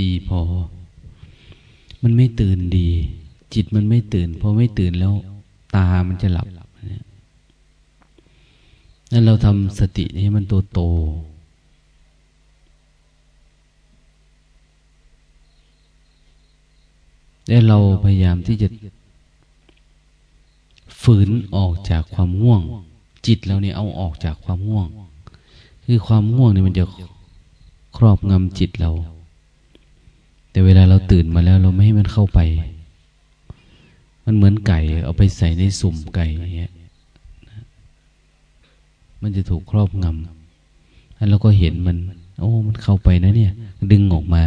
ดีพอ มันไม่ตื่นดี จิตมันไม่ตื่นพอไม่ตื่นแล้ว ตามันจะหลับนั่นเราทำสติให้มันโตโตและเราพยายามที่จะฝืนออกจากความง่วง จิตเราเนี่ยเอาออกจากความง่วง คือความง่วงเนี่ยมันจะครอบงำจิตเรา แต่เวลาเราตื่นมาแล้วเราไม่ให้มันเข้าไป มันเหมือนไก่ เอาไปใส่ในสุ่มไก่เงี้ยมันจะถูกครอบงำแล้วเราก็เห็นมัน โอ้ มันเข้าไปนะเนี่ย ดึงออกมา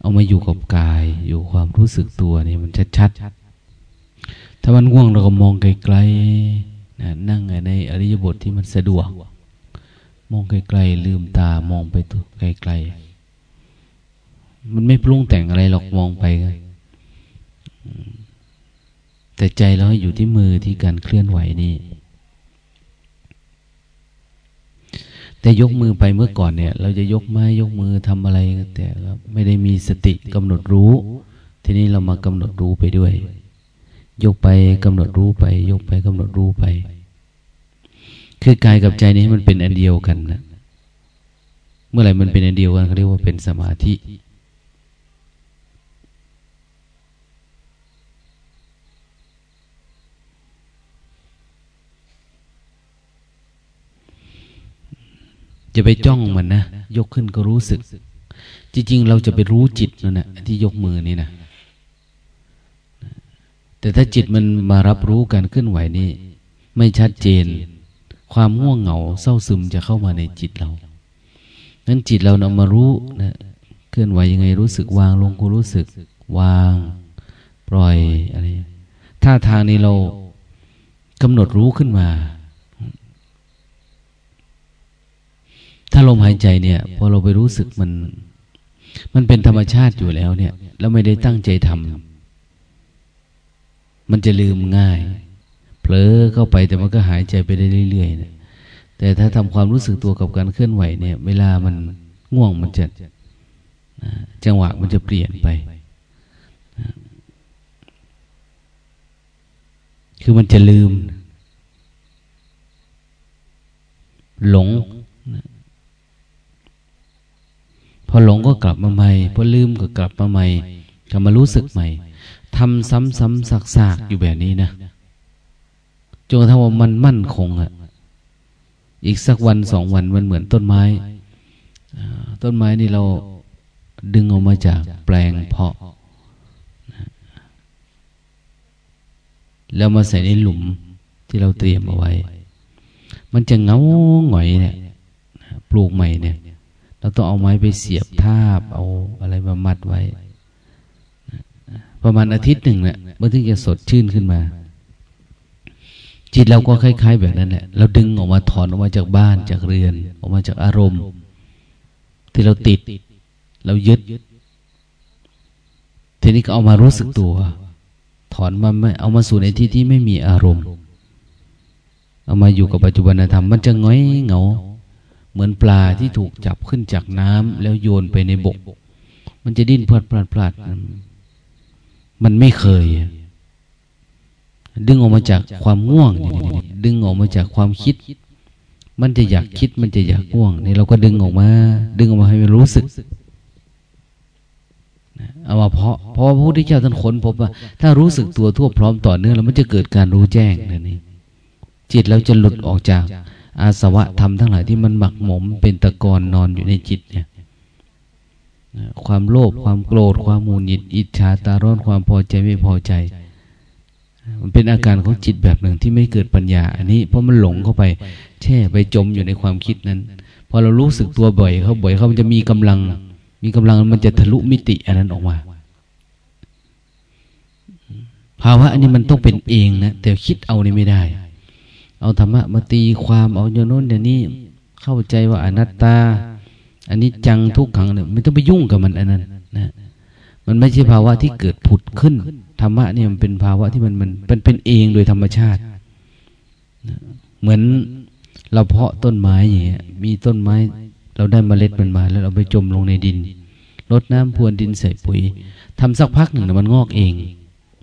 เอามาอยู่กับกาย อยู่ความรู้สึกตัวนี่มันชัดๆ ถ้ามันง่วงเราก็มองไกลๆนะนั่งในอริยบทที่มันสะดวก มองไกลๆลืมตามองไปตัวไกลๆ มันไม่ปรุงแต่งอะไรหรอกมองไปแต่ใจเราอยู่ที่มือที่การเคลื่อนไหวนี่ แต่ยกมือไปเมื่อก่อนเนี่ย เราจะยกไม้ยกมือทำอะไรแต่ไม่ได้มีสติกำหนดรู้ ทีนี้เรามากำหนดรู้ไปด้วย ยกไปกำหนดรู้ไป ยกไปกำหนดรู้ไป คือกายกับใจนี้มันเป็นอันเดียวกันนะเมื่อไหร่มันเป็นอันเดียวกันเขาเรียกว่าเป็นสมาธิ จะไปจ้องมันนะ ยกขึ้นก็รู้สึก จริง ๆ เราจะไปรู้จิตนั่นแหละที่ยกมือนี่นะแต่ถ้าจิตมันมารับรู้การเคลื่อนไหวนี่ ไม่ชัดเจน ความง่วงเหงาเศร้าซึมจะเข้ามาในจิตเรานั้นจิตเรานำมารู้นะเคลื่อนไหวยังไงรู้สึกวางลงก็รู้สึก วาง ปล่อยอะไรถ้าทางนี้เรากำหนดรู้ขึ้นมา ถ้าลมหายใจเนี่ย พอเราไปรู้สึกมัน มันเป็นธรรมชาติอยู่แล้วเนี่ย แล้วไม่ได้ตั้งใจทำมันจะลืมง่าย เผลอเข้าไปแต่มันก็หายใจไปได้เรื่อยๆนะแต่ถ้าทำความรู้สึกตัวกับการเคลื่อนไหวเนี่ย เวลามันง่วงมันจะจังหวะมันจะเปลี่ยนไป คือมันจะลืม หลง พอหลงก็กลับมาใหม่ พอลืมก็กลับมาใหม่กลับมารู้สึกใหม่ทำซ้ำๆซากๆอยู่แบบนี้นะจนกระทั่งว่ามันมั่นคงอะอีกสักวันสองวันมันเหมือนต้นไม้ต้นไม้นี่เราดึงออกมาจากแปลงเพาะแล้วมาใส่ในหลุมที่เราเตรียมเอาไว้ มันจะเงาหงอยเนี่ย ปลูกใหม่เนี่ย เราต้องเอาไม้ไปเสียบทาบ เอาอะไรมามัดไว้ ประมาณอาทิตย์หนึ่งเนี่ยเมื่อถึงจะสดชื่นขึ้นมา จิตเราก็คล้าย ๆ แบบนั้นแหละ เราดึงออกมาถอนออกมาจากบ้านจากเรือน ออกมาจากอารมณ์ ที่เราติด เรายึด ทีนี้ก็เอามารู้สึกตัว ถอนมาไม่เอามาสู่ในที่ที่ไม่มีอารมณ์ เอามาอยู่กับปัจจุบันธรรมมันจะง้อยเหงา เหมือนปลาที่ถูกจับขึ้นจากน้ำแล้วโยนไปในบก มันจะดิ้นพลาดพลาดพลาดมันไม่เคย ดึงออกมาจากความง่วง ดึงออกมาจากความคิด มันจะอยากคิด มันจะอยากง่วงนี่เราก็ดึงออกมา ดึงออกมาให้มันรู้สึกเอามาเพราะเพราะพระพุทธเจ้าท่านค้นพบว่า ถ้ารู้สึกตัวทั่วพร้อมต่อเนื่องแล้วมันจะเกิดการรู้แจ้งนี่จิตเราจะหลุดออกจาก อาสวะธรรมทั้งหลายที่มันหมักหมมเป็นตะกอนนอนอยู่ในจิตเนี่ยความโลภความโกรธ ความมูนิด อิจฉาตาร้อนความพอใจไม่พอใจ มันเป็นอาการของจิตแบบหนึ่งที่ไม่เกิดปัญญา อันนี้เพราะมันหลงเข้าไป แช่ไปจมอยู่ในความคิดนั้นพอเรารู้สึกตัวบ่อยเขาบ่อยเขามันจะมีกำลัง มีกำลังมันจะทะลุมิติอันนั้นออกมาภาวะอันนี้มันต้องเป็นเองนะแต่คิดเอานี่ไม่ได้ เอาธรรมะมาตีความเอาโยนนอย่างนี้ เข้าใจว่าอนัตตา อันนี้จังทุกขังเนี่ยไม่ต้องไปยุ่งกับมันอันนั้นนะมันไม่ใช่ภาวะที่เกิดผุดขึ้นธรรมะเนี่ยมันเป็นภาวะที่มันมันเป็นเป็นเองโดยธรรมชาติ เหมือนเราเพาะต้นไม้อย่างเงี้ยมีต้นไม้ เราได้เมล็ดมันมา แล้วเราไปจมลงในดินรดน้ำพรวนดินใส่ปุ๋ยทำสักพักหนึ่งนะมันงอกเอง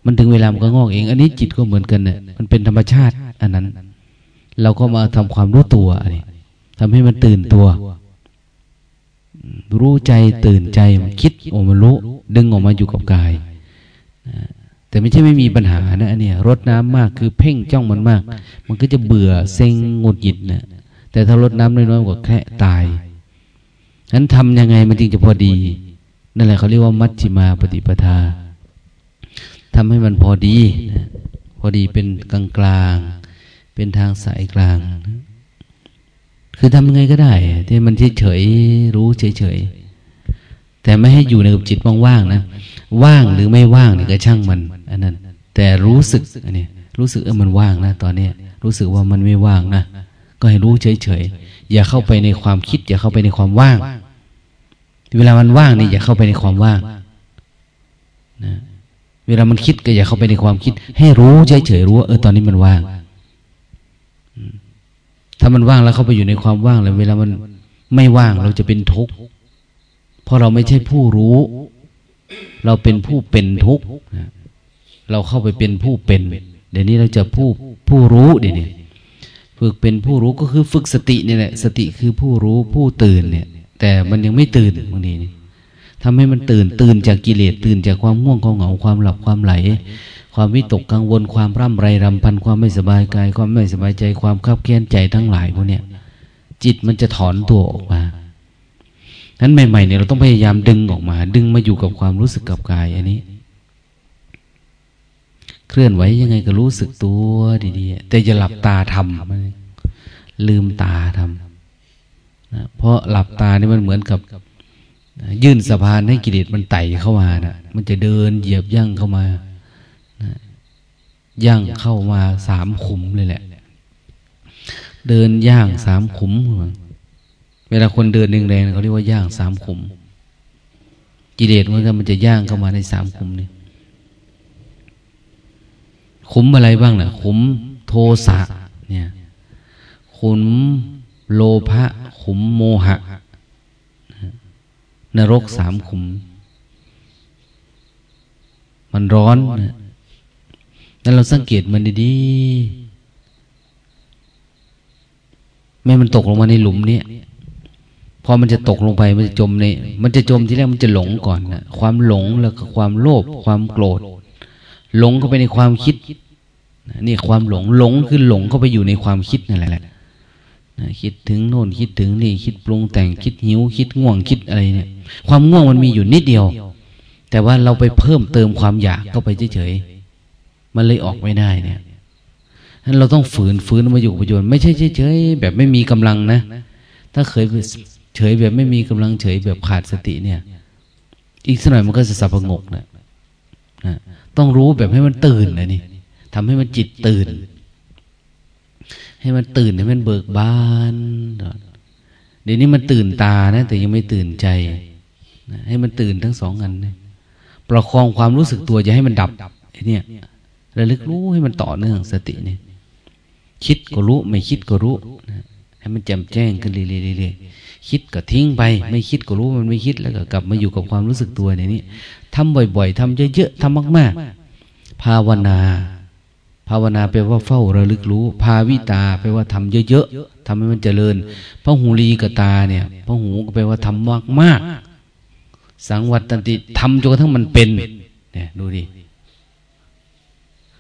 มันถึงเวลามันก็งอกเอง อันนี้จิตก็เหมือนกันเนี่ยมันเป็นธรรมชาติ อันนั้น เราก็มาทำความรู้ตัวนนี้ทำให้มันตื่นตัว รู้ใจตื่นใจมันคิดโอ้มันรู้ดึงออกมาอยู่กับกายแต่ไม่ใช่ไม่มีปัญหานะเนี่ยรดน้ำมากคือเพ่งจ้องมันมาก มันก็จะเบื่อเซ็งงดหงิดนะแต่ถ้ารดน้ำน้อยๆก็แค่ตายนั้นทำยังไงมันจึงจะพอดี นั่นแหละเขาเรียกว่ามัชฌิมาปฏิปทาทำให้มันพอดีนะพอดีเป็นกลางกลาง เป็นทางสายกลาง คือทำยังไงก็ได้ ที่มันเฉยๆรู้เฉยๆแต่ไม่ให้อยู่ในกับจิตว่างๆนะว่างหรือไม่ว่างนี่ก็ช่างมันอันนั้น แต่รู้สึกอันนี้รู้สึกเออมันว่างนะตอนนี้รู้สึกว่ามันไม่ว่างนะก็ให้รู้เฉยๆอย่าเข้าไปในความคิด อย่าเข้าไปในความว่าง เวลามันว่างนี่อย่าเข้าไปในความว่างนะเวลามันคิดก็อย่าเข้าไปในความคิด ให้รู้เฉยๆรู้ว่าเออตอนนี้มันว่าง ถ้ามันว่างแล้วเข้าไปอยู่ในความว่างเลยเวลามันไม่ว่างเราจะเป็นทุกข์เพราะเราไม่ใช่ผู้รู้ เราเป็นผู้เป็นทุกข์เราเข้าไปเป็นผู้เป็น เดี๋ยวนี้เราจะผู้ผู้รู้เดี๋ยวนี้ฝึกเป็นผู้รู้ก็คือฝึกสตินี่แหละ สติคือผู้รู้ผู้ตื่นเนี่ย แต่มันยังไม่ตื่นบางทีนี่ทำให้มันตื่นตื่นจากกิเลสตื่นจากความง่วงความเหงาความหลับความไหล ความวิตกกังวลความร่ำไรรำพันความไม่สบายกาย ความไม่สบายใจความขับแค้นใจทั้งหลายพวกเนี้ยจิตมันจะถอนตัวออกมานั้นใหม่ๆเนี่ยเราต้องพยายามดึงออกมา ดึงมาอยู่กับความรู้สึกกับกายอันนี้ เคลื่อนไหวยังไงก็รู้สึกตัวดีๆแต่อย่าหลับตาทำลืมตาทำนะเพราะหลับตานี่มันเหมือนกับยื่นสะพานให้กิเลสมันไต่เข้ามานะมันจะเดินเหยียบย่างเข้ามา ย่างเข้ามาสามขุมเลยแหละ เดินย่างสามขุม เวลาคนเดินแรงๆเขาเรียกว่าย่างสามขุม กิเลสมันก็มันจะย่างเข้ามาในสามขุมนี่ขุมอะไรบ้างนะ่ะ ขุมโทสะเนี่ย ขุมโลภะขุมโมหะ นรกสามขุม มันร้อนนะ นั้นเราสังเกตมันดีๆ แม่มันตกลงมาในหลุมนี้พอมันจะตกลงไปมันจะจมใน มันจะจมที่แรกมันจะหลงก่อนนะความหลงแล้วก็ความโลภความโกรธ หลงเข้าไปในความคิดนี่ความหลงหลงคือหลงเข้าไปอยู่ในความคิดนั่นแหละคิดถึงโน่นคิดถึงนี่คิดปรุงแต่งคิดหิว คิดง่วงคิดอะไรเนี่ย ความง่วงมันมีอยู่นิดเดียว แต่ว่าเราไปเพิ่มเติมความอยากเข้าไปเฉย มันเลยออกไม่ได้เนี่ยนั้นเราต้องฝืนฝืนมาอยู่ประโยชน์ไม่ใช่เฉยๆแบบไม่มีกำลังนะ ถ้าเคยเฉยแบบไม่มีกำลังเฉยแบบขาดสติเนี่ย อีกสักหน่อยมันก็จะสับประงกนะนะต้องรู้แบบให้มันตื่นนะนี่ทำให้มันจิตตื่น ให้มันตื่นให้มันเบิกบานเดี๋ยวนี้มันตื่นตานะ แต่ยังไม่ตื่นใจให้มันตื่นทั้งสองอันประคองความรู้สึกตัวจะให้มันดับไอ้นี่ย ระลึกรู้ให้มันต่อเนื่องสติเนี่ยคิดก็รู้ ไม่คิดก็รู้นะให้มันแจ่มแจ้งขึ้นเรื่อยๆคิดก็ทิ้งไป ไม่คิดก็รู้มันไม่คิดแล้วก็กลับมาอยู่กับความรู้สึกตัวในนี้ทำบ่อยๆทำเยอะๆทำมากๆ ภาวนา ภาวนาแปลว่าเฝ้าระลึกรู้ ภาวิตาแปลว่าทำเยอะๆทำให้มันเจริญพระหูรีกตาเนี่ยพระหูก็แปลว่าทำมากๆสังวัตติทำจนกระทั่งมันเป็น เนี่ยดูดิ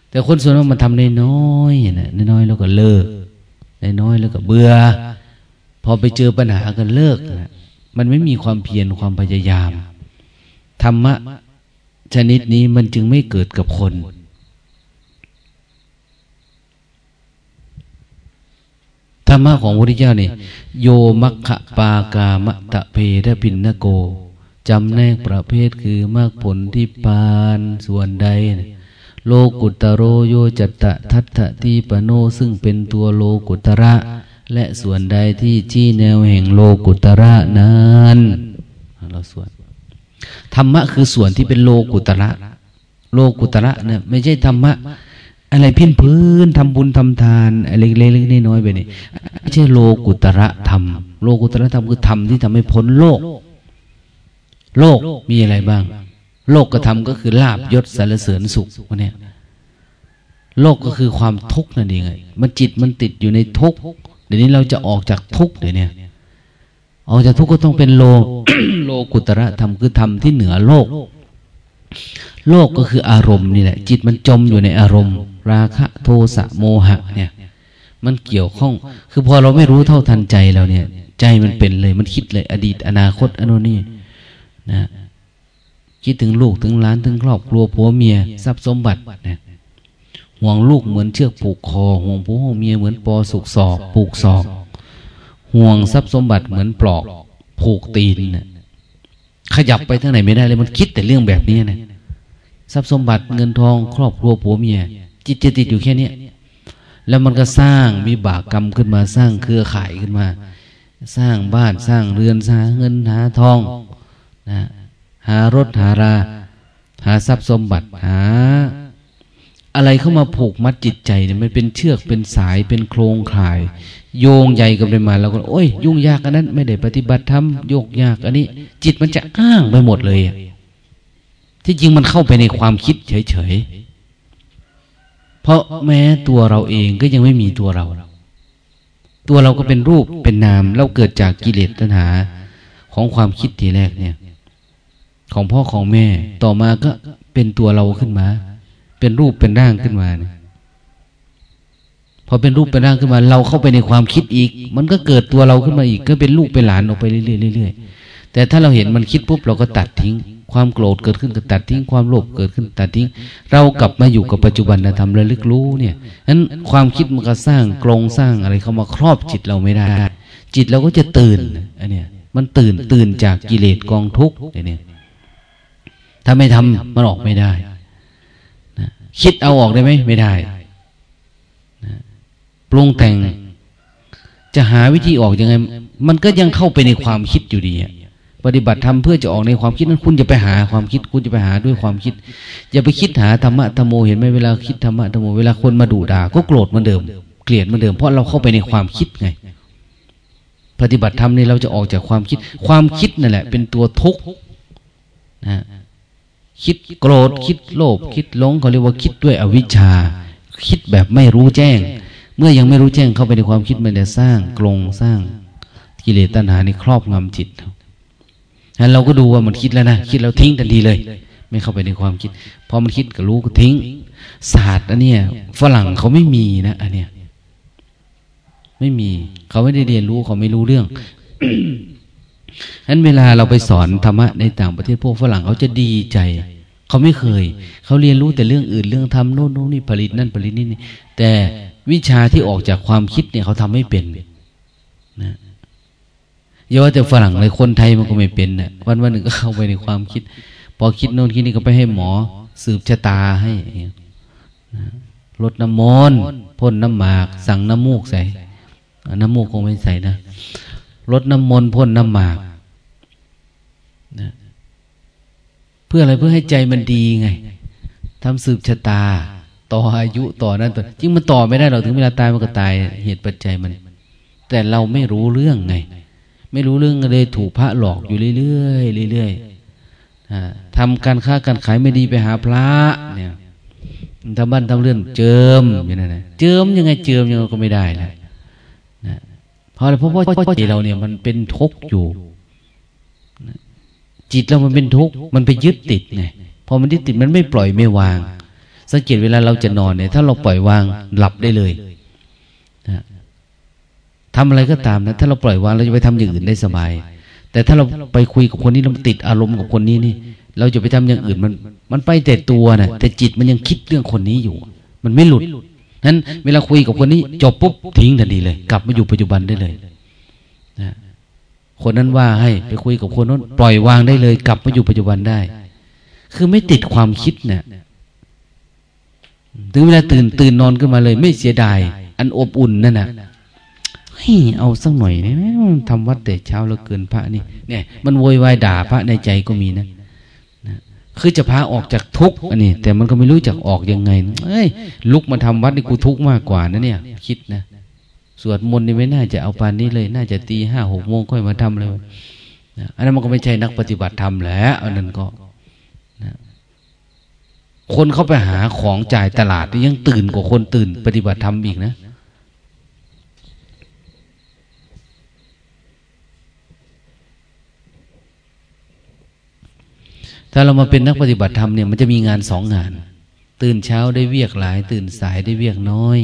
แต่คนส่วนมากมันทำนน้อยๆนะน้อยๆแล้วก็เลิกน้อยๆแล้วก็เบื่อ พอไปเจอปัญหากันเลิกนะมันไม่มีความเพียรความพยายาม ธรรมะชนิดนี้มันจึงไม่เกิดกับคน ธรรมะของพระพุทธเจ้านี่ โยมัคคะปากามะตะเพทะพินนโกจำแนกประเภทคือมากผลที่ปานส่วนใดนะ โลกุตโรโยจัตตะทัตถทีปโนซึ่งเป็นตัวโลกุตระ และส่วนใดที่ชี้แนวแห่งโลกุตระนั้นเราส่วนธรรมะคือส่วนที่เป็นโลกุตระ โลกุตระเนี่ยไม่ใช่ธรรมะ อะไรพิ้นพื้นทำบุญทำทานอะไรเล็กๆน้อยๆไปนี่ไม่ใช่โลกุตระธรรม โลกุตระธรรมคือธรรมที่ทำให้พ้นโลก โลกมีอะไรบ้าง โลกกระทำก็คือลาบยศสารเสริญสุขวะเนี่ยโลกก็คือความทุกข์นั่นเองไงมันจิตมันติดอยู่ในทุกข์เดี๋ยวนี้เราจะออกจากทุกข์เดี๋ยวนี้ออกจากทุกข์ก็ต้องเป็นโลโลกุตระธรรมคือธรรมที่เหนือโลก โลกก็คืออารมณ์นี่แหละ จิตมันจมอยู่ในอารมณ์ ราคะโทสะโมหะเนี่ย มันเกี่ยวข้อง คือพอเราไม่รู้เท่าทันใจเราเนี่ย ใจมันเป็นเลยมันคิดเลย อดีตอนาคตอนุนี่นะ คิดถึงลูกถึงหลานถึงครอบครัวผัวเมียทรัพย์สมบัตินะห่วงลูกเหมือนเชือกผูกคอ ห่วงผัวห่วงเมียเหมือนปอสุกศอกผูกศอก ห่วงทรัพย์สมบัติเหมือนปลอก ผูกตีนนะขยับไปทางไหนไม่ได้เลยมันคิดแต่เรื่องแบบนี้นะทรัพย์สมบัติเงินทอง ครอบครัวผัวเมีย จิตจะติดอยู่แค่นี้แล้วมันก็สร้างวิบากกรรมขึ้นมาสร้างเครือข่ายขึ้นมา สร้างบ้านสร้างเรือนสร้างเงินหาทองนะ หารถหารา หาทรัพย์สมบัติหา อะไรเข้ามาผูกมัดจิตใจเนี่ยมันเป็นเชือกเป็นสายเป็นโครงข่าย โยงใหญ่กับไปมาแล้วก็โอ้ย ยุ่งยากอันนั้น ไม่ได้ปฏิบัติธรรมโยกยากอันนี้ จิตมันจะอ้างไปหมดเลยที่จริงมันเข้าไปในความคิดเฉยๆเพราะแม้ตัวเราเองก็ยังไม่มีตัวเราตัวเราก็เป็นรูปเป็นนาม เราเกิดจากกิเลสตัณหาของความคิดทีแรกเนี่ย ของพ่อของแม่ ต่อมาก็เป็นตัวเราขึ้นมา เป็นรูปเป็นร่างขึ้นมาเนี่ยพอเป็นรูปเป็นร่างขึ้นมา เราเข้าไปในความคิดอีก มันก็เกิดตัวเราขึ้นมาอีก ก็เป็นลูกเป็นหลานออกไปเรื่อยๆแต่ถ้าเราเห็นมันคิดปุ๊บเราก็ตัดทิ้ง ความโกรธเกิดขึ้นก็ตัดทิ้งความโลภเกิดขึ้นตัดทิ้ง เรากลับมาอยู่กับปัจจุบันธรรมระลึกรู้เนี่ยนั้นความคิดมันก็สร้างกรงสร้างอะไรเข้ามาครอบจิตเราไม่ได้ จิตเราก็จะตื่นอันเนี้ยมันตื่นตื่นจากกิเลสกองทุกข์เนี่ย ถ้าไม่ทำมันออกไม่ได้นะคิดเอาออกได้ไหมไม่ได้นะปรุงแต่ง จะหาวิธีออกยังไง มันก็ยังเข้าไปในความคิดอยู่ดีปฏิบัติทำเพื่อจะออกในความคิดนั้นคุณจะไปหาความคิด คุณจะไปหาด้วยความคิด อย่าไปคิดหาธรรมะธรรมโมเห็นไหมเวลาคิดธรรมะธรรมโมเวลาคนมาดูด่าก็โกรธเหมือนเดิม เกลียดเหมือนเดิมเพราะเราเข้าไปในความคิดไง ปฏิบัติธรรมนี่เราจะออกจากความคิด ความคิดนั่นแหละ เป็นตัวทุกข์นะ คิดโกรธ คิดโลภคิดหลงเขาเรียกว่าคิดด้วยอวิชชา คิดแบบไม่รู้แจ้ง เมื่อยังไม่รู้แจ้งเข้าไปในความคิดมันจะสร้างกลงสร้างกิเลสตัณหาในครอบงำจิตฉะนั้นเราก็ดูว่ามันคิดแล้วนะคิดแล้วทิ้งทันทีเลย ไม่เข้าไปในความคิดพอมันคิดก็รู้ก็ทิ้ง ศาสตร์อันเนี้ยฝรั่งเขาไม่มีนะอันเนี้ยไม่มี เขาไม่ได้เรียนรู้เขาไม่รู้เรื่อง นั้นเวลาเราไปสอนธรรมะในต่างประเทศพวกฝรั่งเขาจะดีใจ เขาไม่เคย เขาเรียนรู้แต่เรื่องอื่นเรื่องทำโน่นโน่นนี่ผลิตนั่นผลิตนี่นี่แต่วิชาที่ออกจากความคิดเนี่ยเขาทำไม่เป็นนะอย่าว่าแต่ฝรั่งเลยคนไทยมันก็ไม่เป็นนะวันวันหนึ่งก็เข้าไปในความคิด พอคิดโน่นคิดนี่ก็ไปให้หมอ สืบชะตาให้ลดน้ำมนต์พ่นน้ำหมาก สั่งน้ำมูกใส่ น้ำมูกคงไม่ใส่นะ ลดน้ำมนต์พ่นน้ำหมากนะเพื่ออะไรเพื่อให้ใจมันดีไงทำสืบชะตา ต่ออายุต่อนั้นต่อจริงมันต่อไม่ได้หรอกถึงเวลาตายมันก็ตายเหตุปัจจัยมัน แต่เราไม่รู้เรื่องไง ไม่รู้เรื่องเลยถูกพระหลอกอยู่เรื่อยๆเรื่อยๆทำการค้าการขายไม่ดีไปหาพระเนี่ยทำบ้านทำเรื่องเจิมอย่างนั้นเจิมยังไงเจิมยังไงก็ไม่ได้นะ เพราะอะไรเพราะว่าใจเราเนี่ยมันเป็นทุกข์อยู่ จิตเรามันเป็นทุกข์มันไปยึดติดไงพอมันยึดติดมันไม่ปล่อยไม่วาง สังเกตเวลาเราจะนอนเนี่ย ถ้าเราปล่อยวางหลับได้เลยนะทำอะไรก็ตามนะถ้าเราปล่อยวางเราจะไปทำอย่างอื่นได้สบาย แต่ถ้าเราไปคุยกับคนนี้เราติดอารมณ์กับคนนี้นี่ เราจะไปทำอย่างอื่นมัน มันไปแต่ตัวนะแต่จิตมันยังคิดเรื่องคนนี้อยู่ มันไม่หลุด นั้นเวลาคุยกับคนนี้ จบปุ๊บทิ้งทันทีเลย กลับมาอยู่ปัจจุบันได้เลยนะคนนั้นว่าให้ไปคุยกับคนนั้นปล่อยวางได้เลย กลับมาอยู่ปัจจุบันได้ คือไม่ติดความคิดเนะี่ยถึงเวลาตื่นตื่นนอนขึ้นมาเลย ไม่เสียดาย อันอบอุ่นนั่นนะเฮ้ยเอาสักหน่อยนะทำวัดแต่เช้าแล้วเกินพระนี่เนี่ยมันโวยวายด่าพระในใจก็มีนะ คือจะพาออกจากทุกข์อันนี้ แต่มันก็ไม่รู้จักออกยังไงเอ้ยลุกมาทำวัดนี่กูทุกข์มากกว่านะเนี่ย คิดนะสวดมนต์นี่ไม่น่าจะเอาปานนี้เลย น่าจะตีห้าหกโมงค่อยมาทำเลยอันนั้นมันก็ไม่ใช่นักปฏิบัติธรรมแล้วอันนั้นก็นะคนเข้าไปหาของจ่ายตลาดยังตื่นกว่าคนตื่น ปฏิบัติธรรมอีกนะ ถ้าเรามาเป็นนักปฏิบัติธรรมเนี่ยมันจะมีงานสองงาน ตื่นเช้าได้เวียกหลาย ตื่นสายได้เวียกน้อย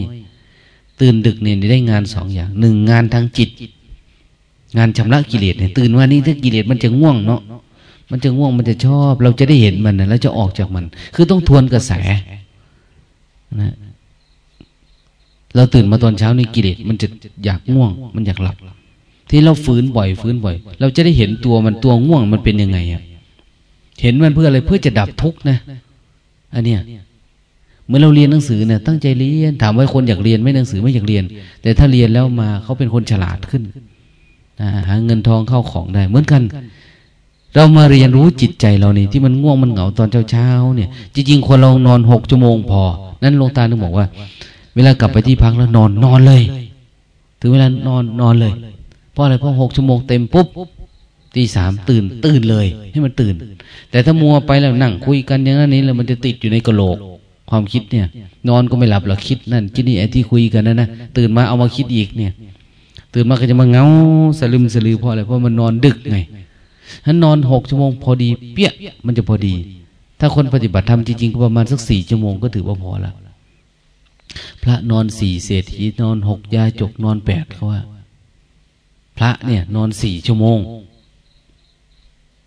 ตื่นดึกเนี่ยได้งานสองอย่างหนึ่งงานทางจิต งานชำระกิเลสเนี่ยตื่นว่านี่ถ้ากิเลสมันจะง่วงเนาะมันจะง่วงมันจะชอบ เราจะได้เห็นมันนะแล้วจะออกจากมัน คือต้องทวนกระแสนะเราตื่นมาตอนเช้านี่กิเลสมันจะอยากง่วง มันอยากหลับ ที่เราฟื้นบ่อยฟื้นบ่อย เราจะได้เห็นตัวมันตัวง่วงมันเป็นยังไงอะ เห็นมันเพื่ออะไรเพื่อจะดับทุกข์นะอันเนี้ยเมื่อเราเรียนหนังสือเนี่ยตั้งใจเรียนถามว่าคนอยากเรียนไม่หนังสือไม่อยากเรียน แต่ถ้าเรียนแล้วมาเขาเป็นคนฉลาดขึ้นหาเงินทองเข้าของได้ เหมือนกัน เรามาเรียนรู้จิตใจเราเนี่ยที่มันง่วงมันเหงาตอนเช้าๆเนี่ย จริงๆคนเรานอนหกชั่วโมงพอ นั้นหลวงตาถึงบอกว่า เวลากลับไปที่พักแล้วนอนนอนเลย ถึงเวลานอนนอนเลย เพราะอะไรเพราะหกชั่วโมงเต็มปุ๊บ ตีสามตื่นตื่นเลย ให้มันตื่น แต่ถ้ามัวไปแล้วนั่งคุยกันอย่างนี้แล้วมันจะติดอยู่ในกระโหลก ความคิดเนี่ย นอนก็ไม่หลับหรอกคิดนั่นคิดนี่ไอ้ที่คุยกันนั่นนะตื่นมาเอามาคิดอีกเนี่ย ตื่นมาก็จะมาเงาสลืมสลือเพราะอะไรเพราะมันนอนดึกไงถ้านอนหกชั่วโมงพอดี เปี้ยมันจะพอดี ถ้าคนปฏิบัติธรรมจริงๆก็ประมาณสักสี่ชั่วโมงก็ถือว่าพอละพระนอนสี่เศรษฐีนอนหกยาจกนอนแปดเขาว่า พระเนี่ย นอนสี่ชั่วโมง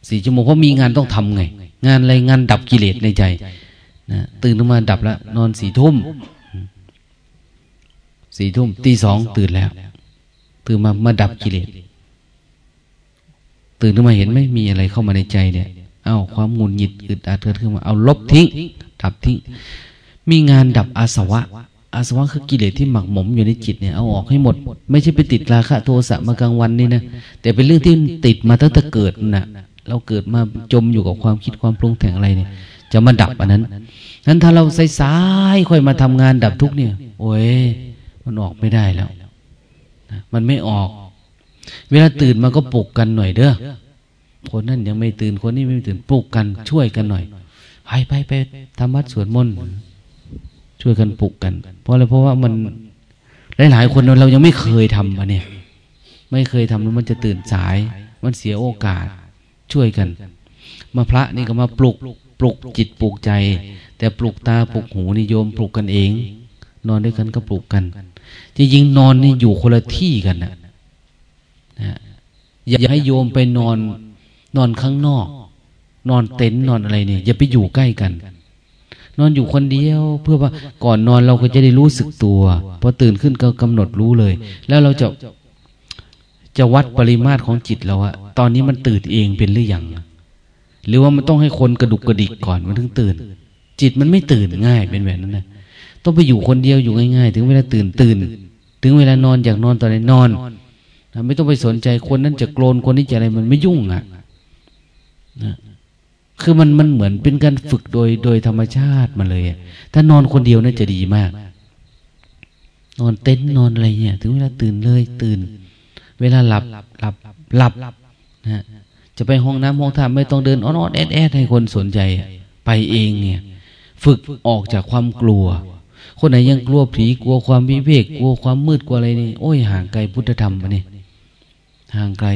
สี่ชั่วโมงเพราะมีงานต้องทำไง งานอะไรงานดับกิเลสในใจนะตื่นขึ้นมาดับแล้ว นอนสี่ทุ่มสี่ทุ่มตีสองตื่นแล้ว ตื่นมามาดับกิเลสตื่นขึ้นมาเห็นไหมมีอะไรเข้ามาในใจเนี่ย เอาความงุนหงิดอึดอัดเกิดขึ้นมาเอาลบทิ้งดับทิ้งมีงานดับอาสวะ อาสวะคือกิเลสที่หมักหมมอยู่ในจิตเนี่ยเอาออกให้หมด ไม่ใช่ไปติดราคะโทสะมากลางวันนี่นะแต่เป็นเรื่องที่ติดมาตั้งแต่เกิดน่ะ เราเกิดมาจมอยู่กับความคิดความปรุงแต่งอะไรเนี่ย จะมาดับอันนั้นนั้นถ้าเราใส่สายค่อยมาทำงานดับทุกเนี่ย โอ้ยมันออกไม่ได้แล้วมันไม่ออก เวลาตื่นมาก็ปลุกกันหน่อยเด้อคนนั้นยังไม่ตื่นคนนี้ไม่ตื่นปลุกกันช่วยกันหน่อยไปไปไปทำวัดสวดมนต์ช่วยกันปลุกกัน เพราะอะไรเพราะว่ามันหลายๆคนเรายังไม่เคยทำมาเนี่ยไม่เคยทำแล้วมันจะตื่นสาย มันเสียโอกาส ช่วยกัน มาพระนี่ก็มาปลุกปลุกจิตปลุกใจ แต่ปลุกตาปลุกหูนิยมปลุกกันเอง นอนด้วยกันก็ปลุกกันจริงๆนอนนี่อยู่คนละที่กันนะนะอย่าให้โยมไปนอนนอนข้างนอก นอนเต็นท์นอนอะไรเนี่ยอย่าไปอยู่ใกล้กัน นอนอยู่คนเดียว เพื่อว่าก่อนนอนเราก็จะได้รู้สึกตัวพอตื่นขึ้นก็กำหนดรู้เลย แล้วเราจะ จะวัดปริมาตรของจิตเราอะตอนนี้มันตื่นเองเป็นหรือยังหรือว่ามันต้องให้คนกระดุกกระดิกก่อนมันถึงตื่น จิตมันไม่ตื่นง่ายเป็นแบบนั้นนะต้องไปอยู่คนเดียวอยู่ง่ายๆ ถึงเวลาตื่นตื่น ถึงเวลานอนอยากนอนตอนไหนนอนไม่ต้องไปสนใจคนนั้นจะโกรนคนนี้จะอะไรมันไม่ยุ่งอะนะคือมันมันเหมือนเป็นการฝึกโดยโดยธรรมชาติมาเลย ถ้านอนคนเดียวน่าจะดีมาก นอนเต็นท์นอนอะไรเนี่ย ถึงเวลาตื่นเลยตื่น เวลาหลับหลับหลับนะจะไปห้องน้ำห้องท่าไม่ต้องเดินอ้อนแอดแอดให้คนสนใจ ไปเองเนี่ย ฝึกออกจากความกลัว คนไหนยังกลัวผีกลัวความวิเวกกลัวความมืดกลัวอะไรนี่โอ้ยห่างไกลพุทธธรรมปะนี่ยห่างไกล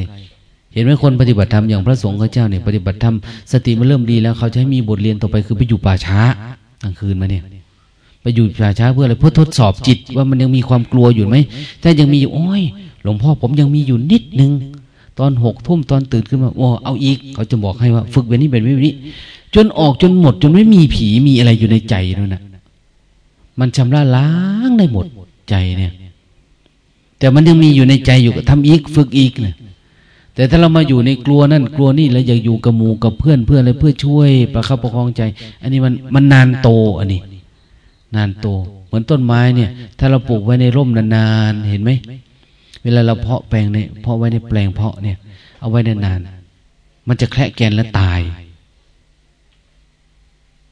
เห็นไหมคนปฏิบัติธรรมอย่างพระสงฆ์ข้าเจ้าเนี่ยปฏิบัติธรรมสติมันเริ่มดีแล้วเขาจะให้มีบทเรียนต่อไปคือไปอยู่ป่าช้ากลางคืนมาเนี่ยไปอยู่ป่าช้าเพื่ออะไรเพื่อทดสอบจิตว่ามันยังมีความกลัวอยู่ไหมถ้ายังมีอยู่โอ้ย หลวงพ่อผมยังมีอยู่นิดนึง ตอนหกทุ่มตอนตื่นขึ้นมาโอ้เอาอีก เขาจะบอกให้ว่า ฝึกแบบนี้แบบนี้แบบนี้ จนออกจนหมด จนไม่มีผีมีอะไรอยู่ในใจนั่นนะมันชำระล้างได้หมดใจเนี่ย แต่มันยังมีอยู่ในใจอยู่ก็ทำอีก ฝึกอีกเนี่ยแต่ถ้าเรามาอยู่ในกลัวนั่นกลัวนี่แล้วอยากอยู่กับหมู่กับเพื่อนเพื่อนอะไรเพื่อช่วยประคับประคองใจ อันนี้มันมันนานโตอันนี้ นานโต เหมือนต้นไม้เนี่ย ถ้าเราปลูกไว้ในร่มนานๆเห็นไหม เวลาเราเพาะแปลงเนี่ยเพาะไว้ในแปลงเพาะเนี่ย เอาไว้นานๆมันจะแคระแกนและตาย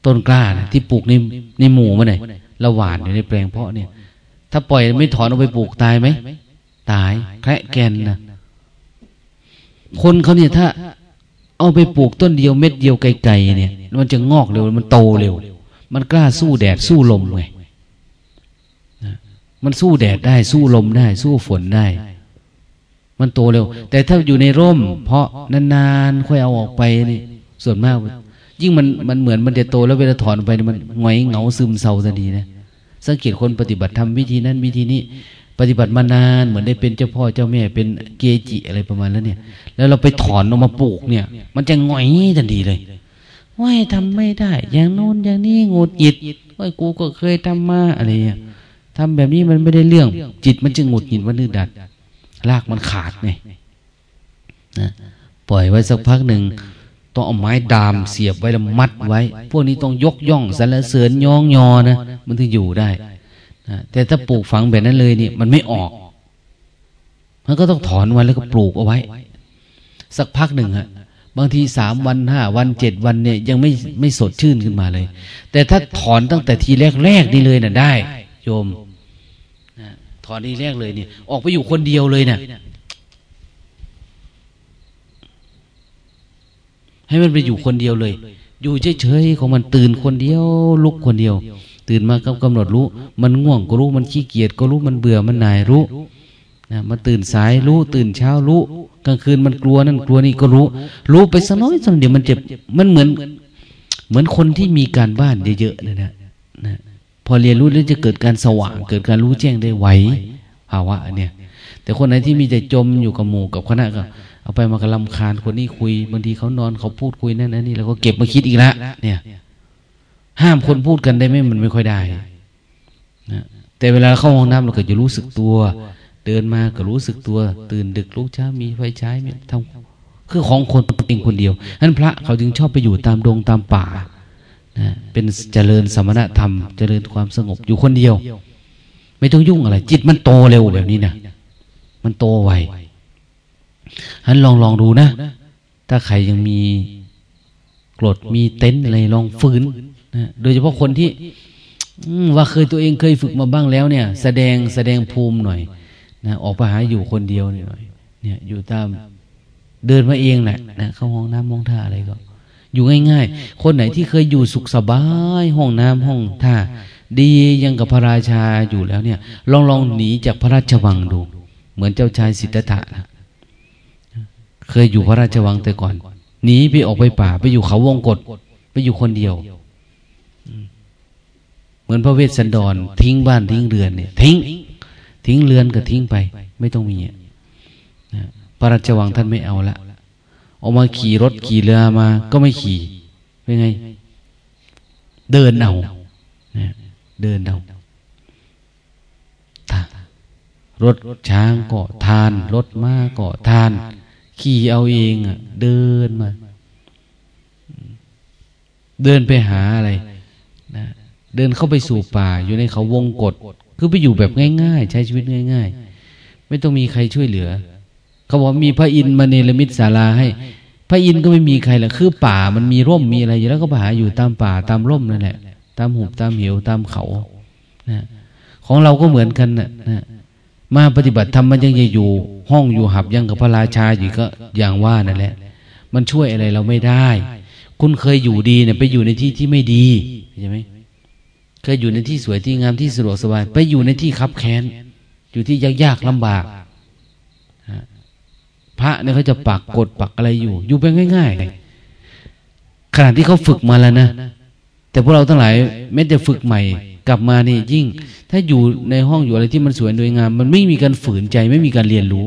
ต้นกล้านะที่ปลูกในในหมู่มันไหนเราหวานอยู่ในแปลงเพาะเนี่ย ถ้าปล่อยไม่ถอนเอาไปปลูกตายไหมตายแคระแกนนะคนเขาเนี่ยถ้าเอาไปปลูกต้นเดียวเม็ดเดียวไกลๆเนี่ย มันจะงอกเร็วมันโตเร็ว มันกล้าสู้แดดสู้ลมไง มันสู้แดดได้ สู้ลมได้ สู้ฝนได้ มันโตเร็ว แต่ถ้าอยู่ในร่ม เพราะนานๆค่อยเอาออกไปนี่ส่วนมาก ยิ่งมันมันเหมือนมันจะโตแล้วเวลาถอนไปมันหงอยเหงาซึมเศร้าทันทีนะสังเกตคนปฏิบัติทำวิธีนั้นวิธีนี้ ปฏิบัติมานานเหมือนได้เป็นเจ้าพ่อเจ้าแม่เป็นเกจิอะไรประมาณนั้นเนี่ย แล้วเราไปถอนออกมาปลูกเนี่ย มันจะหงอยทันทีเลยว่าทำไม่ได้ อย่างโน้นอย่างนี้งดหยิดว่ากูก็เคยทำมาอะไรเนี่ย ทำแบบนี้มันไม่ได้เรื่อง จิตมันจะงดหงิดวันนึกดัดรากมันขาดไงนะปล่อยไว้สักพักหนึ่งต้องเอาไม้ดามเสียบไว้แล้วมัดไว้ พวกนี้ต้องยกย่องสรรเสริญย่องยอนะมันถึงอยู่ได้นะแต่ถ้าปลูกฝังแบบนั้นเลยนี่มันไม่ออก มันก็ต้องถอนไว้แล้วก็ปลูกเอาไว้ สักพักหนึ่งฮะบางทีสามวันห้าวันเจ็ดวันเนี่ยยังไม่ไม่สดชื่นขึ้นมาเลย แต่ถ้าถอนตั้งแต่ทีแรกๆนี่เลยน่ะได้ โยมถอนทีแรกเลยเนี่ย ออกไปอยู่คนเดียวเลยเนะ่ยให้มันไปอยู่คนเดียวเลย อยู่เฉยๆของมันตื่นคนเดียว ลุกคนเดียว ตื่นมาก็กำหนดรู้ มันง่วงก็รู้ มันขี้เกียจก็รู้ มันเบื่อ มันหน่ายรู้นะมันตื่นสายรู้ ตื่นเช้ารู้ กลางคืนมันกลัวนั่นกลัวนี่ก็รู้ รู้ไปสักน้อยสักเดียวมันเจ็บ มันเหมือน เหมือนคนที่มีการบ้านเยอะๆเลยนะนะ พอเรียนรู้แล้วจะเกิดการสว่าง เกิดการรู้แจ้งได้ไวภาวะเนี่ย แต่คนไหนที่มีแต่จมอยู่กับหมู่กับคณะก็เอาไปมากระลำคาญคนนี้คุยบางทีเขานอนเขาพูดคุยนั่นนั่นนี่แล้วก็เก็บมาคิดอีกแล้วเนี่ย ห้ามคนพูดกันได้ไหมมันไม่ค่อยได้นะแต่เวลาเข้าห้องน้ำเราก็จะรู้สึกตัว เดินมาก็รู้สึกตัว ตื่นดึกลุกเช้ามีไฟใช้มีทำคือของคนเองคนเดียวนั้นพระเขาจึงชอบไปอยู่ตามดงตามป่านะ เป็นเจริญสมณธรรม เจริญความสงบอยู่คนเดียว ไม่ต้องยุ่งอะไร จิตมันโตเร็วแบบนี้นะมันโตไวฮันลองลองดูนะ ถ้าใครยังมีกรดมีเต็นอะไรลองฝืนนะโดยเฉพาะคนที่ว่าเคยตัวเองเคยฝึกมาบ้างแล้วเนี่ย แสดงแสดงภูมิหน่อยนะออกไปหาอยู่คนเดียวหน่อย เนี่ย อยู่ตามเดินมาเองแหละนะเข้าห้องน้ำห้องท่าอะไรก็ อยู่ง่าย ๆ คนไหนที่เคยอยู่สุขสบาย ห้องน้ำห้องท่าดียังกับพระราชาอยู่แล้วเนี่ย ลองลองหนีจากพระราชวังดู เหมือนเจ้าชายสิทธัตถะนะเคยอยู่พระราชวังแต่ก่อนหนีไปออกไปป่า ไปอยู่เขาวงกฏไปอยู่คนเดียว เหมือนพระเวสสันดร ทิ้งบ้านทิ้งเรือนเนี่ย ทิ้ง ทิ้งเรือนก็ทิ้งไป ไม่ต้องมีพระราชวังท่านไม่เอาละ ออกมาขี่รถขี่เรือมา ก็ไม่ขี่เป็นไง เดินเอาเดินเอารถช้างก็ทาน รถม้าก็ทาน ขี่เอาเองอะ เดินมา เดินไปหาอะไรนะเดินเข้าไปสู่ป่า อยู่ในเขาวงกฏคือไปอยู่แบบง่าย ๆ ใช้ชีวิตง่าย ๆ ไม่ต้องมีใครช่วยเหลือ เขาบอกมีพระอินทร์มาเนรมิตศาลาให้ พระอินทร์ก็ไม่มีใครแหละคือป่ามันมีร่มมีอะไรอยู่แล้วก็ไปหาอยู่ตามป่าตามร่มนั่นแหละ ตามหุบตามเหวตามเขานะของเราก็เหมือนกันนะนะมาปฏิบัติธรรมมันยังอยู่ ห้องอยู่หับยังกับพระราชาอยู่ก็อย่างว่านั่นแหละ มันช่วยอะไรเราไม่ได้ คุณเคยอยู่ดีเนี่ยไปอยู่ในที่ที่ไม่ดีใช่ไหมเคยอยู่ในที่สวยที่งามที่สะดวกสบาย ไปอยู่ในที่คับแค้น อยู่ที่ยากยากลำบาก พระเนี่ยเขาจะปักกดปักอะไรอยู่ อยู่ไปง่ายๆขณะที่เขาฝึกมาแล้วนะ แต่พวกเราทั้งหลายแม้แต่ฝึกใหม่ กลับมานี่ยิ่ง ถ้าอยู่ในห้องอยู่อะไรที่มันสวยโดยงาม มันไม่มีการฝืนใจไม่มีการเรียนรู้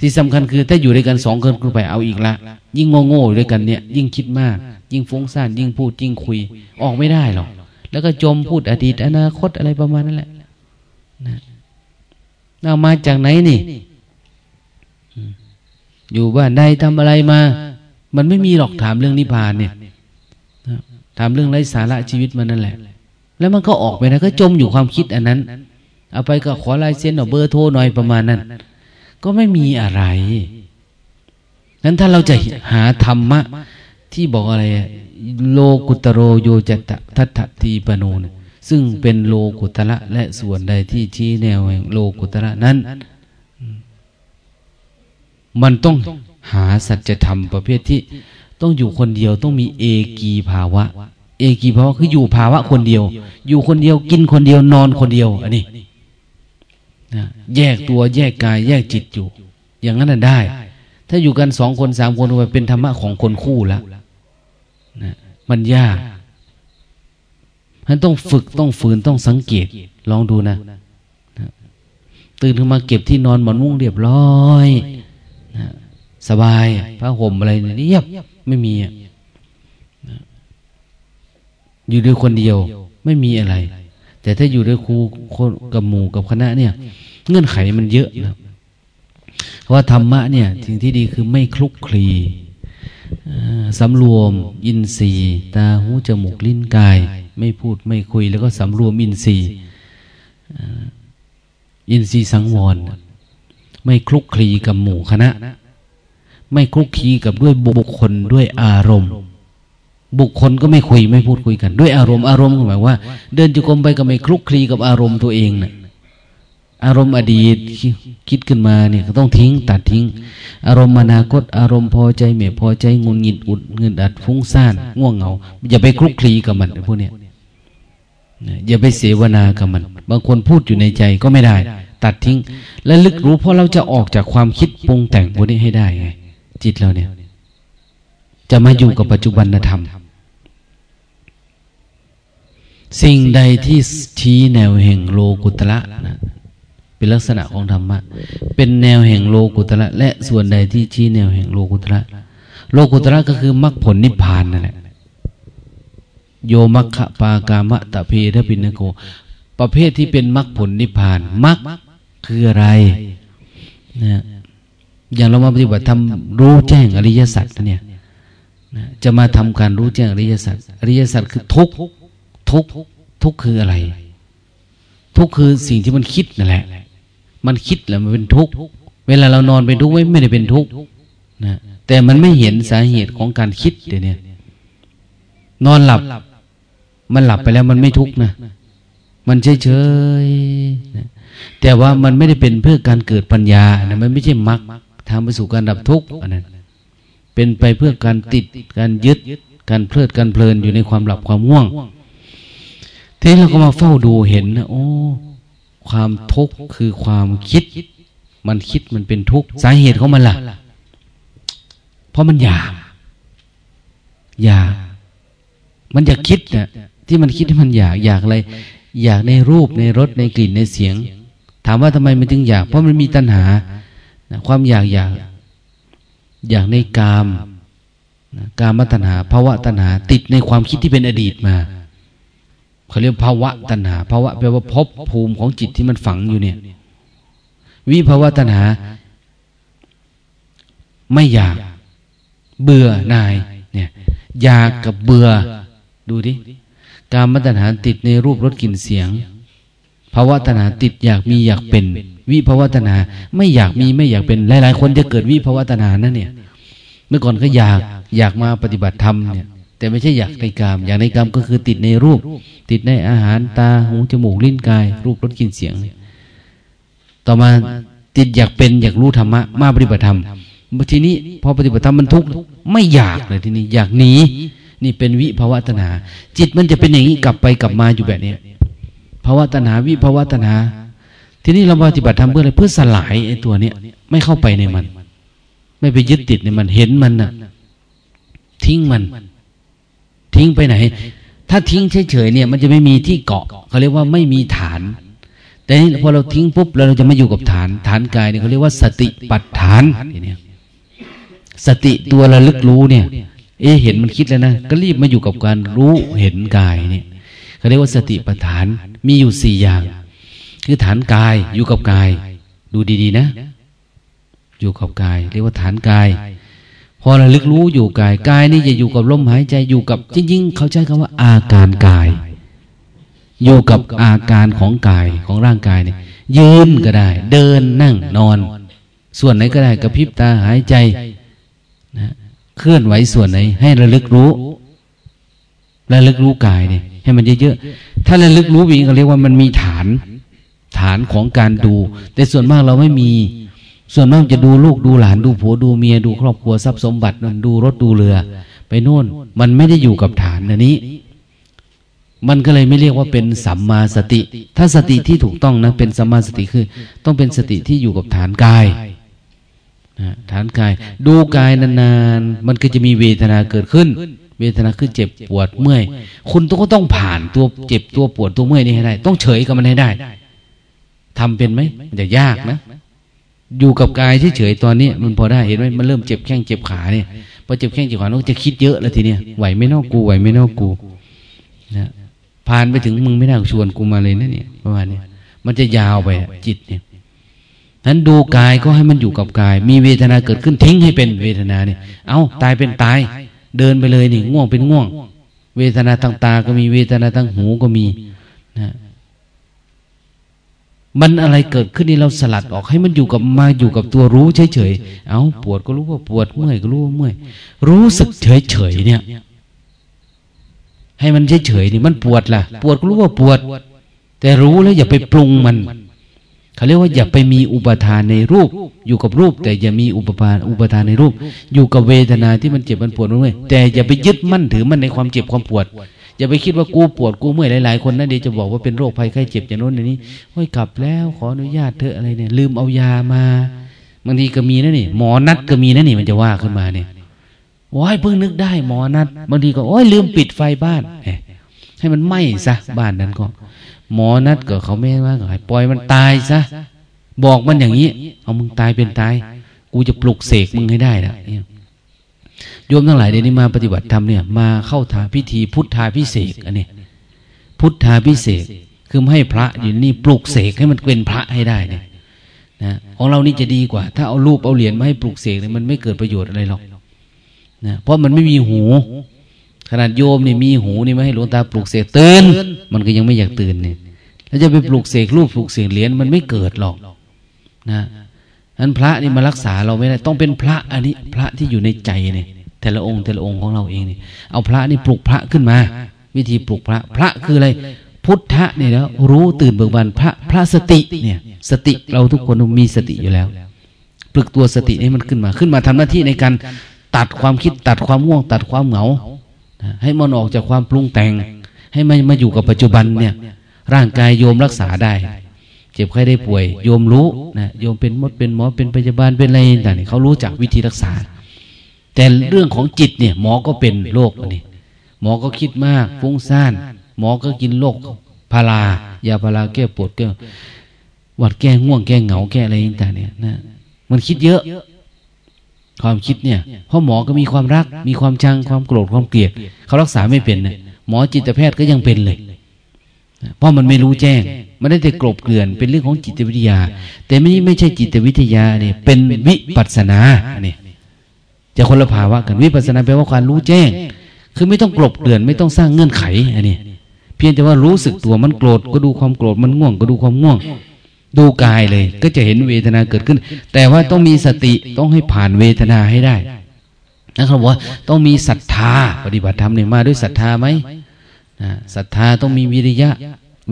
ที่สำคัญคือถ้าอยู่ด้วยกันสองคนขึ้นไปเอาอีกละ ยิ่งโง่ๆด้วยกันเนี่ย ยิ่งคิดมาก ยิ่งฟุ้งซ่านยิ่งพูดยิ่งคุย ออกไม่ได้หรอกแล้วก็จมพูดอดีตอนาคตอะไรประมาณนั้นแหละนะเอามาจากไหนนี่ อยู่บ้านใดทำอะไรมา มันไม่มีหรอกถามเรื่องนิพพานเนี่ยถามเรื่องไร้สาระชีวิตมันนั่นแหละ แล้วมันก็ออกไปนะก็จมอยู่ความคิดอันนั้น เอาไปก็ขอลายเซ็นเอาเบอร์โทรหน่อยประมาณนั้น ก็ไม่มีอะไรนั้นถ้าเราจะหาธรรมะ ที่บอกอะไร โลกุตโรโยจตะทัตตีปโนนซึ่งเป็นโลกุตระและส่วนใดที่ชี้แนวแห่งโลกุตระนั้น มันต้องหาสัจธรรมประเภทที่ต้องอยู่คนเดียวต้องมีเอกีภาวะ เอกีภาวะคืออยู่ภาวะคนเดียว อยู่คนเดียวกินคนเดียวนอนคนเดียว อันนี้แยกตัวแยกกาย แยกจิตอยู่ อย่างนั้นได้ ถ้าอยู่กันสองคนสามคนไปเป็นธรรมะของคนคู่ล้วนะมันยากฉะนั้นต้องฝึกต้องฝืนต้องสังเกต ลองดูนะ ตื่นขึ้นมาเก็บที่นอนหมอนมุ้งเรียบร้อย สบายผ้าห่มอะไรเนี่ยเรียบไม่มีอยู่ด้วยคนเดียวไม่มีอะไร แต่ถ้าอยู่ด้วยครูกับหมู่กับคณะเนี่ย เงื่อนไขมันเยอะนะว่าธรรมะเนี่ยสิ่งที่ดีคือไม่คลุกคลีสำรวม อินทรีย์ตาหูจมูกลิ้นกาย ไม่พูดไม่คุย แล้วก็สำรวมอินทรีย์อินทรีย์สังวร ไม่คลุกคลีกับหมู่คณะ ไม่คลุกคลีกับด้วยบุคคลด้วยอารมณ์ บุคคลก็ไม่คุยไม่พูดคุยกัน ด้วยอารมณ์อารมณ์หมายว่า เดินจุกรมไปก็ไม่คลุกคลีกับอารมณ์ตัวเองนะ่ะอารมณ์อดีตคิดขึ้นมาเนี่ยก็ต้องทิ้งตัดทิ้ง อารมณ์อนาคต อารมณ์พอใจไม่พอใจงุนงิดอุดเงินอัดฟุ้งซ่านง่วงเหงา อย่าไปคลุกคลีกับมันพวกเนี้ยอย่าไปเสวนากับมัน บางคนพูดอยู่ในใจก็ไม่ได้ ตัดทิ้ง และลึกรู้เพราะเราจะออกจากความคิดปรุงแต่งพวกนี้ให้ได้ไง จิตเราเนี่ย จะมาอยู่กับปัจจุบันธรรม สิ่งใดที่ชี้แนวแห่งโลกุตละนะเป็นลักษณะของธรรมะ เป็นแนวแห่งโลกุตระและส่วนใดที่ชี้แนวแห่งโลกุตระโลกุตระก็คือมรรคผลนิพพานนั่นแหละ โยมัคคะปากามะตะเพทปินโก ประเภทที่เป็นมรรคผลนิพพาน มรรคคืออะไรนะ อย่างเรามาปฏิบัติทำรู้แจ้งอริยสัจเนี่ยจะมาทำการรู้แจ้งอริยสัจอริยสัจคือทุกทุกทุกคืออะไร ทุกคือสิ่งที่มันคิดนั่นแหละ มันคิดแล้วมันเป็นทุกข์เวลาเรานอนเป็นทุกข์ไม่ไม่ได้เป็นทุกข์นะแต่มันไม่เห็นสาเหตุของการคิดเดี๋ยวนี้นอนหลับ มันหลับไปแล้วมันไม่ทุกข์นะมันเฉยเฉยแต่ว่ามันไม่ได้เป็นเพื่อการเกิดปัญญานะมันไม่ใช่มรรค ทางไปสู่การดับทุกข์อันนั้นเป็นไปเพื่อการติดการยึด การเพลิดการเพลินอยู่ในความหลับความง่วง ทีนี้เราก็มาเฝ้าดูเห็นนะโอ้ความทุกข์คือความคิด มันคิดมันเป็นทุกข์สาเหตุของมันล่ะ เพราะมันอยากอยากมันอยากคิดเนี่ยที่มันคิดที่มันอยากอยากอะไร อยากในรูปในรสในกลิ่นในเสียง ถามว่าทำไมมันจึงอยาก เพราะมันมีตัณหา ความอยากอยากอยากในกามกามตัณหาภาวะตัณหา ติดในความคิดที่เป็นอดีตมาเขาเรียกภาวะตัณหาภาวะแปลว่าภพภูมิของจิตที่มันฝังอยู่เนี่ย วิภาวะตัณหา ไม่อยาก เบื่อนาย เนี่ย อยากกับเบื่อ ดูดิการมตัณหาติดในรูปรสกลิ่นเสียงภาวะตัณหาติดอยากมีอยากเป็น วิภาวะตัณหาไม่อยากมีไม่อยากเป็นหลาย ๆ คนจะเกิดวิภาวะตัณหานั่นเนี่ย เมื่อก่อนก็อยากอยากมาปฏิบัติธรรมเนี่ยแต่ไม่ใช่อยากในกาม อยากในกามก็คือติดในรูป ติดในอาหารตาหูจมูกลิ้นกาย รูปรสกลิ่นเสียง ต่อมาติดอยากเป็นอยากรู้ธรรมะมาปฏิบัติธรรมทีนี้พอปฏิบัติธรรมมันทุกข์ไม่อยากเลยทีนี้อยากหนีนี่เป็นวิภาวะตนา จิตมันจะเป็นอย่างนี้กลับไปกลับมาอยู่แบบนี้ภาวะตนาวิภาวะตนา ทีนี้เราปฏิบัติธรรมเพื่ออะไรเพื่อสลายไอ้ตัวเนี้ยไม่เข้าไปในมัน ไม่ไปยึดติดในมันเห็นมันน่ะ ทิ้งมัน ทิ้งไปไหน ถ้าทิ้งเฉยๆเนี่ย มันจะไม่มีที่เกาะเขาเรียกว่าไม่มีฐาน แต่นี่พอเราทิ้งปุ๊บเราจะมาอยู่กับฐาน ฐานกายเนี่ยเขาเรียกว่าสติปัฏฐานเนี่ยสติตัวระลึกรู้เนี่ย เอ๊เห็นมันคิดแล้วนะก็รีบมาอยู่กับการรู้เห็นกายเนี่ยเขาเรียกว่าสติปัฏฐานมีอยู่สี่อย่าง คือฐานกายอยู่กับกาย ดูดีๆนะ อยู่กับกาย เรียกว่าฐานกาย พอระลึกรู้อยู่กายกายนี่จะอยู่กับลมหายใจอยู่กับจริงๆเขาใช้คำว่าอาการกาย อยู่กับอาการของกายของร่างกายเนี่ยยืนก็ได้ เดินนั่งนอน ส่วนไหนก็ได้กระพริบตาหายใจนะเคลื่อนไหวส่วนไหน ให้ระลึกรู้ระลึกรู้กายเนี่ยให้มันเยอะๆถ้าระลึกรู้วิ่งเขาเรียกว่ามันมีฐาน ฐานของการดู แต่ส่วนมากเราไม่มี ส่วนมากจะดูลูกดูหลานดูผัวดูเมียดูครอบครัวทรัพย์สมบัตินั่นดูรถดูเรือ ไปโน่นมันไม่ได้อยู่กับฐานอันนี้ มันก็เลยไม่เรียกว่าเป็นสัมมาสติ ถ้าสติที่ถูกต้องนะเป็นสัมมาสติคือ ต้องเป็นสติที่อยู่กับฐานกายฐานกาย ดูกายนานๆ มันก็จะมีเวทนาเกิดขึ้น เวทนาคือเจ็บปวดเมื่อย คุณต้องก็ต้องผ่านตัวเจ็บตัวปวดตัวเมื่อยนี่ให้ได้ ต้องเฉยกับมันให้ได้ ทำเป็นไหมมันจะยากนะ อยู่กับกายเฉยๆตอนนี้ มันพอได้เห็นไหมมันเริ่มเจ็บแข้งเจ็บขาเนี่ยพอเจ็บแข้งเจ็บขาเราจะคิดเยอะแล้วทีเนี้ยไหวไม่นอกกูไหวไม่นอกกูนะผ่านไปถึงมึงไม่ได้ชวนกูมาเลยนะเนี่ยประมาณนี้มันจะยาวไปจิตเนี่ยนั้นดูกายก็ให้มันอยู่กับกาย มีเวทนาเกิดขึ้นทิ้งให้เป็นเวทนาเนี่ย เอาตายเป็นตาย เดินไปเลยนี่ง่วงเป็นง่วง เวทนาทางตาก็มีเวทนาทางหูก็มีนะ มันอะไรเกิดขึ้นนี่เราสลัดออกให้มันอยู่กับมาอยู่กับตัวรู้เฉยๆ เอาปวดก็รู้ว่าปวดเมื่อยก็รู้ว่าเมื่อย รู้สึกเฉยๆเนี่ย ให้มันเฉยๆนี่มันปวดล่ะ ปวดก็รู้ว่าปวด แต่รู้แล้วอย่าไปปรุงมันเขาเรียกว่าอย่าไปมีอุปทานในรูป อยู่กับรูป แต่อย่ามีอุปทานอุปทานในรูป อยู่กับเวทนาที่มันเจ็บมันปวดนั่นเลยแต่อย่าไปยึดมั่นถือมันในความเจ็บความปวด อย่าไปคิดว่ากูปวดกูเมื่อยหลายๆคนนั่นเดี๋ยวจะบอกว่าเป็นโรคภัยไข้เจ็บอย่างโน้นอย่างนี้โอ้ยกลับแล้วขออนุญาตเถอะอะไรเนี่ย ลืมเอายามาบางทีก็มีนะนี่ หมอนัดก็มีนะนี่ มันจะว่าขึ้นมาเนี่ยโอ้ยเพิ่งนึกได้หมอนัดบางทีก็โอ้ยลืมปิดไฟบ้านให้มันไหม้ซะบ้านนั้นก็ หมอนัดก็เขาไม่ว่าก็ให้ปล่อยมันตายซะบอกมันอย่างนี้ เอามึงตายเป็นตาย กูจะปลุกเสกมึงให้ได้ละเนี่ย โยมทั้งหลายเดี๋ยวนี้มาปฏิบัติธรรมเนี่ยมาเข้าทาพิธี พุทธาพิเศษอันนี้พุทธาพิเศษคือให้พระอยู่นี่ปลุกเสกให้มันเป็นพระให้ได้เนี่ยนะของเรานี่จะดีกว่า ถ้าเอารูปเอาเหรียญมาให้ปลุกเสกเนี่ยมันไม่เกิดประโยชน์อะไรหรอกนะเพราะมันไม่มีหู ขนาดโยมนี่มีหูนี่ไม่ให้หลวงตาปลุกเสกตื่นมันก็ยังไม่อยากตื่นเนี่ยแล้วจะไปปลุกเสกรูปปลุกเสกเหรียญมันไม่เกิดหรอกนะนั้นพระนี่มารักษาเราไม่ได้ ต้องเป็นพระอันนี้ พระที่อยู่ในใจเนี่ย แต่ละองค์แต่ละองค์ของเราเองนี่เอาพระนี่ปลุกพระขึ้นมา วิธีปลุกพระ พระคืออะไร พุทธะนี่แล้วรู้ตื่นเบิกบานพระพระสติเนี่ย สติเราทุกคนมีสติอยู่แล้วปลุกตัวสตินี้มันขึ้นมาขึ้นมาทำหน้าที่ในการตัดความคิดตัดความง่วง ตัดความเหงา ให้มันออกจากความปรุงแต่ง ให้มันมาอยู่กับปัจจุบันเนี่ย ร่างกายโยมรักษาได้ เจ็บไข้ได้ป่วย โยมรู้นะโยมเป็นมดเป็นหมอเป็นพยาบาลเป็นอะไรต่างๆเขารู้จักวิธีรักษา แต่เรื่องของจิตเนี่ย หมอก็เป็นโรคอันนี้ หมอก็คิดมากฟุ้งซ่าน หมอก็กินโรคพารายาพาราแก้ปวดแก้หวัดแก้ง่วงแก้เหงาแก้อะไรต่างเนี่ยนะมันคิดเยอะ ความคิดเนี่ยเพราะหมอก็มีความรัก มีความชังความโกรธความเกลียดเขารักษาไม่เป็นเนี่ยหมอจิตแพทย์ก็ยังเป็นเลยเพราะมันไม่รู้แจ้ง มันได้แต่กลบเกลื่อนเป็นเรื่องของจิตวิทยา แต่ไม่ไม่ใช่จิตวิทยาเนี่ยเป็นวิปัสนาเนี่ย จะคนละภาวะกันวิปัสสนาแปลว่าการรู้แจ้ง คือไม่ต้องกลบเกลื่อนไม่ต้องสร้างเงื่อนไขอันนี้เพียงแต่ว่ารู้สึกตัวมันโกรธก็ดูความโกรธมันง่วงก็ดูความง่วง ดูกายเลย ก็จะเห็นเวทนาเกิดขึ้น แต่ว่าต้องมีสติต้องให้ผ่านเวทนาให้ได้นะครับว่าต้องมีศรัทธาปฏิบัติธรรมเนี่ยมาด้วยศรัทธาไหมศรัทธาต้องมีวิริยะ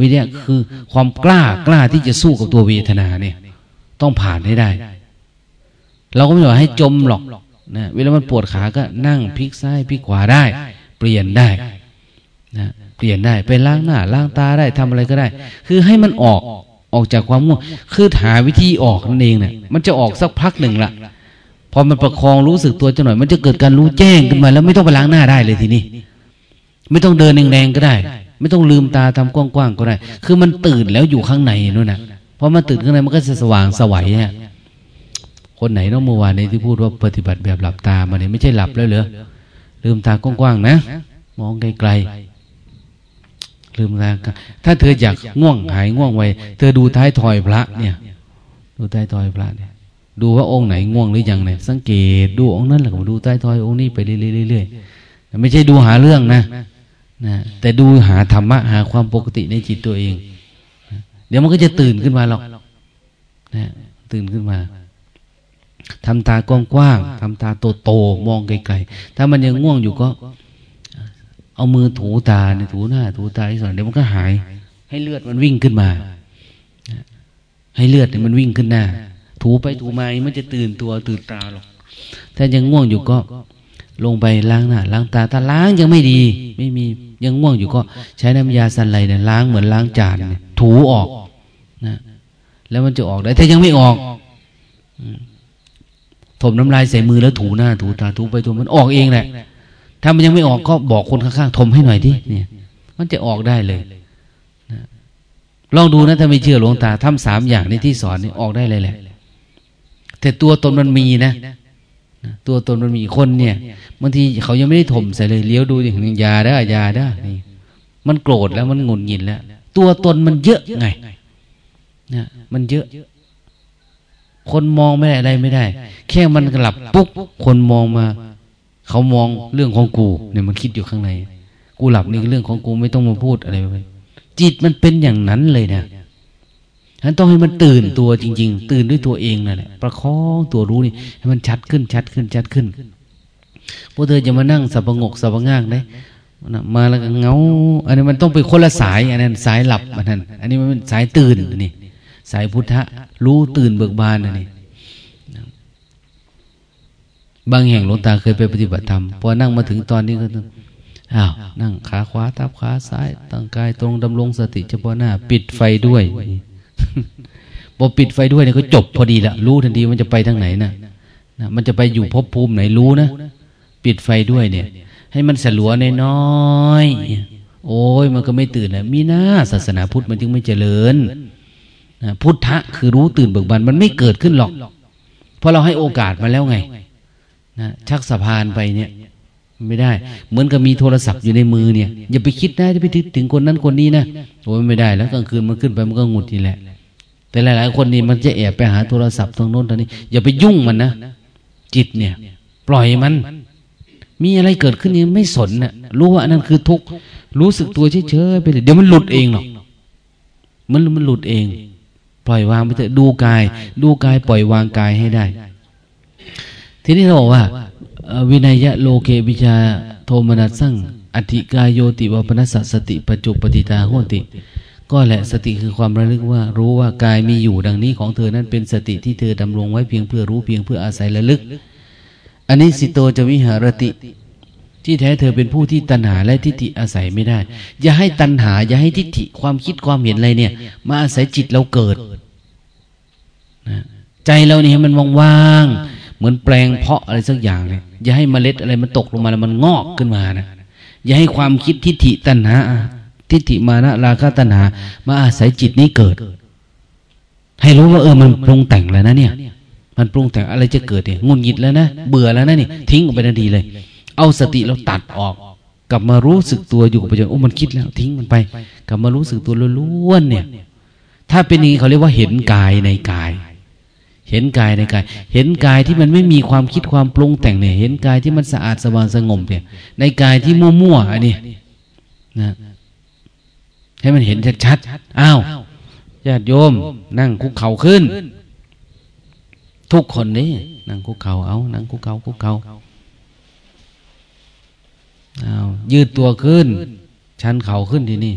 วิริยะคือความกล้ากล้าที่จะสู้กับตัวเวทนาเนี่ย ต้องผ่านให้ได้ เราก็ไม่บอกให้จมหรอก นะเวลามันปวดขาก็นั่งพลิกซ้ายพลิกขวาได้ เปลี่ยนได้นะเปลี่ยนได้ไปล้างหน้าล้างตาได้ทำอะไรก็ได้ คือให้มันออกออกจากความง่วงคือหาวิธีออกนั่นเองเนะี่ยมันจะออกสักพักหนึ่งละพอมันประคองรู้สึกตัวจะหน่อย มันจะเกิดการรู้แจ้งขึ้นมา แล้วไม่ต้องไปล้างหน้าได้เลยทีนี้ไม่ต้องเดินแรงๆก็ได้ ไม่ต้องลืมตาทำกว้างๆก็ได้ คือมันตื่นแล้วอยู่ข้างในนู่นนะเพอมันตื่นข้างในมันก็จะสว่างสวัยเนี่ย คนไหนน้องเมื่อวานนี้ที่พูดว่าปฏิบัติแบบหลับตามาเนี่ยไม่ใช่หลับแล้วเหรอลืมตากว้างๆนะ มองไกลๆลืมตาถ้าเธออยากง่วงหายง่วงไวเธอดูท้ายทอยพระ เนี่ย ดูท้ายทอยพระเนี่ย ดูว่าองค์ไหนง่วงหรือยังเนี่ยสังเกตดูองค์นั้นแหละก็ดูใต้ทอยองค์นี้ไปเรื่อยๆไม่ใช่ดูหาเรื่องนะนะแต่ดูหาธรรมะหาความปกติในจิตตัวเอง เดี๋ยวมันก็จะตื่นขึ้นมาหรอกนะตื่นขึ้นมา ทำตากว้างๆทำตาโตๆมองไกลๆถ้ามันยังง่วงอยู่ก็ เอามือถูตาเนี่ยถูหน้า ถูตาที่ส่วนเดี๋ยวมันก็หาย ให้เลือดมันวิ่งขึ้นมา ให้เลือดมันวิ่งขึ้นหน้า ถูไปถูมามันจะตื่นตัวตื่นตาหรอกถ้ายังง่วงอยู่ก็ลงไปล้างหน้าล้างตาถ้าล้างยังไม่ดี ไม่มียังง่วงอยู่ก็ ใช้น้ำยาสันไหลเนี่ยล้างเหมือนล้างจานเนี่ยถูออกนะแล้วมันจะออกได้ ถ้ายังไม่ออก ถมน้ำลายใส่มือแล้วถูหน้า ถูตาถูไปถูมันออกเองแหละถ้ามันยังไม่ออกก็บอกคนข้างๆถมให้หน่อยดิเนี่ย มันจะออกได้เลยลองดูนะถ้าไม่เชื่อหลวงตาทำสามอย่างในที่สอนนี่ออกได้เลยแหละ แต่ตัวตนมันมีนะตัวตนมันมีคนเนี่ยบางทีเขายังไม่ได้ถมใส่เลยเลี้ยวดูอย่างนึงยาได้ยาได้นี่มันโกรธแล้วมันงุนหงินแล้ว ตัวตนมันเยอะไงนะมันเยอะ คนมองไม่ได้อะไรไม่ได้ แค่มันกลับปุ๊บคนมองมา เขามองเรื่องของกูเนี่ยมันคิดอยู่ข้างใน กูหลับนี่เรื่องของกูไม่ต้องมาพูดอะไรไปจิตมันเป็นอย่างนั้นเลยเนะฉะนั้นต้องให้มันตื่นตัวจริง ๆ ตื่นด้วยตัวเองนั่นแหละประคองตัวรู้นี่ให้มันชัดขึ้นชัดขึ้นชัดขึ้นพวกเธอจะมานั่งสับงกสับง่างได้มาแล้วก็เงา อันนี้มันต้องเป็นคนละสาย อันนั้นสายหลับอันนั้น อันนี้มันเป็นสายตื่นนี่ สายพุทธะ รู้ตื่นเบิกบานอันนี้บางแห่งหลวงตาเคยไปปฏิบัติธรรมพอนั่งมาถึงตอนนี้ก็อ้าวนั่งขาขวาทับขาซ้ายตั้งกายตรงดำรงสติเฉพาะหน้า ปิดไฟด้วยพอปิดไฟด้วยเนี่ยก็จบพอดีละรู้ทันทีมันจะไปทางไหนนะนะมันจะไปอยู่ภพภูมิไหนรู้นะปิดไฟด้วยเนี่ย ให้มันสลัวน้อยโอ้ยมันก็ไม่ตื่นนะมีหน้าศาสนาพุทธมันจึงไม่เจริญ นะพุทธะคือรู้ตื่นเบิกบานมันไม่เกิดขึ้นหรอก เพราะเราให้โอกาสมาแล้วไงนะชักสะพานไปเนี่ยไม่ได้ เหมือนกับมีโทรศัพท์อยู่ในมือเนี่ย อย่าไปคิดนะจะไปถึงคนนั้นคนนี้นะโอ้ยไม่ได้แล้วกลางคืนมันขึ้นไปมันก็งุดทีแหละ แต่หลาย ๆ คนนี่มันจะแอบไปหาโทรศัพท์ตรงโน้นตรงนี้ อย่าไปยุ่งมันนะจิตเนี่ย ปล่อยมัน มีอะไรเกิดขึ้นนี่ไม่สนนะ่ะรู้ว่านั่นคือทุกข์รู้สึกตัวเฉยๆไปเลยเดี๋ยวมันหลุดเองหรอกมันมันหลุดเอง ปล่อยวางไปเถอะดูกาย ดูกายปล่อยวางกายให้ได้ ทีนี้เราบอกว่า วินัยะโลเกวิชาโทมนัสสั่งอธิกายโยติวปนัสสติปัจจุปฏิตาโหติ ก็แหละสติคือความระลึกว่า รู้ว่ากายมีอยู่ดังนี้ของเธอนั้นเป็นสติที่เธอดำรงไว้เพียงเพื่อรู้เพียงเพื่ออาศัยระลึกอันนี้สิโตจะวิหารติ ที่แท้เธอเป็นผู้ที่ตัณหาและทิฏฐิอาศัยไม่ได้ อย่าให้ตัณหา อย่าให้ทิฏฐิความคิดความเห็นอะไรเนี่ย มาอาศัยจิตเราเกิดนะใจเราเนี่ยมันว่างๆเหมือนแปลงเพาะอะไรสักอย่างเลยอย่าให้เมล็ดอะไรมันตกลงมาแล้วมันงอกขึ้นมานะอย่าให้ความคิดทิฏฐิตัณหา ทิฏฐิมานะราคะตัณหา มาอาศัยจิตนี้เกิด ให้รู้ว่าเออมันปรุงแต่งแล้วนะเนี่ย มันปรุงแต่งอะไรจะเกิดเนี่ยงุนหงิดแล้วนะเบื่อแล้วนะนี่ทิ้งออกไปทันทีเลย เอาสติเราตัดออกกลับมารู้สึกตัวอยู่กับปัจจุบันโอ้มันคิดแล้ว ทิ้งมันไป กลับมารู้สึกตัวล้วนเนี่ย ถ้าเป็นนี้เขาเรียกว่าเห็นกายในกาย เห็นกายในกาย เห็นกายที่มันไม่มีความคิดความปรุงแต่งเนี่ย เห็นกายที่มันสะอาดสว่างสงบเนี่ย ในกายที่มั่วๆอันนี้นะให้มันเห็นชัดๆอ้าวญาติโยม นั่งคุกเข่าขึ้น ทุกคนนี่นั่งคุกเข่าเอา นั่งคุกเข่าคุกเข่า อายืดตัวขึ้น ชันเข่าขึ้นทีนี่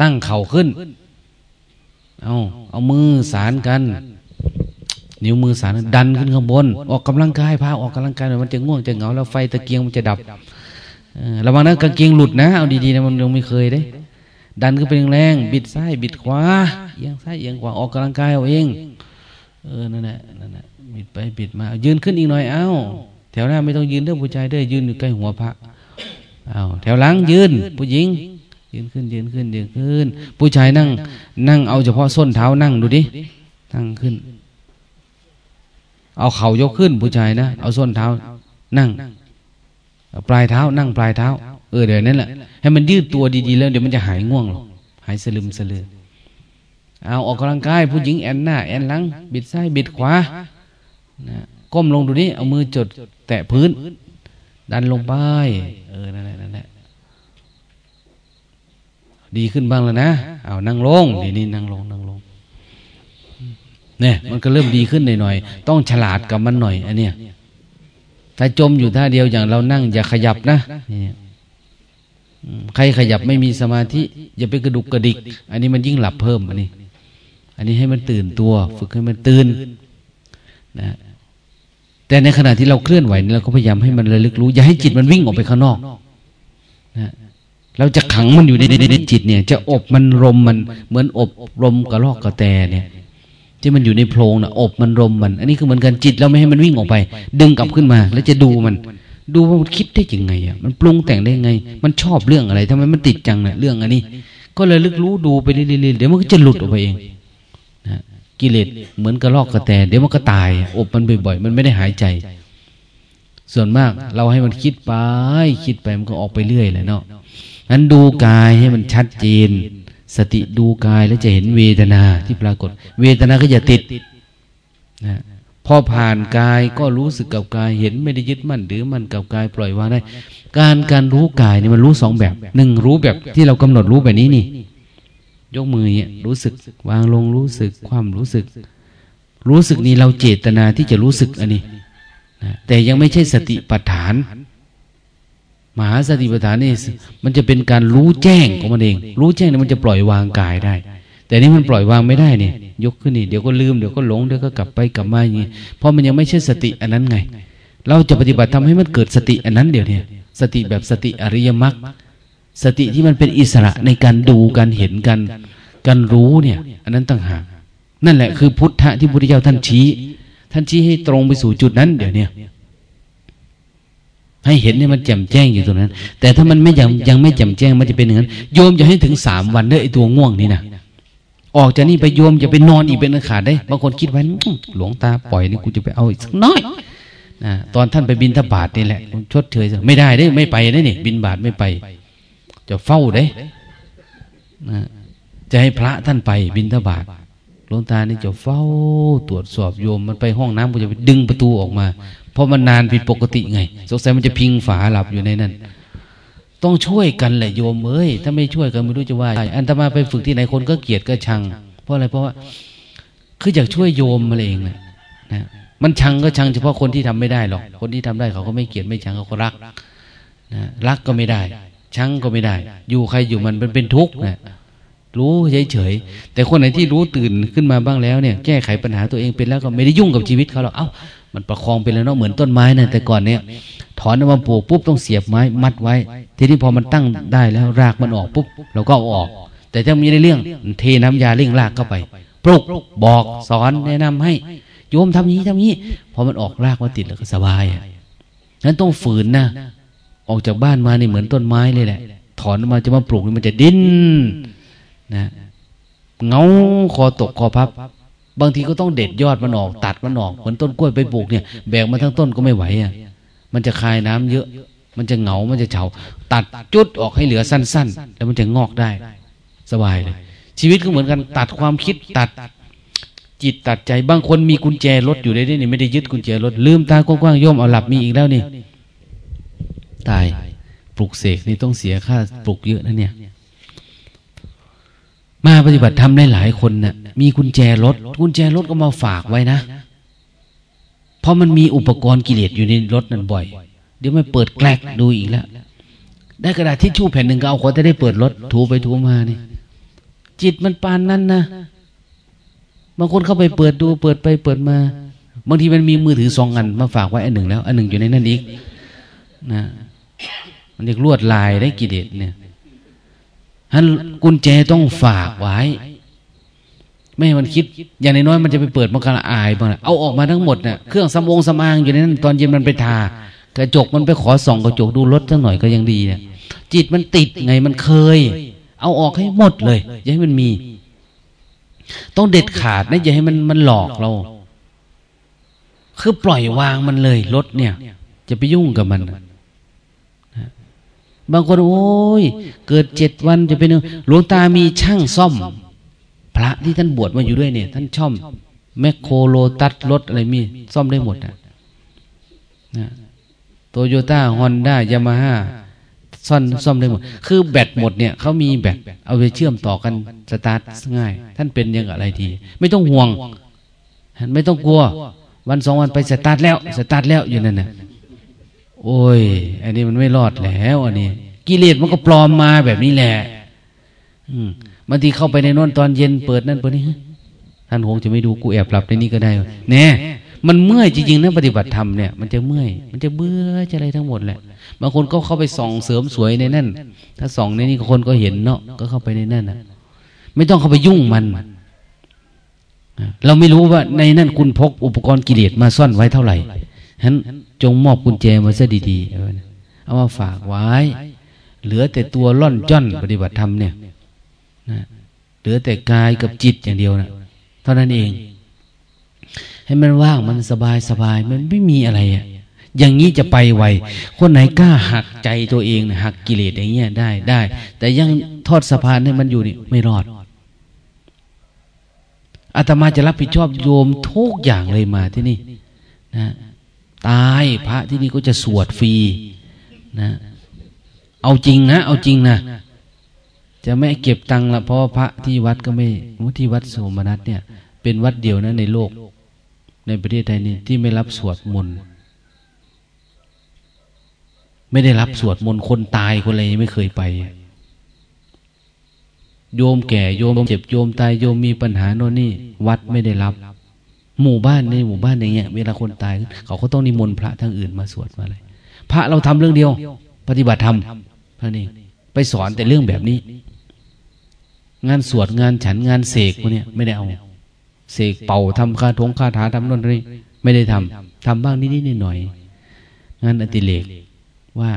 ตั้งเข่าขึ้น เอาเอามือสารกัน นิ้วมือสารดันขึ้นข้างบน ออกกำลังกายพาออกกำลังกายมันจะง่วงจะเหงาแล้วไฟตะเกียงมันจะดับระวังนะกางเกงหลุดนะ เอาดีๆนะมันยังไม่เคยได้ ดันขึ้นไปแรงบิดซ้ายบิดขวาเอียงซ้ายเอียงขวาออกกำลังกายเอาเอง เออนั่นแหละนั่นแหละบิดไปบิดมา ยืนขึ้นอีกหน่อยเอ้า แถวหน้าไม่ต้องยืนเด้องผู้ชายเด้ยืนอยู่ใกล้หัวพระ เอาแถวหลังยืน ผู้หญิง ยืนขึ้นยืนขึ้นยืนขึ้น ผู้ชายนั่ง นั่งเอาเฉพาะส้นเท้านั่งดูดินั่งขึ้น เอาเข่ายกขึ้น ผู้ชายนะเอาส้นเท้า นั่งปลายเท้า นั่งปลายเท้า เออเดี๋ยวนั้นแหละให้มันยืดตัวดีๆแล้วเดี๋ยวมันจะหายง่วงหรอกหายสลึมสลือเอาออกกำลังกาย ผู้หญิงแอนหน้าแอนหลัง บิดซ้ายบิดขวานะก้มลงดูนี่เอามือจด แตะพื้น ดันลงไป เออ นั่นแหละนั่นแหละดีขึ้นบ้างแล้วนะเอานั่งลงนี่นี่นั่งลงนั่งลง เนี่ย มันก็เริ่มดีขึ้นหน่อยๆต้องฉลาดกับมันหน่อยอันเนี้ยถ้าจมอยู่ท่าเดียวอย่างเรานั่ง อย่าขยับนะนี่ใครขยับไม่มีสมาธิ อย่าไปกระดุกกระดิก อันนี้มันยิ่งหลับเพิ่มอันนี้ อันนี้ให้มันตื่นตัว ฝึกให้มันตื่นนะ แต่ในขณะที่เราเคลื่อนไหวนี่เราก็พยายามให้มันระลึกรู้ อย่าให้จิตมันวิ่งออกไปข้างนอกนะเราจะขังมันอยู่ในในจิตเนี่ย จะอบมันรมมันเหมือนอบรมกระรอกกระแตเนี่ย ที่มันอยู่ในโพรงนะอบมันรมมัน อันนี้คือเหมือนกันจิตเราไม่ให้มันวิ่งออกไป ดึงกลับขึ้นมา แล้วจะดูมัน ดูว่ามันคิดได้ยังไงอะมันปรุงแต่งได้ยังไง มันชอบเรื่องอะไรทำไมมันติดจังเนี่ยเรื่องอันนี้ ก็เลยลึกรู้ดูไปเรื่อยๆเดี๋ยวมันก็จะหลุดออกไปเอง กิเลสเหมือนกระรอกกระแต เดี๋ยวมันก็ตาย อบมันบ่อยๆ มันไม่ได้หายใจ ส่วนมากเราให้มันคิดไป คิดไปมันก็ออกไปเรื่อยเลยเนาะนั้นดูกายให้มันชัดเจน สติดูกายแล้วจะเห็นเวทนาที่ปรากฏ เวทนาก็อย่าติดนะพอผ่านกายก็รู้สึกกับกายเห็นไม่ได้ยึดมั่นหรือมันกับกายปล่อยวางได้ การการรู้กายนี่มันรู้สองแบบหนึ่งรู้แบบที่เรากำหนดรู้แบบนี้นี่ ยกมือเนี่ยรู้สึก วางลงรู้สึกความรู้สึก รู้สึกนี่เราเจตนาที่จะรู้สึกอันนี้นะแต่ยังไม่ใช่สติปัฏฐานมหาสติปัฏฐานนี่มันจะเป็นการรู้แจ้งของมันเอง รู้แจ้งนี่มันจะปล่อยวางกายได้ แต่นี่มันปล่อยวางไม่ได้เนี่ยยกขึ้นนี่เดี๋ยวก็ลืมเดี๋ยวก็หลงเดี๋ยวก็กลับไปกลับมาอย่างนี้เพราะมันยังไม่ใช่สติอันนั้นไง เราจะปฏิบัติทำให้มันเกิดสติอันนั้นเดี๋ยวนี้สติแบบสติอริยมรรค สติที่มันเป็นอิสระในการดูการเห็นกันการรู้เนี่ย อันนั้นต่างหากนั่นแหละคือพุทธะที่พุทธเจ้าท่านชี้ ท่านชี้ให้ตรงไปสู่จุดนั้น เดี๋ยวนี้ให้เห็นเนี่ยมันแจ่มแจ้งอยู่ตรงนั้น แต่ถ้ามันไม่ยังยังไม่แจ่มแจ้งมันจะเป็นอย่างนั้นโยมจะให้ถึงสามวันเด้อไอตัวง่วงนี่นะออกจากนี่ไปโยมจะไปนอนอีกเป็นขาดได้บางคนคิดไว้หลวงตาปล่อยนี่กูจะไปเอาอีกสักน้อยนะตอนท่านไปบินทบาทนี่แหละชดเชยไม่ได้ได้ไม่ไปได้นี่บินบาทไม่ไป จะเฝ้าได้จะให้พระท่านไปบินทบาทหลวงตานี่จะเฝ้าตรวจสอบโยมมันไปห้องน้ำก็จะไปดึงประตูออกมา เพราะมันนานผิดปกติไง สงสัยมันจะพิงฝาหลับอยู่ในนั้น ต้องช่วยกันแหละโยมเอ้ยถ้าไม่ช่วยกันไม่รู้จะว่าอันตมาไปฝึกที่ไหนคนก็เกลียดก็ชัง เพราะอะไรเพราะว่าคืออยากช่วยโยมมาเองนะนะมันชังก็ชังเฉพาะคนที่ทำไม่ได้หรอก คนที่ทำได้เขาก็ไม่เกลียดไม่ชังเขาก็รักนะรักก็ไม่ได้ ชังก็ไม่ได้ อยู่ใครอยู่มันเป็นเป็นทุกข์นะรู้เฉยๆแต่คนไหนที่รู้ตื่นขึ้นมาบ้างแล้วเนี่ย แก้ไขปัญหาตัวเองเป็นแล้วก็ไม่ได้ยุ่งกับชีวิตเขาหรอกเอ้า มันประคองไปแล้วเนาะเหมือนต้นไม้นะแต่ก่อนเนี่ย ถอนออกมาปลูกปุ๊บต้องเสียบไม้มัดไว้ ทีนี้พอมันตั้งได้แล้วรากมันออกปุ๊บเราก็เอาออก แต่ถ้ามีในเรื่องเทน้ำยาเร่งรากเข้าไปปลุกบอกสอนแนะนำให้โยมทำนี้ทำนี้พอมันออกรากมาติดแล้วก็สบายนั้นต้องฝืนนะ ออกจากบ้านมานี่เหมือนต้นไม้เลยแหละ ถอนมาจะมาปลูกมันจะดิ้นนะเงาคอตกคอพับบางทีก็ต้องเด็ดยอดมันออก ตัดมันออกเหมือนต้นกล้วยไปปลูกเนี่ยแบกมาทั้งต้นก็ไม่ไหวอะมันจะคายน้ำเยอะ มันจะเหงา มันจะเฉา ตัดจุดออกให้เหลือสั้น ๆ แล้วมันจะงอกได้ สบายเลย ชีวิตก็เหมือนกัน ตัดความคิดตัด จิตตัดใจ บางคนมีกุญแจรถอยู่ได้นี่ไม่ได้ยึดกุญแจรถลืมตากว้างๆโยมเอาหลับมีอีกแล้วนี่ ตาย ปลุกเสกนี่ต้องเสียค่าปลุกเยอะนะเนี่ย มาปฏิบัติทำได้หลายคนนะ่ะ มีกุญแจรถ กุญแจรถก็มาฝากไว้นะ เพราะมันมีอุปกรณ์กิเลสอยู่ในรถนั้นบ่อย เดี๋ยวมันเปิดแกลกดูอีกแล้ว ได้กระดาษที่ชู่แผ่นหนึ่งก็เอาคนจะได้เปิดรถถูไปถูมานี่ จิตมันปานนั้นนะบางคนเข้าไปเปิดดูเปิดไปเปิดมา บางทีมันมีมือถือสองอันมาฝากไว้อันหนึ่งแล้ว อันหนึ่งอยู่ในนั้นอีกนะ มันเรียกลวดลายได้กิเลสเนี่ยฮันกุญแจต้องฝากไว้ ไม่ให้มันคิด อย่างน้อยมันจะไปเปิดมันกระอายบ้างเอาออกมาทั้งหมดเนะ่ยเครื่องสำองสำอางอยู่ในนั้นตอนเย็นมันไปทากระจกมันไปขอส่องกระจกดูรถสักหน่อยก็ยังดีเนี่ยจิตมันติดไงมันเคย เอาออกให้หมดเลยอย่าให้มันมี ต้องเด็ดขาดนะอย่าให้มันมันหลอกเรา คือปล่อยวางมันเลยรถเนี่ย จะไปยุ่งกับมัน บางคนโอ้ย เกิดเจ็ดวันจะเป็นหลวงตามีช่างซ่อม พระที่ท่านบวชมาอยู่ด้วยเนี่ย ท่านซ่อม แมคโครโลตัสรถอะไรมี ซ่อมได้หมดนะโตโยต้าฮอนด้ายามาฮ่าซ่อมซ่อมได้หมด คือแบตหมดเนี่ยเขามีแบตเอาไปเชื่อมต่อกันสตาร์ทง่าย ท่านเป็นยังอะไรที ไม่ต้องห่วง ไม่ต้องกลัว วันสองวันไปสตาร์ทแล้ว สตาร์ทแล้วอยู่นั่นนะ โอ้ย อันนี้มันไม่รอดแล้วอันนี้ กิเลสมันก็ปลอมมาแบบนี้แหละบางทีเข้าไปในนอนตอนเย็นเปิดนั่นเปิดนี่ท่านคงจะไม่ดูกูแอบหลับในนี้ก็ได้แน่มันเมื่อยจริงๆนะปฏิบัติธรรมเนี่ยมันจะเมื่อย มันจะเบื่อจะอะไรทั้งหมดแหละบางคนก็เข้าไปส่องเสริมสวยในนั่น ถ้าส่องในนี้คนก็เห็นเนาะก็เข้าไปในนั่นนะไม่ต้องเข้าไปยุ่งมันเราไม่รู้ว่าในนั่นคุณพกอุปกรณ์กิเลสมาซ่อนไว้เท่าไหร่ ฉะนั้นจงมอบกุญแจมาซะดีๆเอามาฝากไว้ เหลือแต่ตัวล่อนจ้อนปฏิบัติธรรมเนี่ยนะเหลือแต่กายกับจิตอย่างเดียวนะเท่านั้นเอง ให้มันว่างมันสบายสบายมันไม่มีอะไรอะอย่างนี้จะไปไว คนไหนกล้าหักใจตัวเองนะหักกิเลสอย่างเงี้ยได้ได้ แต่ยังทอดสะพานให้มันอยู่นี่ไม่รอดอาตมาจะรับผิดชอบโยมทุกอย่างเลยมาที่นี่ นะ ตายพระที่นี่ก็จะสวดฟรีนะ เอาจริงนะ เอาจริงนะ จะไม่เก็บตังค์ละเพราะพระที่วัดก็ไม่ที่วัดโสมนัสเนี่ย เป็นวัดเดียวนะในโลก ในประเทศไทยนี่ที่ไม่รับสวดมนต์ไม่ได้รับสวดมนต์คนตายคนอะไรไม่เคยไป โยมแก่โยมเจ็บโยมตายโยมมีปัญหาโน่นนี่ วัดไม่ได้รับ หมู่บ้านในหมู่บ้านอย่างเงี้ยเวลาคนตาย เขาก็ต้องนิมนต์พระทั้งอื่นมาสวดมาอะไรพระเราทำเรื่องเดียว ปฏิบัติธรรมพระนี่ไปสอนแต่เรื่องแบบนี้ งานสวดงานฉันงานเสกพวกนี้ไม่ได้เอา เสกเป่าทำคาถงคาถาทำน่นนี่ไม่ได้ทำทำบ้างนิดๆหน่อยงานอติเลกว่า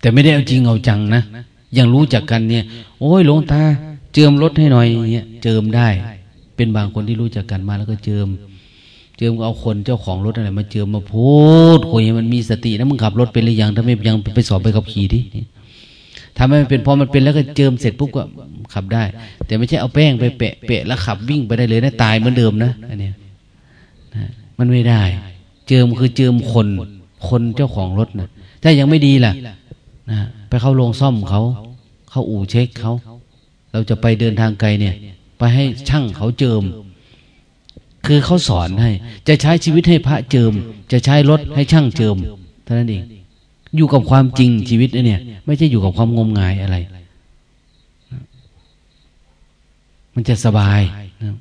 แต่ไม่ได้เอาจริงเอาจังนะยังรู้จักกันเนี่ย โอ้ยหลวงตา เจิมรถให้หน่อยเนี่ยเจิมได้ เป็นบางคนที่รู้จักกันมาแล้วก็เจิม เจิมเอาคนเจ้าของรถอะไรมาเจิมมาพูดคุยมันมีสตินะมึงขับรถเป็นหรือยังถ้าไม่ยังไปสอบไปขับขี่ดิทำให้มันเป็นพอมันเป็นแล้วก็เจิมเสร็จปุ๊บก็ขับได้ แต่ไม่ใช่เอาแป้งไปเปะเปะแล้วขับวิ่งไปได้เลยนะตายเหมือนเดิมนะอันนี้มันไม่ได้ เจิมคือเจิมคน คนเจ้าของรถนะถ้ายังไม่ดีล่ะนะไปเข้าโรงซ่อมเขา เข้าอู่เช็คเขา เราจะไปเดินทางไกลเนี่ย ไปให้ช่างเขาเจิม คือเขาสอนให้ จะใช้ชีวิตให้พระเจิม จะใช้รถให้ช่างเจิมเท่านั้นเอง อยู่กับความจริงชีวิตเนี่ย ไม่ใช่อยู่กับความงมงายอะไร มันจะสบายนะ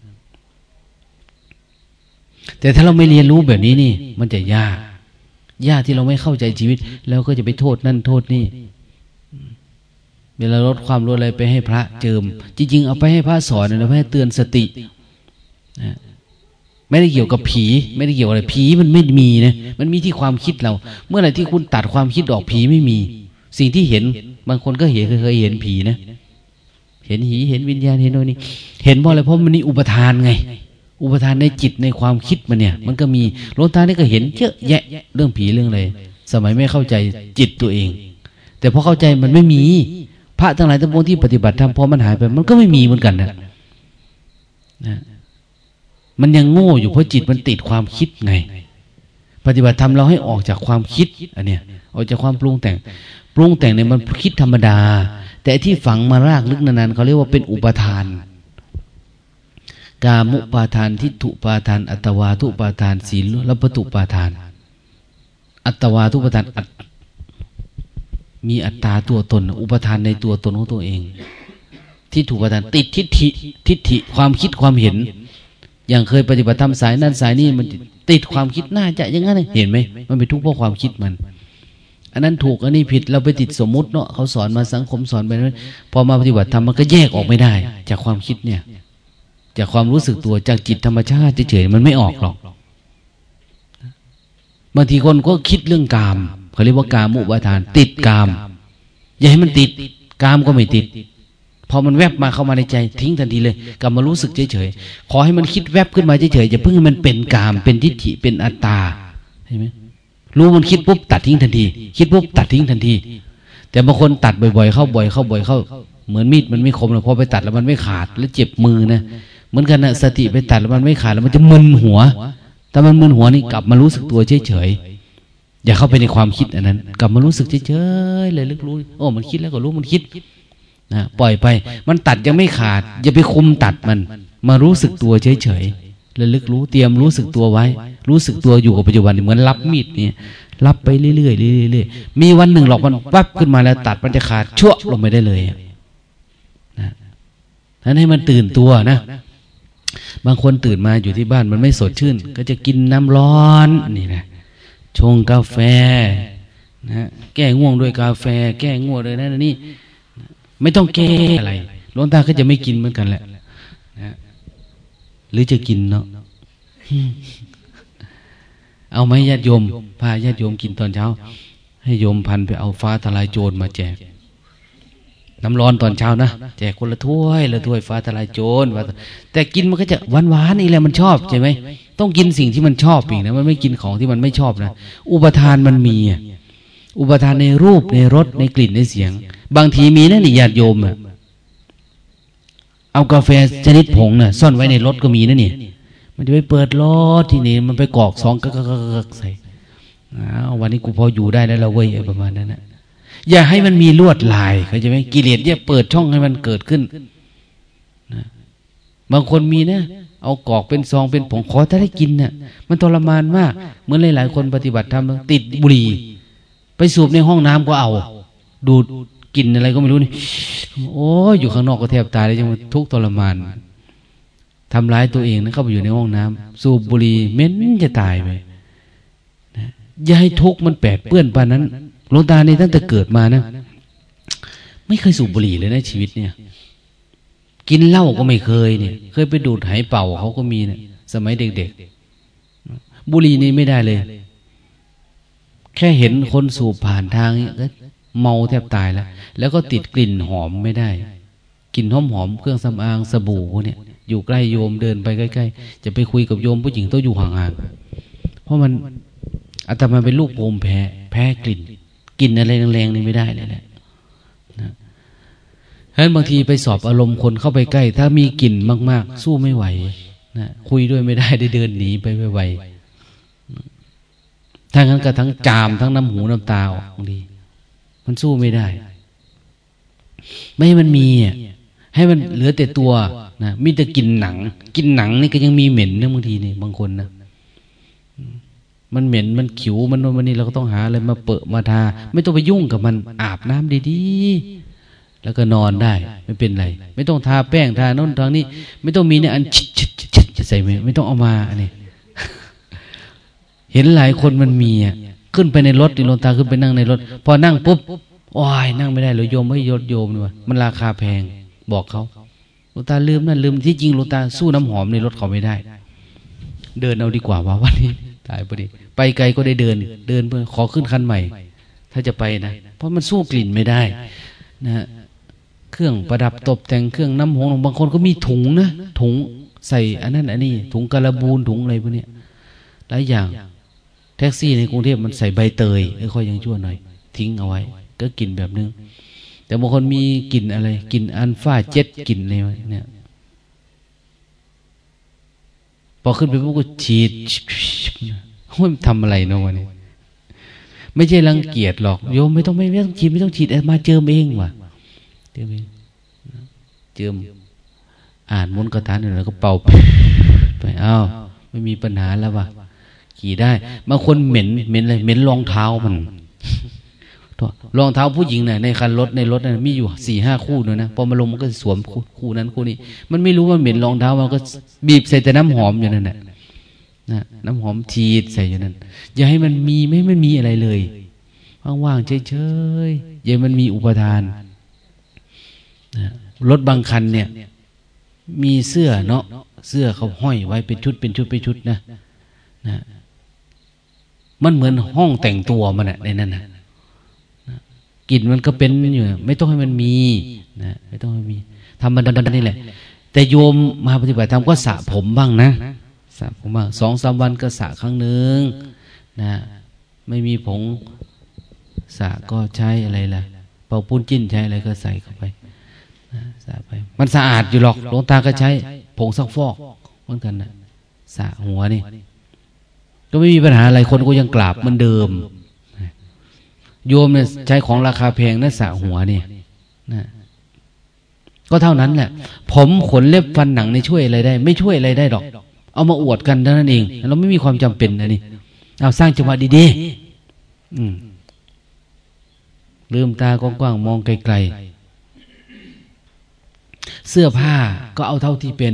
แต่ถ้าเราไม่เรียนรู้แบบนี้นี่ มันจะยาก ยากที่เราไม่เข้าใจชีวิต แล้วก็จะไปโทษนั่นโทษนี่ เวลาลดความรู้อะไรไปให้พระเจิม จริง ๆ เอาไปให้พระสอนนะเพื่อเตือนสตินะไม่ได้เกี่ยวกับผี ไม่ได้เกี่ยวอะไรผีมันไม่มีนะมันมีที่ความคิดเรา เมื่อไหร่ที่คุณตัดความคิดออกผีไม่มี สิ่งที่เห็น บางคนก็เห็นเคยเห็นผีนะ เห็นหีเห็นวิญญาณเห็นโน่นนี่เห็นเพราะอะไรเพราะมันนี่อุปทานไง อุปทานในจิตในความคิดมันเนี่ย มันก็มีลวงตานี่ก็เห็นเยอะแยะเรื่องผีเรื่องอะไรสมัยไม่เข้าใจจิตตัวเอง แต่พอเข้าใจมันไม่มี พระทั้งหลายทั้งปวงที่ปฏิบัติธรรมพอมันหายไป มันก็ไม่มีเหมือนกันนะนะมันยังโง่อยู่เพราะจิตมันติดความคิดไง ปฏิบัติธรรมเราให้ออกจากความคิดอันเนี้ยออกจากความปรุงแต่ง ปรุงแต่งเนี่ยมันคิดธรรมดา แต่ที่ฝังมารากลึกนานๆเขาเรียกว่าเป็นอุปทานกามุปาทานทิฏฐุปาทาน อัตวาทุปาทาน ศีลและปตุปาทาน อัตวาทุปาทาน มีอัตตาตัวตน อุปทานในตัวตนของตัวเอง ที่ถูกประทานติดทิฏฐิทิฏฐิความคิดความเห็น อย่างเคยปฏิบัติธรรมสายนั่นสายนี้มันติดความคิดน่าจะอย่างนั้นเห็นไหมมันเป็นทุกข์เพราะความคิดมัน อันนั้นถูกอันนี้ผิดเราไปติดสมมุติเนาะเขาสอนมาสังคมสอนไปนั้นพอมาปฏิบัติธรรมมันก็แยกออกไม่ได้ จากความคิดเนี่ย จากความรู้สึกตัวจากจิตธรรมชาติเฉยๆมันไม่ออกหรอกบางทีคนก็คิดเรื่องกาม เขาเรียกว่ากามุปทาน ติดกาม อย่าให้มันติดกามก็ไม่ติด พอมันแวบมาเข้ามาในใจ ทิ้งทันทีเลยกลับมารู้สึกเฉยๆขอให้มันคิดแวบขึ้นมาเฉยๆอย่าเพิ่งให้มันเป็นกาม เป็นทิฏฐิเป็นอัตตาใช่ไหมรู้มันคิดปุ๊บตัดทิ้งทันที คิดปุ๊บตัดทิ้งทันที แต่บางคนตัดบ่อยๆเข้าบ่อยเข้าบ่อยเข้าเหมือนมีดมันไม่คมเลยพอไปตัดแล้วมันไม่ขาด แล้วเจ็บมือนะเหมือนกันนะสติไปตัดแล้วมันไม่ขาดแล้วมันจะมึนหัวถ้ามันมึนหัวนี่กลับมารู้สึกตัวเฉยๆ อย่าเข้าไปในความคิดอันนั้น กลับมารู้สึกเฉยๆเลยลึกรู้โอ้มันคิดแล้วก็รู้มันคิดนะปล่อยไป มันตัดยังไม่ขาด อย่าไปคุมตัดมัน มารู้สึกตัวเฉยๆเลยลึกรู้เตรียมรู้สึกตัวไว้ รู้สึกตัวอยู่กับปัจจุบันเหมือนรับมีดเนี่ยรับไปเรื่อยๆเรื่อยๆมีวันหนึ่งหรอกมันปั๊บขึ้นมาแล้วตัดมันจะขาดชั่วลงไปได้เลยนะนั้นให้มันตื่นตัวนะบางคนตื่นมาอยู่ที่บ้านมันไม่สดชื่น ก็จะกินน้ำร้อนนี่นะ ชงกาแฟนะแก้ง่วงด้วยกาแฟ แก้ง่วงเลยนะนี่ ไม่ต้องแก้อะไรหลวงตาก็จะไม่กินเหมือนกันแหละนะหรือจะกินเนาะเอาไหมญาติโยม พาญาติโยมกินตอนเช้า ให้โยมพันไปเอาฟ้าทลายโจรมาแจก น้ำร้อนตอนเช้านะแจกคนละถ้วยละถ้วยฟ้าทลายโจรแต่กินมันก็จะหวานหวานนี่แหละมันชอบใช่ไหม ต้องกินสิ่งที่มันชอบอีกนะมันไม่กินของที่มันไม่ชอบนะอุปทานมันมี อุปทานในรูปในรสในกลิ่นในเสียง บางทีมีนะนี่ญาติโยมอะเอากาแฟชนิดผงนะ่ะซ่อนไว้ในรถก็มีนะนี่มันจะไปเปิดรถที่นี่มันไปกอกสองกักใส่วันนี้กูพออยู่ได้แล้วเราเว้ยประมาณนั้นนะอย่าให้มันมีลวดลายเข้าใจไหมกิเลสเนี่ยเปิดช่องให้มันเกิดขึ้นนะบางคนมีนะ เอากอกเป็นซองเป็นผงขอถ้าได้กินเนะ่ะ มันทรมานมาก เหมือนหลาย ๆ คนปฏิบัติทำติดบุหรี่ ไปสูบในห้องน้ำก็เอา ดูดกินอะไรก็ไม่รู้นี่โอ้อยู่ข้างนอกก็แทบตายเลยจังทุกทรมานทำร้ายตัวเองนะเข้าไปอยู่ในห้องน้ำสูบบุหรี่เม้นจะตายไปอย่าให้ทุกข์มันแปดเปื้อนปานนั้นหลวงตาในตั้งแต่เกิดมานะ ไม่เคยสูบบุหรี่เลยนะชีวิตเนี่ย กินเหล้าก็ไม่เคยเนี่ย เคยไปดูดไหเป่าเขาก็มีเนี่ยสมัยเด็กๆ บุหรี่นี่ไม่ได้เลย แค่เห็นคนสูบผ่านทางเนี่ยก็เมาแทบตายแล้ว แล้วก็ติดกลิ่นหอมไม่ได้ กลิ่นหอมหอมเครื่องสำอางสบู่เนี่ย อยู่ใกล้โยมเดินไปใกล้ๆ จะไปคุยกับโยมผู้หญิงต้องอยู่ห่างๆ เพราะมันอาตมาเป็นลูกโปมแพ้ แพ้กลิ่น กลิ่นอะไรแรงๆนี่ไม่ได้เลยแหละ นั้นบางทีไปสอบอารมณ์คนเข้าไปใกล้ ถ้ามีกลิ่นมาก ๆ สู้ไม่ไหวนะคุยด้วยไม่ได้ได้เดินหนีไปไวๆถ้างั้นก็ทั้งจามทั้งน้ำหูน้ำตาออกบางทีมันสู้ไม่ได้ ไม่ให้มันมีอะให้มันเหลือแต่ตัวนะมีแต่กินหนัง กินหนังนี่ก็ยังมีเหม็นนะบางทีนี่บางคนนะมันเหม็นมันขิวมันวันนี้เราก็ต้องหาอะไรมาเปิดมาทา ไม่ต้องไปยุ่งกับมันอาบน้ำดีๆ แล้วก็นอนได้ ไม่เป็นไร ไม่ต้องทาแป้งทาโน่นทางนี้ ไม่ต้องมีเนี่ยอันชิดชิดชิดจะใส่ไม่ไม่ต้องเอามาอันนี้เห็นหลายคนมันมีอะขึ้นไปในรถดิลนตาขึ้นไปนั่งในรถ พอนั่งปุ๊บโอ้ยนั่งไม่ได้เลยโยมไม่ยศโยมด้วยมันราคาแพงบอกเขาลนตาลืมนั่นลืมที่จริงลนตาสู้น้ำหอมในรถเขาไม่ได้ เดินเอาดีกว่าว่าวันนี้ตายพอดีไปไกลก็ได้เดิน เดินเพื่อขอขึ้นคันใหม่ ถ้าจะไปนะ เพราะมันสู้กลิ่นไม่ได้ นะเค รื่องประดับตกแต่งเครื่องน้ำหอมบางคนก็มีถุงนะถุงใส่อันนั้นอันนี้ ถุงกระบูนถุงอะไรพวกนี้หลายอย่าง แท็กซี่ในกรุงเทพมันใส่ใบเตยค่อยยังชั่วหน่อย ทิ้งเอาไว้ ก็กินแบบนึง แต่บางคนมีกลิ่นอะไรกลิ่นอันฟ้าเจ็ดกลิ่นอะไรเนี่ยพอขึ้นไปปุ๊บก็ฉีดห้ยทำอะไรเนาะวันนี้ไม่ใช่รังเกียจหรอกโยมไม่ต้องไม่ต้องฉีดไม่ต้องฉีดมาเจิมเองว่ะ เจิมเองเจิมอ่านมนต์กระถานแล้วก็เป่าไปอ้าวไม่มีปัญหาแล้วว่ะขี่ได้บางคนเหม็นเหม็นอะไรเหม็นรองเท้ามันรองเท้าผู้หญิงเนี่ยในคันรถในรถน่ะมีอยู่สี่ห้าคู่เนยนะพอมาลงมันก็สวมคู่นั้นคู่นี้ มันไม่รู้ว่าเหม็นรองเท้ามันก็บีบใส่แต่น้ำหอมอยู่นั่นแหละนะน้ำหอมทีดใส่อยู่นั่นอย่าให้มันมีไม่มันมีอะไรเลยว่างๆเฉยๆอย่ามันมีอุปทานนะ รถบางคันเนี่ย มีเสื้อเนาะเสื้อเขาห้อยไว้เป็นชุดเป็นชุดเป็นชุดนะนะมันเหมือนห้องแต่งตัวมันอะในนั้นนะกลิ่นมันก็เป็นอยู่ไม่ต้องให้มันมีนะไม่ต้องให้มีทำมันดันนี่แหละ แต่โยมมาปฏิบัติธรรมก็สระผมบ้างนะสระผมบ้างสองสามวันก็สระครั้งหนึ่งนะไม่มีผงสระก็ใช้อะไรล่ะเป่าปุ้นจิ้นใช้อะไรก็ใส่เข้าไป ระไป มันสะอาดอยู่หรอกหลวงตาก็ใช้ ผงซักฟอกเหมือนกันนะสะหัวนี่ ก็ไม่มีปัญหาอะไรคนก็ยังกราบเหมือนเดิม โยมเนี่ยใช้ของราคาแพงนั่นสะหัวนี่นะก็เท่านั้นแหละ ผมขนเล็บฟันหนังในช่วยอะไรได้ ไม่ช่วยอะไรได้หรอก เอามาอวดกันเท่านั้นเอง เราไม่มีความจำเป็นนะนี่เอาสร้างจังหวะดีๆลืมตากว้างๆมองไกลๆ เสื้อผ้าก็เอาเท่าที่เป็น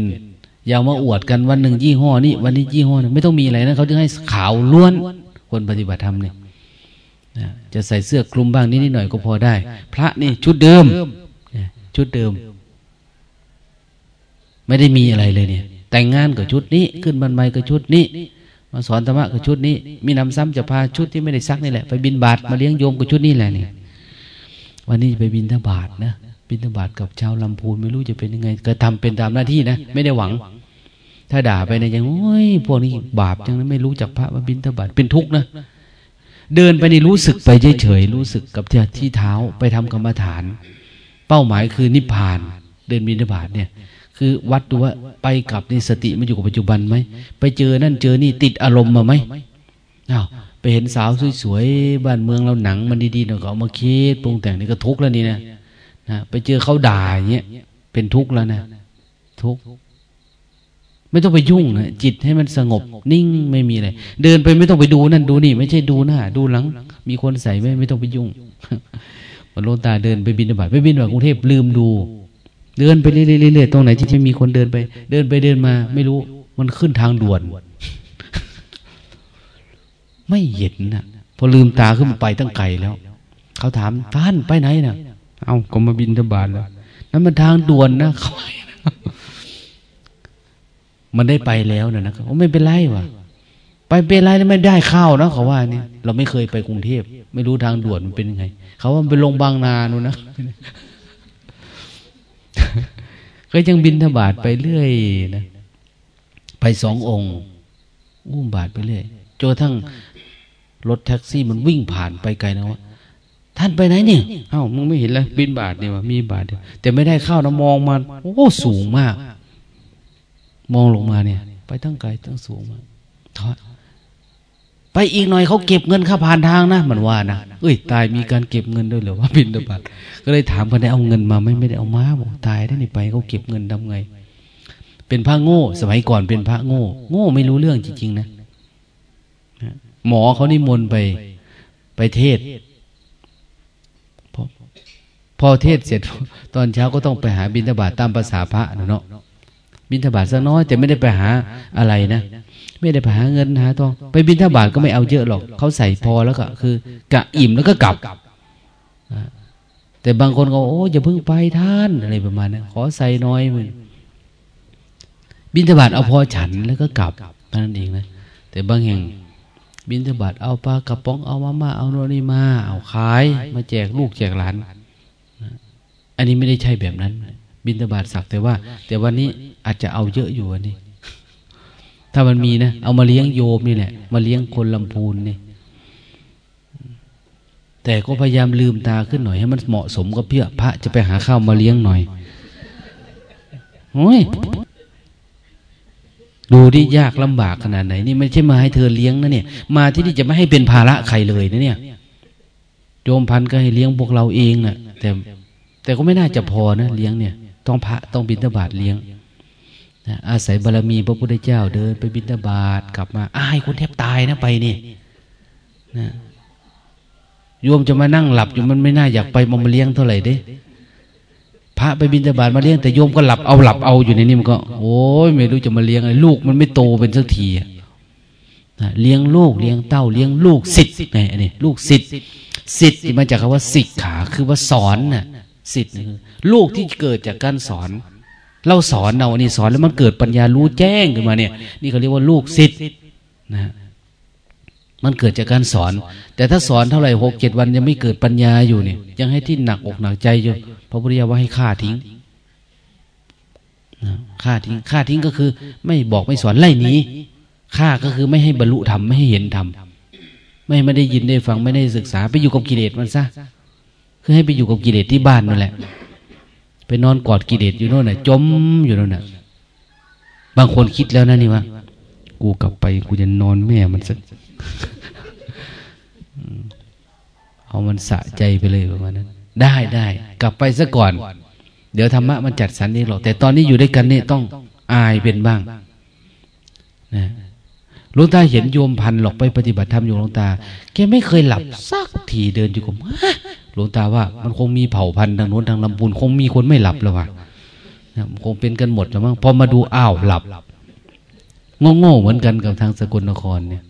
อย่ามาอวดกันวันหนึ่งยี่ห้อนี้วันนี้ยี่ห้อนึงไม่ต้องมีอะไรนะเขาจะให้ขาวล้วนคนปฏิบัติธรรมเนี่ยจะใส่เสื้อคลุมบ้างนิดนิดหน่อยก็พอได้ พระนี่ชุดเดิมชุดเดิม ไม่ได้มีอะไรเลยเนี่ย แต่งงานกับชุดนี้ ขึ้นบันไดกับชุดนี้ มาสอนธรรมะกับชุดนี้ มีนำซ้ำจะพาชุดที่ไม่ได้ซักนี่แหละไปบินบาทมาเลี้ยงโยมกับชุดนี้แหละเนี่ยวันนี้ไปบินทบาทนะ บินทบาทกับชาวลำพูนไม่รู้จะเป็นยังไง ก็ทำเป็นตามหน้าที่นะ ไม่ได้หวัง ถ้าด่าไปในย่างโอ้ยพวกนี้บาปจังนะไม่รู้จักพระว่าบินทบาทเป็นทุกข์นะเดินไปนี่รู้สึกไปเฉยๆรู้สึกกับที่เท้าไปทำกรรมฐาน เป้าหมายคือนิพพาน เดินบินทบาทเนี่ย คือวัดดูว่าไปกลับนี่สติมันอยู่กับปัจจุบันไหมไปเจอนั่นเจอนี่ติดอารมณ์มาไหมอ้าวไปเห็นสาวสวยๆบ้านเมืองเราหนังมันดีๆเราก็เอามาคิดปรุงแต่งนี่ก็ทุกข์แล้วนี่นะ นะไปเจอเขาด่าอย่างเงี้ยเป็นทุกข์แล้วนะทุกข์ไม่ต้องไปยุ่งนะจิตให้มันสงบ นิ่งไม่มีอะไรเดินไปไม่ต้องไปดูนั่นดูนี่ ไม่ใช่ดูหน้า ดูหลัง มีคนใส่ไม่ไม่ต้องไปยุ่งมันโลตาเดินไปบินบาตไปบินบาตกรุงเทพลืมดู เดินไปเรื่อยๆตรงไหนที่ไม่มีคนเดินไป เดินไปเดินมา ไม่รู้ มันขึ้นทางด่วน ไม่เห็นนะพอลืมตาขึ้นไปตั้งไกลแล้ว เขาถามท่านไปไหนนะ่ะ เอาก็มาบินทบาทแล้วนั่นมันทางด่วนนะเขามันได้ไปแล้วนะนะครับไม่เป็นไรวะไปเป็นไรแล้วไม่ได้ข้าวนะเขาว่านี่เราไม่เคยไปกรุงเทพไม่รู้ทางด่วนมันเป็นยังไง เขาว่ามันไปลงบางนานูนะก็ยังบินทบาทไปเรื่อยนะไปสององค์ อุ้มบาทไปเรื่อยจนทั้งรถแท็กซี่มันวิ่งผ่านไปไกลนะว่า ท่านไปไหนเนี่ย เอ้ามึงไม่เห็นเลยบินบาทเนี่ยวะมีบาทเดียวแต่ไม่ได้ข้าวนะมองมาโอ้สูงมาก มองลงมาเนี่ย ไปตั้งไกลตั้งสูงมาทอดไปอีกหน่อยเขาเก็บเงินค่าผ่านทางนะมันว่านะเอ้ยตายมีการเก็บเงินด้วยหรือว่าบินตบัตก็เลยถามกันได้เอาเงินมาไม่ไม่ได้เอามาบอกตายได้นี่ไปเขาเก็บเงินทำไง เป็นพระโง่ สมัยก่อนเป็นพระโง่ โง่ไม่รู้เรื่องจริงๆนะหมอเขานิมนต์ไป ไปเทศ อเทศเสร็จ ตอนเช้าก็ต้องไปหาบินตบาตตามภาษาพระเนาะบินทบาทสักน้อยแต่ไม่ได้ไปหาอะไรนะไม่ได้ไปหาเงินหาทองไปบินทบาทก็ไม่เอาเยอะหรอกเขาใส่พอแล้วก็คือกะอิ่มแล้วก็กลับแต่บางคนก็โอ้อย่าเพิ่งไปท่านอะไรประมาณนั้นขอใส่น้อยมึงบินทบาทเอาพอฉันแล้วก็กลับนั่นเองนะแต่บางแห่งบินทบาทเอาปลากระป๋องเอามาม่าเอาโนนี่มา เอาขาย มาแจกลูกแจกหลาน อันนี้ไม่ได้ใช่แบบนั้น บินทบาทสักแต่ว่า แต่วันนี้อาจจะเอาเยอะอยู่วันนี้ ถ้ามันมีนะ เอามาเลี้ยงโยมนี่แหละ มาเลี้ยงคนลำพูนนี่แต่ก็พยายามลืมตาขึ้นหน่อยให้มันเหมาะสมกับเพื่อพระจะไปหาข้าวมาเลี้ยงหน่อยโอ้ยดูดิยากลำบากขนาดไหน นี่ไม่ใช่มาให้เธอเลี้ยงนะเนี่ย มาที่นี่จะไม่ให้เป็นภาระใครเลยนะเนี่ยโยมพันก็ให้เลี้ยงพวกเราเองนะ่ะ แต่ แต่ก็ไม่น่าจะพอนะเลี้ยงเนี่ย ต้องพระต้องบิณฑบาตเลี้ยงนะอาศัยบารมีพระพุทธเจ้าเดินไปบิณฑบาตกลับมาอายคนแทบตายนะไปนี่นะโยมจะมานั่งหลับอยู่มันไม่น่าอยากไปมามาเลี้ยงเท่าไหร่ด้พระไปบิณฑบาตมาเลี้ยงแต่โยมก็หลับเอาหลับเอาอยู่ในนี้มันก็ โอ้ยไม่รู้จะมาเลี้ยงอะไรลูกมันไม่โตเป็นสักทีเลี้ยงลูกเลี้ยงเต้าเลี้ยงลูกสิทธิ์นนี้ลูกสิทธิ์สิทธิ์มาจากคำว่าสิกขาคือว่าสอนน่ะ สิทธิ์ลูกที่เกิดจากการสอน เราสอนเรานี่สอนแล้วมันเกิดปัญญารู้แจ้งขึ้นมาเนี่ย นี่เขาเรียกว่าลูกสิทธิ์นะมันเกิดจากการสอน แต่ถ้าสอนเท่าไหร่หกเจ็ดวันยังไม่เกิดปัญญาอยู่เนี่ย ยังให้ที่หนักอกหนักใจอยู่พระพุทธเจ้าว่าให้ฆ่าทิ้งฆ่าทิ้งฆ่าทิ้งก็คือ ไม่บอกไม่สอนไล่นี้ฆ่าก็คือไม่ให้บรรลุธรรมไม่ให้เห็นธรรมไม่ไม่ได้ยินได้ฟังไม่ได้ศึกษาไปอยู่กับกิเลสมันซะ คือให้ไปอยู่กับกิเลสที่บ้านนั่นแหละ ไปนอนกอดกิเลสอยู่โน่นน่ะ จมอยู่โน่นน่ะ บางคนคิดแล้วนะนี่ว่ากูกลับไปกูจะนอนแม่มันสักเอามันสะใจไปเลยประมาณนั้น ได้ได้กลับไปซะก่อน เดี๋ยวธรรมะมันจัดสรรเองหรอก แต่ตอนนี้อยู่ด้วยกันนี่ต้องอายเป็นบ้างนะหลวงตาเห็นโยมพันหลอกไปปฏิบัติธรรมอยู่หลวงตา แกไม่เคยหลับสักทีเดินอยู่กับ หลวงตาว่า มันคงมีเผ่าพันธุ์ทางโน้นทางลำพูนคงมีคนไม่หลับแล้วว่ะคงเป็นกันหมดแล้วมั้งพอมาดูอ้าวหลับโง่ๆเหมือนกันกับทางสกลนครเนี่ย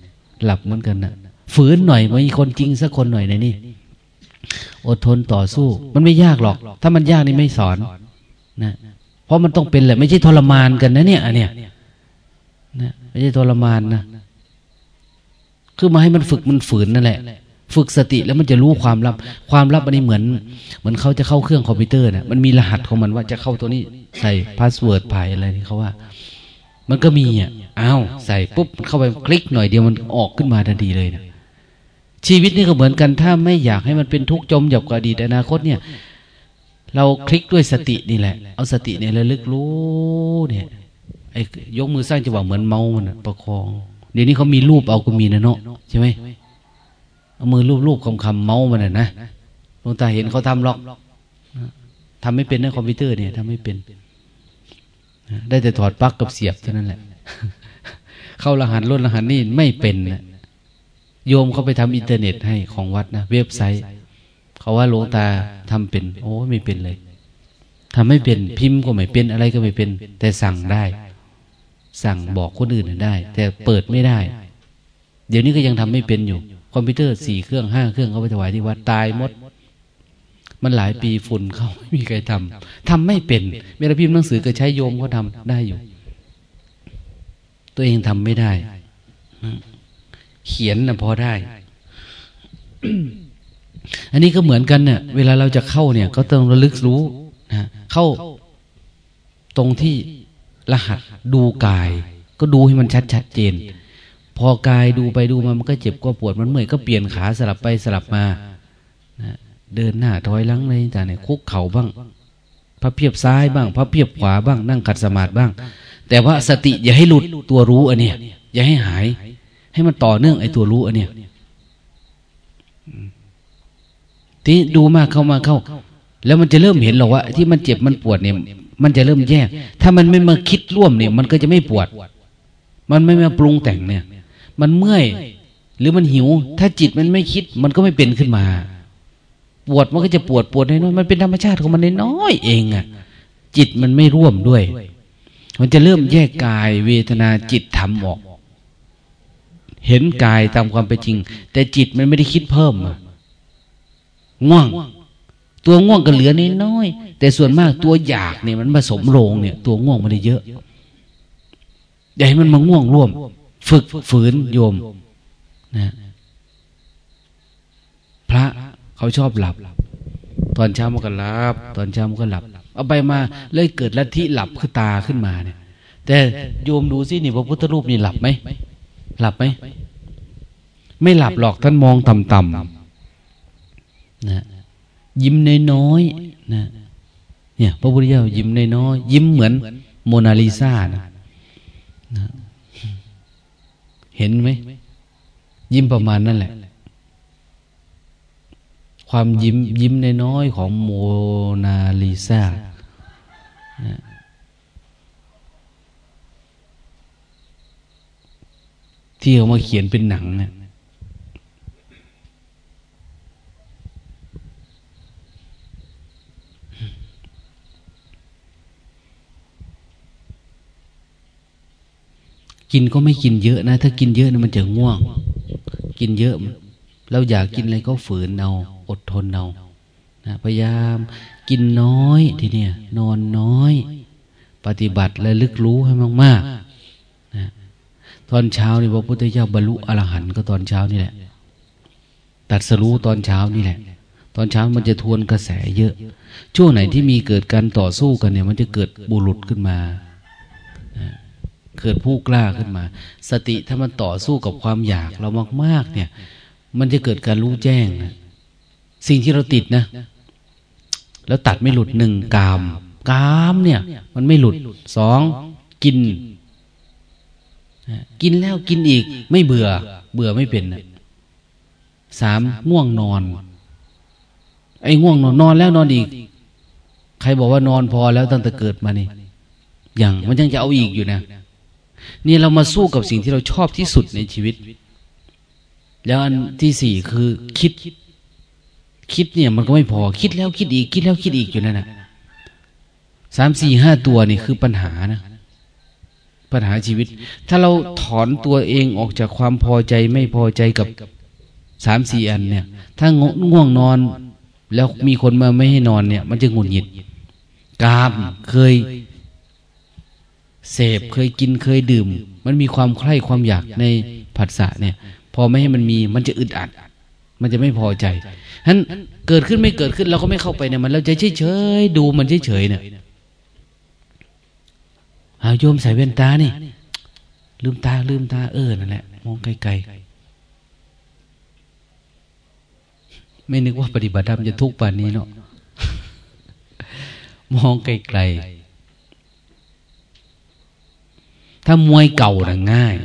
หลับเหมือนกันนะฝืนหน่อยมีคนจริงสักคนหน่อยในนี่อดทนต่อสู้ มันไม่ยากหรอก ถ้ามันยากนี่ไม่สอนนะเพราะมันต้องเป็นแหละไม่ใช่ทรมานกันนะเนี่ยอันเนี้ยนะไม่ใช่ทรมานนะคือมาให้มันฝึกมันฝืนนั่นแหละ ฝึกสติแล้วมันจะรู้ความลับ ความลับอันนี้เหมือน เหมือนเขาจะเข้าเครื่องคอมพิวเตอร์นะมันมีรหัสของมันว่าจะเข้าตัวนี้ใส่ password ผ่ายอะไรที่เขาว่า มันก็มีอะอ้าวใส่ปุ๊บเข้าไปคลิกหน่อยเดียวมันออกขึ้นมาทันทีเลยนะชีวิตนี่ก็เหมือนกันถ้าไม่อยากให้มันเป็นทุกข์จมหยับกับอดีตอนาคตเนี่ย เราคลิกด้วยสตินี่แหละ เอาสติเนี่ยระลึกรู้เนี่ยไอ้ยกมือสร้างจังหวะเหมือนเมามันประคอง เดี๋ยวนี้เขามีรูปเอาก็มีนะเนาะใช่ไหม เอามือรูปรูปคำคำเมาส์มันน่ะนะหลวงตาเห็นเขาทำหรอกทำไม่เป็นนะคอมพิวเตอร์เนี่ยทำไม่เป็น ได้แต่ถอดปลั๊กกับเสียบเท่านั้นแหละ เข้ารหัสรุ่นรหัสนี่ไม่เป็นนะโยมเขาไปทำอินเทอร์เน็ตให้ของวัดนะ เว็บไซต์ เขาว่าหลวงตาทำเป็น โอ้ไม่เป็นเลยทำไม่เป็นพิมพ์ก็ไม่เป็นอะไรก็ไม่เป็น แต่สั่งได้ สั่งบอกคนอื่นได้ แต่เปิดไม่ได้ เดี๋ยวนี้ก็ยังทำไม่เป็นอยู่ คอมพิวเตอร์สี่เครื่องห้าเครื่องเขาไปถวายที่วัดตายหมด มันหลายปีฝุ่นเขาไม่มีใครทำทำไม่เป็นเวลาพิมพ์หนังสือก็ใช้โยมเขาทาได้อยู่ ตัวเองทำไม่ได้ เขียนนะพอได้ อันนี้ก็เหมือนกันเนี่ยเวลาเราจะเข้าเนี่ย ก็ต้องระลึกรู้นะเข้าตรงที่รหัสดูกาย ก็ดูให้มันชัดชัดเจน พอกายดูไปดูมามันก็เจ็บก็ปวดมันเมื่อยก็เปลี่ยนขาสลับไปสลับมานะเดินหน้าถอยหลังเลยแต่างเนี่ยคุกเข่าบ้างพระเพียบซ้ายบ้างพระเพียบขวาบ้าง นั่งขัดสมาธิบ้าง แต่ว่าสติอย่าให้หลุดตัวรู้อันเนี้ยอย่าให้หาย ให้มันต่อเนื่องไอ้ตัวรู้อันเนี้ยที่ดูมากเข้ามาเข้า แล้วมันจะเริ่มเห็นหรอกว่า ที่มันเจ็บมันปวดเนี่ย มันจะเริ่มแยก ถ้ามันไม่มาคิดร่วมเนี่ย มันก็จะไม่ปวด มันไม่มาปรุงแต่งเนี่ย มันเมื่อย หรือมันหิว ถ้าจิตมันไม่คิด มันก็ไม่เป็นขึ้นมา ปวดมันก็จะปวดปวดน้อยมันเป็นธรรมชาติของมันน้อยเองอะ จิตมันไม่ร่วมด้วย มันจะเริ่มแยกกายเวทนาจิตธรรมออก เห็นกายตามความเป็นจริง แต่จิตมันไม่ได้คิดเพิ่มง่วง ตัวง่วงก็เหลือน้อยแต่ส่วนมากตัวอยากเนี่ยมันผสมโรงเนี่ย ตัวง่วงมันได้เยอะอย่าให้มันมาง่วงร่วม ฝึกฝืนโยมนะพระเขาชอบหลับ ตอนเช้ามันก็หลับ ตอนเช้ามันก็หลับ เอาไปมาเลยเกิดลัทธิหลับคือตาขึ้นมาเนี่ย แต่โยมดูสินี่พระพุทธรูปนี่หลับไหมหลับไหมไม่หลับหรอกท่านมองต่ำๆนะยิ้มน้อยๆนะเนี่ย พระพุทธเจ้ายิ้มน้อยๆยิ้มเหมือนโมนาลิซานะนะ เห็นไหม ยิ้มประมาณนั่นแหละ ความยิ้มยิ้มน้อยๆของโมนาลิซาที่เขามาเขียนเป็นหนังเนี่ย กินก็ไม่กินเยอะนะ ถ้ากินเยอะนะมันจะง่วง กินเยอะเราอยากกินอะไรก็ฝืนเอาอดทนเอานะพยายามกินน้อยทีเนี้ยนอนน้อย ปฏิบัติและลึกรู้ให้มากๆตอนเช้านี่พระพุทธเจ้าบรรลุอรหันต์ก็ตอนเช้านี่แหละ ตัดสรู้ตอนเช้านี่แหละ ตอนเช้ามันจะทวนกระแสเยอะ ช่วงไหนที่มีเกิดการต่อสู้กันเนี่ย มันจะเกิดบุรุษขึ้นมา เกิดผู้กล้าขึ้นมา สติถ้ามันต่อสู้กับความอยากเรามาก ๆ เนี่ย มันจะเกิดการรู้แจ้งนะสิ่งที่เราติดนะ แล้วตัดไม่หลุดหนึ่งกาม กามเนี่ย มันไม่หลุดสองกิน กินแล้วกินอีก ไม่เบื่อ เบื่อไม่เป็นสามง่วงนอน ไอ้ง่วงนอนนอนแล้วนอนอีก ใครบอกว่านอนพอแล้วตั้งแต่เกิดมานี่อย่างมันยังจะเอาอีกอยู่นะ นี่เรามาสู้กับสิ่งที่เราชอบที่สุดในชีวิต แล้วอันที่สี่คือคิด คิดเนี่ยมันก็ไม่พอคิดแล้วคิดอีก คิดแล้วคิดอีกอยู่นั่นแหะสามสี่ห้าตัวนี่คือปัญหานะ ปัญหาชีวิต ถ้าเราถอนตัวเองออกจากความพอใจไม่พอใจกับสามสี่อันเนี่ย ถ้าง่วงนอน แล้วมีคนมาไม่ให้นอนเนี่ย มันจะหงุดหงิดกามเคย เสพเคยกินเคยดื่ม มันมีความใคร่ความอยากในผัสสะเนี่ย พอไม่ให้มันมีมันจะอึดอัด มันจะไม่พอใจฉะนั้นเกิดขึ้นไม่เกิดขึ้นเราก็ไม่เข้าไปในมันเราจะเฉยเฉยดูมันเฉยเฉยเนี่ยเอาโยมใส่แว่นตานี่ ลืมตาลืมตาเออนั่นแหละมองไกลๆไม่นึกว่าปฏิบัติธรรมจะทุกข์ป่านนี้เนาะมองไกลๆ ถ้ามวยเก่าน่ะง่าย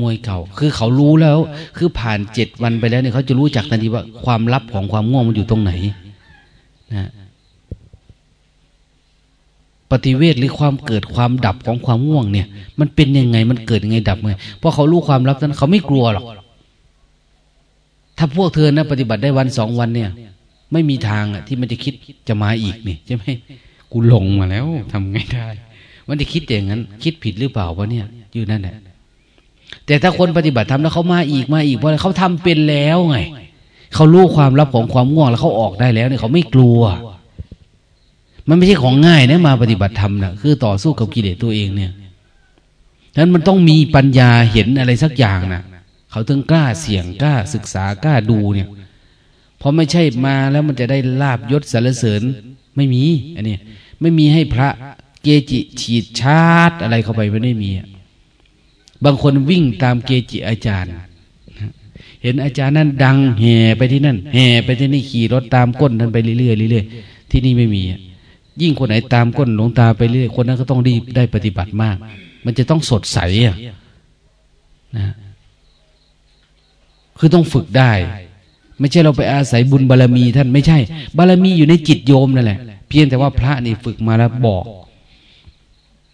มวยเก่า คือเขารู้แล้ว คือผ่านเจ็ดวันไปแล้วเนี่ยเขาจะรู้จักทันทีว่าความลับของความง่วงมันอยู่ตรงไหนนะปฏิเวทหรือความเกิดความดับของความง่วงเนี่ย มันเป็นยังไงมันเกิดยังไงดับไงเพราะเขารู้ความลับนั้นเขาไม่กลัวหรอกถ้าพวกเธอนะปฏิบัติได้วันสองวันเนี่ย ไม่มีทางอะที่มันจะคิดจะมาอีกนี่ใช่ไหมกูหลงมาแล้วทำไงได้ มันจะคิดอย่างนั้น คิดผิดหรือเปล่าวะเนี่ย อยู่นั่นแหละแต่ถ้าคนปฏิบัติทำแล้วเขามาอีกมาอีกเพราะเขาทำเป็นแล้วไงเขารู้ความลับของความง่วงแล้วเขาออกได้แล้วเนี่ยเขาไม่กลัว มันไม่ใช่ของง่ายนะมาปฏิบัติธรรมนะคือต่อสู้กับกิเลสตัวเองเนี่ยนั้นมันต้องมีปัญญาเห็นอะไรสักอย่างนะเขาถึงกล้าเสี่ยงกล้าศึกษากล้าดูเนี่ย เพราะไม่ใช่มาแล้วมันจะได้ลาบยศสรรเสริญไม่มี อันนี้ไม่มีให้พระ จิฉีดชาร์อะไรเข้าไปไม่ได้มี บางคนวิ่งตามเกจิอาจารย์ เห็นอาจารย์นั้นดังแห่ไปที่นั่นแห่ไปที่นี่ขี่รถตามก้นท่านไปเรื่อยๆเรื่อยๆที่นี่ไม่มี ยิ่งคนไหนตามก้นหลวงตาไปเรื่อยคนนั้นก็ต้องรีบได้ปฏิบัติมาก มันจะต้องสดใสอะนะคือต้องฝึกได้ ไม่ใช่เราไปอาศัยบุญบารรมีท่านไม่ใช่ บารรมีอยู่ในจิตโยมนั่นแหละ เพียงแต่ว่าพระนี่ฝึกมาแล้วบอก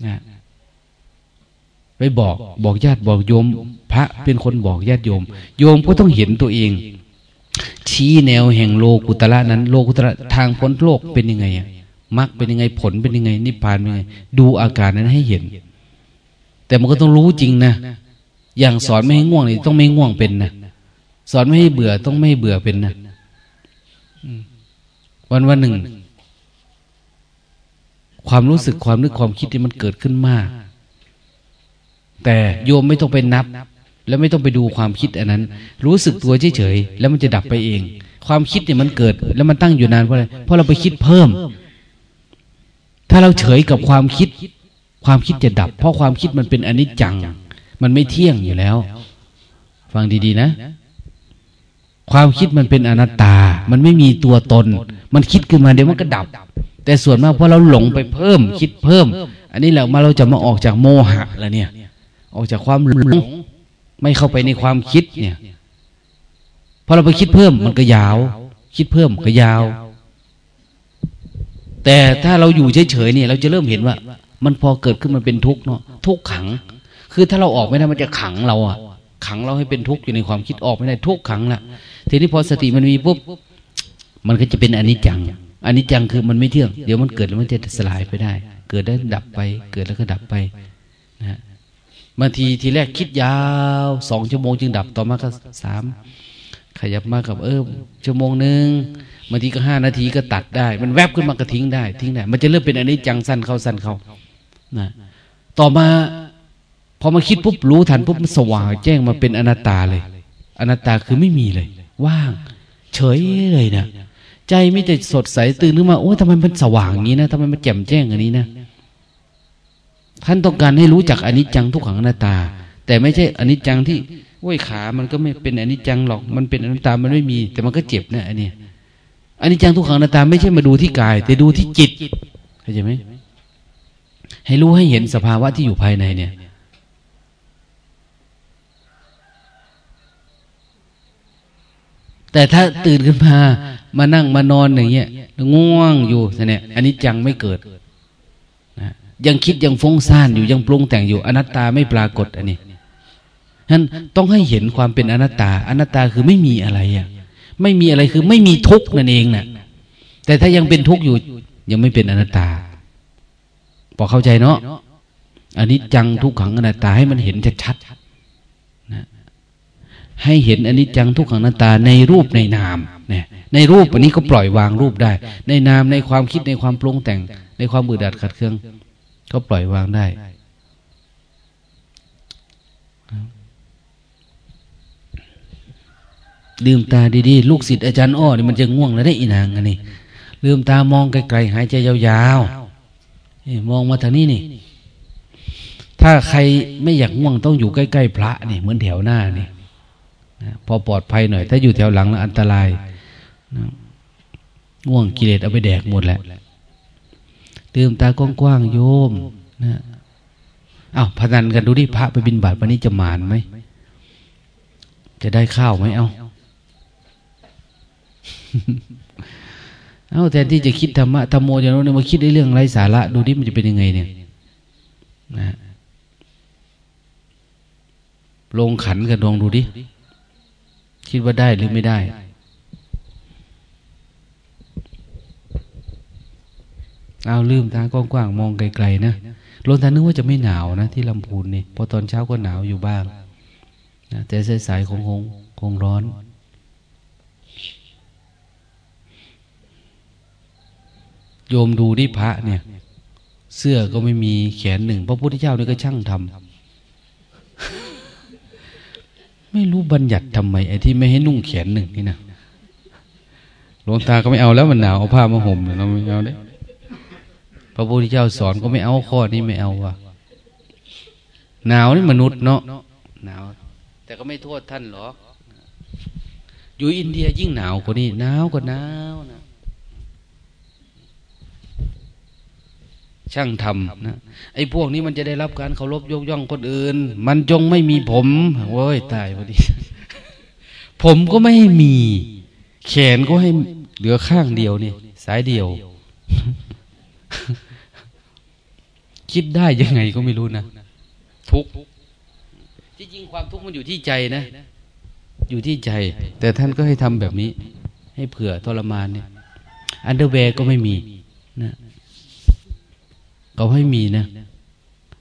นะไปบอกบอกญาติบอกโยม พระเป็นคนบอกญาติโยม โยมก็ต้องเห็นตัวเอง ชี้แนวแห่งโลกุตระนั้น โลกุตระทางพ้นโลกเป็นยังไงมรรคเป็นยังไงผลเป็นยังไง นิพพานเป็นยังไง ดูอาการนั้นให้เห็น แต่มันก็ต้องรู้จริงนะอย่างสอนไม่ให้ง่วงนี่ต้องไม่ง่วงเป็นนะสอนไม่ให้เบื่อต้องไม่เบื่อเป็นนะวันวันหนึ่ง ความรู้สึกความนึกความคิดที่มันเกิดขึ้นมาก แต่โยมไม่ต้องไปนับ แล้วไม่ต้องไปดูความคิดอันนั้น รู้สึกตัวเฉยๆแล้วมันจะดับไปเอง ความคิดเนี่ยมันเกิด แล้วมันตั้งอยู่นานเพราะอะไรเพราะเราไปคิดเพิ่ม ถ้าเราเฉยกับความคิด ความคิดจะดับ เพราะความคิดมันเป็นอนิจจัง มันไม่เที่ยงอยู่แล้ว ฟังดีๆนะความคิดมันเป็นอนัตตา มันไม่มีตัวตน มันคิดขึ้นมาเดี๋ยวมันก็ดับ แต่ส่วนมากเพราะเราหลงไปเพิ่ม คิดเพิ่ม อันนี้แหละมาเราจะมาออกจากโมหะแล้วเนี่ย ออกจากความหลง ไม่เข้าไปในความคิดเนี่ยพอเราไปคิดเพิ่มมันก็ยาว คิดเพิ่มก็ยาว แต่ถ้าเราอยู่เฉยๆเนี่ย เราจะเริ่มเห็นว่า มันพอเกิดขึ้นมันเป็นทุกข์เนาะทุกข์ขัง คือถ้าเราออกไม่ได้มันจะขังเราอะขังเราให้เป็นทุกข์อยู่ในความคิดออกไม่ได้ทุกข์ขังละทีนี้พอสติมันมีปุ๊บมันก็จะเป็นอนิจจัง อันิจจังคือมันไม่เที่ยง เดี๋ยวมันเกิดแล้วมันจะสลายไปได้ เกิดแล้วดับไป เกิดแล้วก็ดับไปนะบางทีทีแรกคิดยาวสองชั่วโมงจึงดับต่อมาก็สามขยับมากับเออชั่วโมงหนึ่งบางทีก็ห้านาทีก็ตัดได้ มันแวบขึ้นมาก็ทิ้งได้ ทิ้งได้ มันจะเริ่มเป็นอันนี้จังสั้นเข้าสั้นเข้านะต่อมาพอมาคิดปุ๊บรู้ทันปุ๊บมันสว่างแจ้งมาเป็นอนัตตาเลย อนัตตาคือไม่มีเลย ว่าง เฉยเลยนะ ใจไม่แต่สดใสตื่นขึ้นมาโอ้ทำไมมันสว่างงนี้นะทำไมมันแจ่มแจ้งอย่างนี้นะท่านต้องการให้รู้จักอนิจจังทุกขังอนัตตา แต่ไม่ใช่อนิจจังที่โอ้ยขา มันก็ไม่เป็นอนิจจังหรอก มันเป็นอนัตตา มันไม่มี แต่มันก็เจ็บนะอันนี้อันนี้จังทุกขังนาตาไม่ใช่มาดูที่กาย แต่ดูที่จิตเข้าใจไหมให้รู้ให้เห็นสภาวะที่อยู่ภายในเนี่ย แต่ถ้าตื่นขึ้นมา มานั่งมานอนอย่างเงี้ยง่วงอยู่เนี่ยอันนี้จังไม่เกิดนะยังคิดยังฟุ้งซ่านอยู่ยังปรุงแต่งอยู่ อนัตตาไม่ปรากฏอันนี้ฉะนั้นต้องให้เห็นความเป็นอนัตตา อนัตตาคือไม่มีอะไรอะ ไม่มีอะไรคือไม่มีทุกข์นั่นเองนะ่ะ แต่ถ้ายังเป็นทุกข์อยู่ ยังไม่เป็นอนัตตาพอเข้าใจเนาะอันนี้จังทุกขังอนัตตาให้มันเห็นชัดๆ ให้เห็นอนนี้จังทุกขังนัตตาในรูปในนามเนี่ยในรูปอันนี้ก็ปล่อยวางรูปได้ ในนามในความคิดในความปรุงแต่ง ในความบืดดัดขัดเคือง ก็ปล่อยวางได้ลืมตาดีๆ ลูกศิษย์อาจารย์อ้อนี่มันจะง่วงแล้วได้อีนางอันนี้ลืมตามองไกลๆหายใจยาวๆมองมาทางนี้นี่ ถ้าใครไม่อยากง่วงต้องอยู่ใกล้ๆพระนี่เหมือนแถวหน้านี่ พอปลอดภัยหน่อย ถ้าอยู่แถวหลังแล้วอันตรายง่วงกิเลสเอาไปแดกหมดแหละลืมตากว้างๆโยมนะอ้าวพนันกันดูดิพระไปบินบาตวันนี้จะหมานไหม จะได้ข้าวไหมเอาเอาแทนที่จะคิดธรรมะธรรมโมอย่างโน้นมาคิดในเรื่องไร้สาระ ดูดิมันจะเป็นยังไงเนี่ยนะลงขันกันลองดูดิ คิดว่าได้หรือไม่ได้ เอาลืมตากว้างๆมองไกลๆนะลงตานึกว่าจะไม่หนาวนะ ที่ลำพูนนี่พอตอนเช้าก็หนาวอยู่บ้างนะแต่สายๆคงคงคงร้อนโยมดูที่พระเนี่ย เสื้อก็ไม่มีแขนหนึ่งพระพุทธเจ้านี่ก็ช่างทำ ไม่รู้บัญญัติทำไมไอ้ที่ไม่ให้นุ่งแขนหนึ่งนี่นะหลวงตาก็ไม่เอาแล้วมันหนาวเอาผ้ามาห่มเราไม่เอาเด้พระพุทธเจ้าสอนก็ไม่เอาข้อนี้ไม่เอาว่ะหนาวนี่มนุษย์เนาะหนาว แต่ก็ไม่โทษท่านหรอกอยู่อินเดียยิ่งหนาวกว่านี้หนาวกว่าหนาวนะ ช่างทำนะไอ้พวกนี้มันจะได้รับการเคารพยกย่องคนอื่น มันจงไม่มีผมโว้ยตายพอดี ผมก็ไม่ให้มี แขนก็ให้เหลือข้างเดียวนี่สายเดียว คิดได้ยังไงก็ไม่รู้นะทุกจริงๆความทุกข์มันอยู่ที่ใจนะ อยู่ที่ใจ แต่ท่านก็ให้ทำแบบนี้ ให้เผื่อทรมานเนี่ย underwear ก็ไม่มีนะ เขาให้มีนะ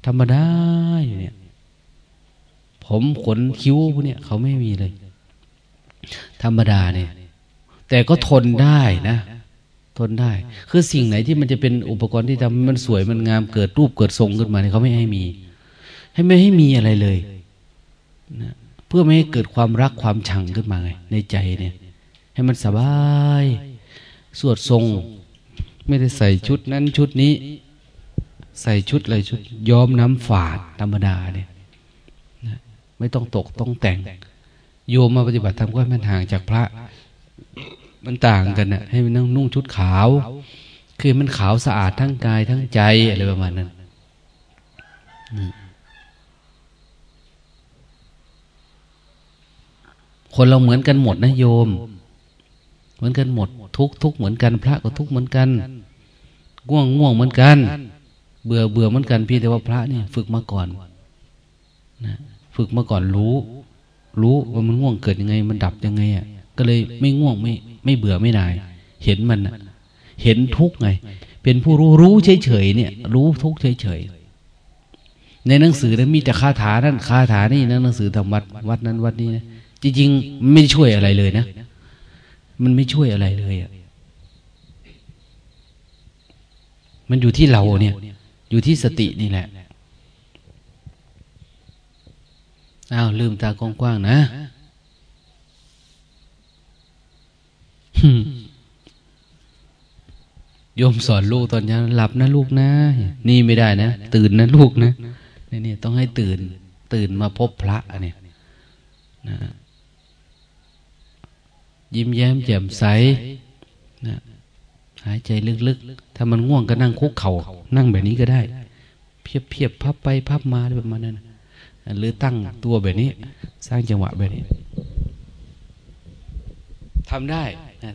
ธรรมดาอยู่เนี่ย ผมขนคิ้วพวกเนี้ยเขาไม่มีเลย ธรรมดาเนี่ย แต่ก็ทนได้นะทนได้ คือสิ่งไหนที่มันจะเป็นอุปกรณ์ที่ทำมันสวยมันงามเกิดรูปเกิดทรงขึ้นมาเนี่ยเขาไม่ให้มี ให้ไม่ให้มีอะไรเลยนะเพื่อไม่ให้เกิดความรักความชังขึ้นมาไง ในใจเนี่ย ให้มันสบาย สวดทรง ไม่ได้ใส่ชุดนั้นชุดนี้ ใส่ชุดอะไรชุด ย้อมน้ำฝาดธรรมดาเนี่ยนะไม่ต้องตกต้องแต่ง โยมมาปฏิบัติธรรมก็ให้มันห่างจากพระ มันต่างกันนะให้มันนั่งนุ่งชุดขาว คือมันขาวสะอาดทั้งกายทั้งใจอะไรประมาณนั้นคนเราเหมือนกันหมดนะโยม เหมือนกันหมด ทุกทุกเหมือนกัน พระก็ทุกเหมือนกัน ง่วงง่วงเหมือนกัน เบื่อเบื่อเหมือนกันพี่แต่ว่าพระเนี่ย ฝึกมาก่อนนะฝึกมาก่อนรู้ รู้ว่ามันง่วงเกิดยังไง มันดับยังไงอะก็เลยไม่ง่วงไม่ไม่เบื่อไม่นาย เห็นมันนะเห็นทุกไง เป็นผู้รู้รู้เฉยเฉยเนี่ย รู้ทุกเฉยเฉยในหนังสือนั้นมีแต่คาถานั่นคาถานี่นะหนังสือธรรมวัดวัดนั้นวัดนี้นะจริงๆไม่ช่วยอะไรเลยนะมันไม่ช่วยอะไรเลยอะมันอยู่ที่เราเนี่ย อยู่ที่สตินี่แหละอ้าวลืมตากว้างๆนะโยมสอนลูกตอนนี้หลับนะลูกนะ นี่ไม่ได้นะ ตื่นนะลูกนะนี่นี่ต้องให้ตื่น ตื่นมาพบพระเนี่ยนะยิ้มแย้มแจ่มใสนะหายใจลึกๆ ถ้ามันง่วงก็นั่งคุกเขา่านั่งแบบนี้ก็ได้ เพียบเพียบพับไปพับมาอะไรประมาณนั้นหรือตั้งตัวแบบนี้ สร้างจังหวะแบบนี้ทำได้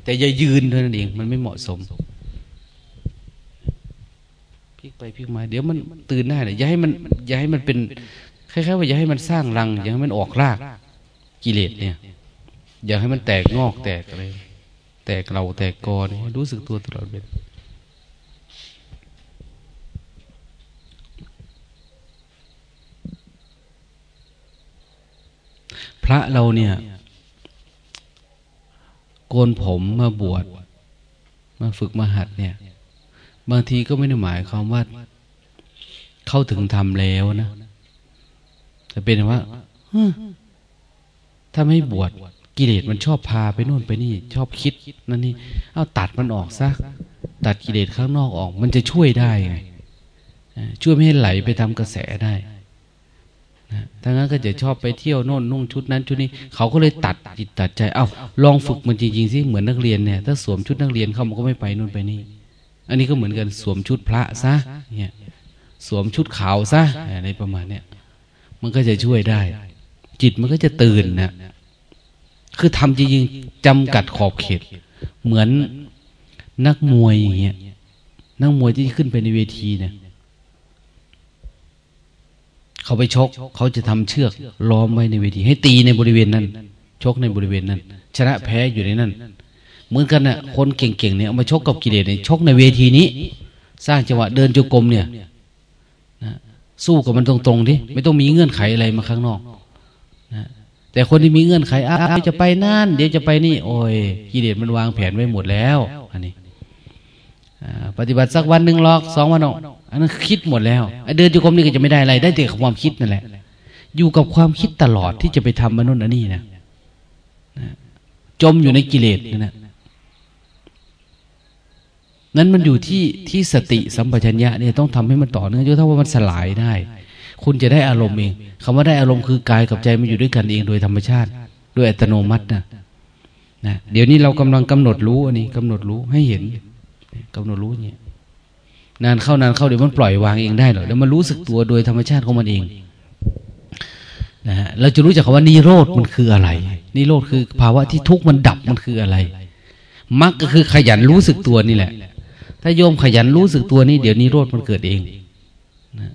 แต่อย่ายืนเท่านั้นเอง มันไม่เหมาะสมพลิกไปพลิกมา เดี๋ยวมันตื่นได้เลยอย่าให้มันอย่าให้มันเป็นคล้ายๆว่าอย่าให้มันสร้างรัง อย่าให้มันออกราก กิเลสเนี่ย อย่าให้มันแตกงอกแตกอะไรแตกเราแตกกอนี่รู้สึกตัวตลอดเวลา พระเราเนี่ย โกนผมมาบวชมาฝึกมาหัดเนี่ย บางทีก็ไม่ได้หมายความว่า เข้าถึงทำแล้วนะแต่เป็นว่าถ้าไม่บวชกิเลสมันชอบพาไปโน่นไปนี่ ชอบคิดนั่นนี่เอาตัดมันออกซะตัดกิเลสข้างนอกออก มันจะช่วยได้ไงช่วยไม่ให้ไหลไปทำกระแสได้ นะถ้างั้นก็จะชอบไปเที่ยวโน่นนุ่งชุดนั้นชุดนี้ เขาก็เลยตัดจิตตัดใจ เอา้าลองฝึกมันจริงๆสิเหมือนนักเรียนเนี่ย ถ้าสวมชุดนักเรียนเขามันก็ไม่ไปนู่นไปนี่ อันนี้ก็เหมือนกันสวมชุดพระซะเนี่ยสวมชุดขาวซะอะไรประมาณเนี้ยมันก็จะช่วยได้ จิตมันก็จะตื่นนะคือทำจริงๆจำกัดขอบเขต เหมือนนักมวยอย่างเงี้ยนักมวยที่ขึ้นไปในเวทีเนี่ย เขาไปชก เขาจะทำเชือกล้อมไว้ในเวที ให้ตีในบริเวณนั้น ชกในบริเวณนั้น ชนะแพ้อยู่ในนั้น เหมือนกันนะ่ะคนเก่งๆเนี่ยเอามาชกกับกิเลสเนี่ยชกในเวทีนี้ สร้างจังหวะเดินจุกรมเนี่ยนะสู้กับมันตรงๆดิไม่ต้องมีเงื่อนไขอะไรมาข้างนอกนะแต่คนที่มีเงื่อนไขอ้าวจะไปนั่น เดี๋ยวจะไปนี่ โอ้ยกิเลสมันวางแผนไว้หมดแล้ว อันนี้ ปฏิบัติสักวันหนึ่งหรอกสองวันออกอันนั้นคิดหมดแล้วเดินจุกรมนี่ก็จะไม่ได้อะไร ได้แต่ความคิดนั่นแหละ อยู่กับความคิดตลอดที่จะไปทำมนุษย์อันนี้นะจมอยู่ในกิเลสนั่นนะนั้นมันอยู่ที่ที่สติสัมปชัญญะเนี่ยต้องทำให้มันต่อเนื่องจนถ้าว่ามันสลายได้ คุณจะได้อารมณ์เองคำว่าได้อารมณ์คือกายกับใจมันอยู่ด้วยกันเองโดยธรรมชาติ โดยอัตโนมัตินะนะ เดี๋ยวนี้เรากำลังกำหนดรู้อันนี้กำหนดรู้ให้เห็น กำหนดรู้เนี่ย นานเข้านานเข้าเดี๋ยวมันปล่อยวางเองได้หรอกเดี๋ยวมันรู้สึกตัวโดยธรรมชาติของมันเองนะฮะเราจะรู้จักคำว่านิโรธมันคืออะไร นิโรธคือภาวะที่ทุกข์มันดับมันคืออะไรมรรคก็คือขยันรู้สึกตัวนี่แหละ ถ้าโยมขยันรู้สึกตัวนี้เดี๋ยวนิโรธมันเกิดเองนะ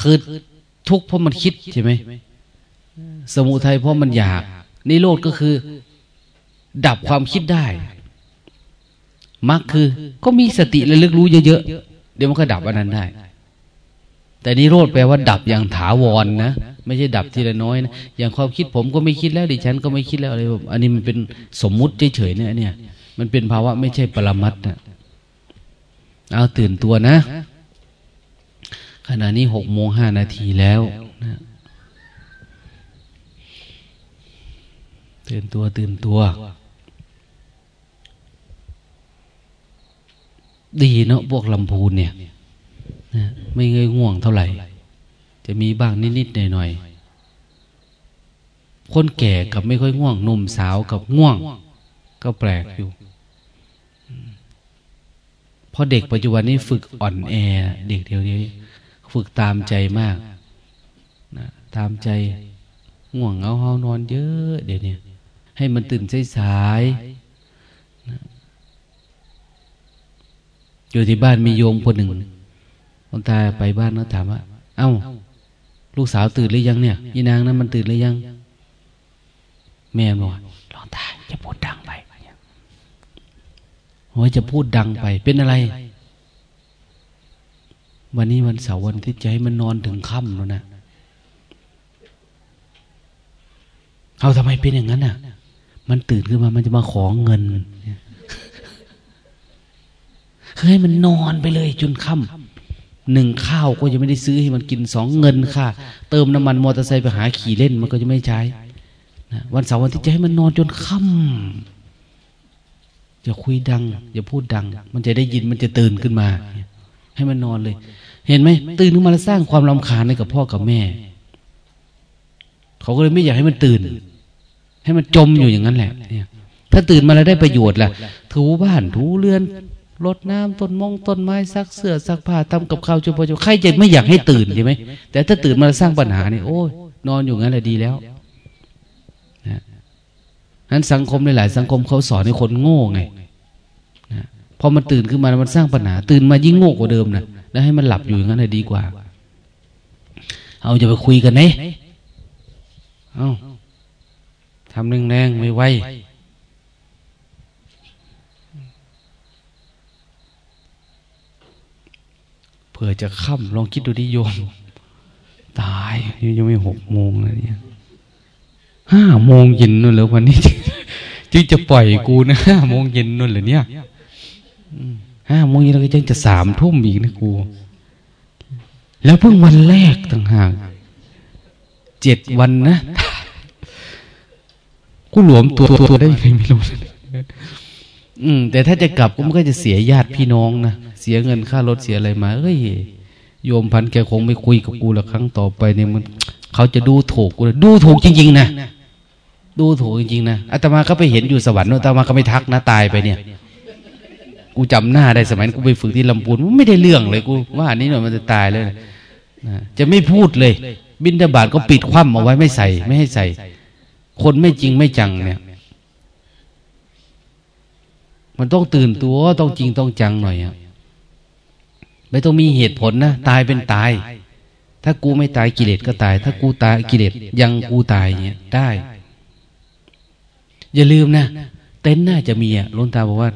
คือทุกข์เพราะมันคิดใช่ไหมสมุทัยเพราะมันอยากนิโรธก็คือ ดับความคิดได้ มรรคคือก็มีสติระลึกรู้เยอะๆเดี๋ยวมันก็ดับอันนั้นได้ แต่นิโรธแปลว่าดับอย่างถาวรนนะไม่ใช่ดับทีละน้อยนะอย่างความคิดผมก็ไม่คิดแล้วดิฉันก็ไม่คิดแล้วอะไรอันนี้มันเป็นสมมุติเฉยๆเนี่ยเนี่ย มันเป็นภาวะไม่ใช่ปรมัตนะเอาตื่นตัวนะ ขณะนี้หกโมงห้านาทีแล้วนะตื่นตัวตื่นตัว ดีเนาะพวกลำพูนเนี่ยนะไม่เงยง่วงเท่าไหร่ จะมีบ้างนิดๆหน่อยๆคนแก่กับไม่ค่อยง่วงหนุ่มสาวกับง่วง ก็แปลกอยู่ราะเด็กปัจจุบันนี้ฝึกอ่อนแอ เด็กเดียวนี้ฝึกตามใจมากนะตามใจง่วงเงาเฮานอนเยอะ เดี๋ยวนี้ให้มันตื่นสายๆนะ อยู่ที่บ้านมีโยมคนหนึ่งคนตาไปบ้านเขาถามว่า เอ้า ลูกสาวตื่นหรือยังเนี่ยยีนางนั้นมันตื่นหรือยัง แม่บอกลองตาจะพูดดังไปว่าจะพูดดังไป เป็นอะไร วันนี้วันเสาร์วันที่จะให้มันนอนถึงค่ำแล้วนะเอาทำไมเป็นอย่างนั้นอะ มันตื่นขึ้นมามันจะมาขอเงินเคยมันนอนไปเลยจนค่ำหนึ่งข้าวก็ยังไม่ได้ซื้อให้มันกินสองเงินค่ะ เติมน้ำมันมอเตอร์ไซค์ไปหาขี่เล่นมันก็จะไม่ใช้นะวันเสาร์วันที่จะให้มันนอนจนค่ำอย่าคุยดัง อย่าพูดดัง มันจะได้ยินมันจะตื่นขึ้นมา ให้มันนอนเลย เห็นไหมตื่นขึ้นมาแล้วสร้างความรำคาญให้กับพ่อกับแม่ เขาก็เลยไม่อยากให้มันตื่น ให้มันจมอยู่อย่างนั้นแหละเนี่ยถ้าตื่นมาแล้วได้ประโยชน์ล่ะ ถูบ้านถูเรือน รดน้ำต้นมงต้นไม้ซักเสื้อซักผ้าทำกับข้าวจุบจุใครจะไม่อยากให้ตื่นใช่ไหมแต่ถ้าตื่นมาสร้างปัญหานี่โอ้ยนอนอยู่งั้นแหละดีแล้วนั้นสังคมในหลายสังคมเขาสอนให้คนโง่ไงนะพอมันตื่นขึ้นมามันสร้างปัญหา ตื่นมายิ่งโง่กว่าเดิมนะแล้วให้มันหลับอยู่อย่างนั้นเลยดีกว่า เอาจะไปคุยกันไหนเอาทำแรงๆไม่ไหว ผื่อจะค่ำลองคิดดูดิโยม ตายยังไม่หกโมงเลยเนี่ยห้าโมงเย็นนู่นเลยวันนี้ จึงจะปล่อยกูนะห้าโมงเย็นนู่นเลยเนี่ยห้าโมงเย็นแล้วก็จึงจะสามทุ่มอีกนะกู แล้วเพิ่งวันแรกต่างหากเจ็ดวันนะกูหลวมตัวตัวได้ยังไงไม่รู้อืม แต่ถ้าจะกลับก็มันก็จะเสียญาติพี่น้องนะ สียเงินค่ารถเสียอะไรมา เอ้ย โยมพันแกคงไม่คุยกับกูละครั้งต่อไปเนี่ยมัน เขาจะดูถูกกูเลยดูถูกจริง ๆ นะ ดูถูกจริงๆนะอาตมาก็ไปเห็นอยู่สวรรค์อาตมาก็ไม่ทักนะตายไปเนี่ย กูจำหน้าได้สมัยกูไปฝึกที่ลำพูนไม่ได้เรื่องเลยกูว่าอันนี้หน่อยมันจะตายเลยนะจะไม่พูดเลย บินดาบาดก็ปิดคว่ำเอาไว้ไม่ใส่ ไม่ให้ใส่ คนไม่จริงไม่จังเนี่ยมันต้องตื่นตัวต้องจริงต้องจังหน่อยอะ ไม่ต้องมีเหตุผลนะ ตายเป็นตาย ถ้ากูไม่ตายกิเลสก็ตาย ถ้ากูตายกิเลสยังกูตายเนี่ยได้ อย่าลืมนะ เต็นท์น่าจะมีอะลุงตาบอกว่า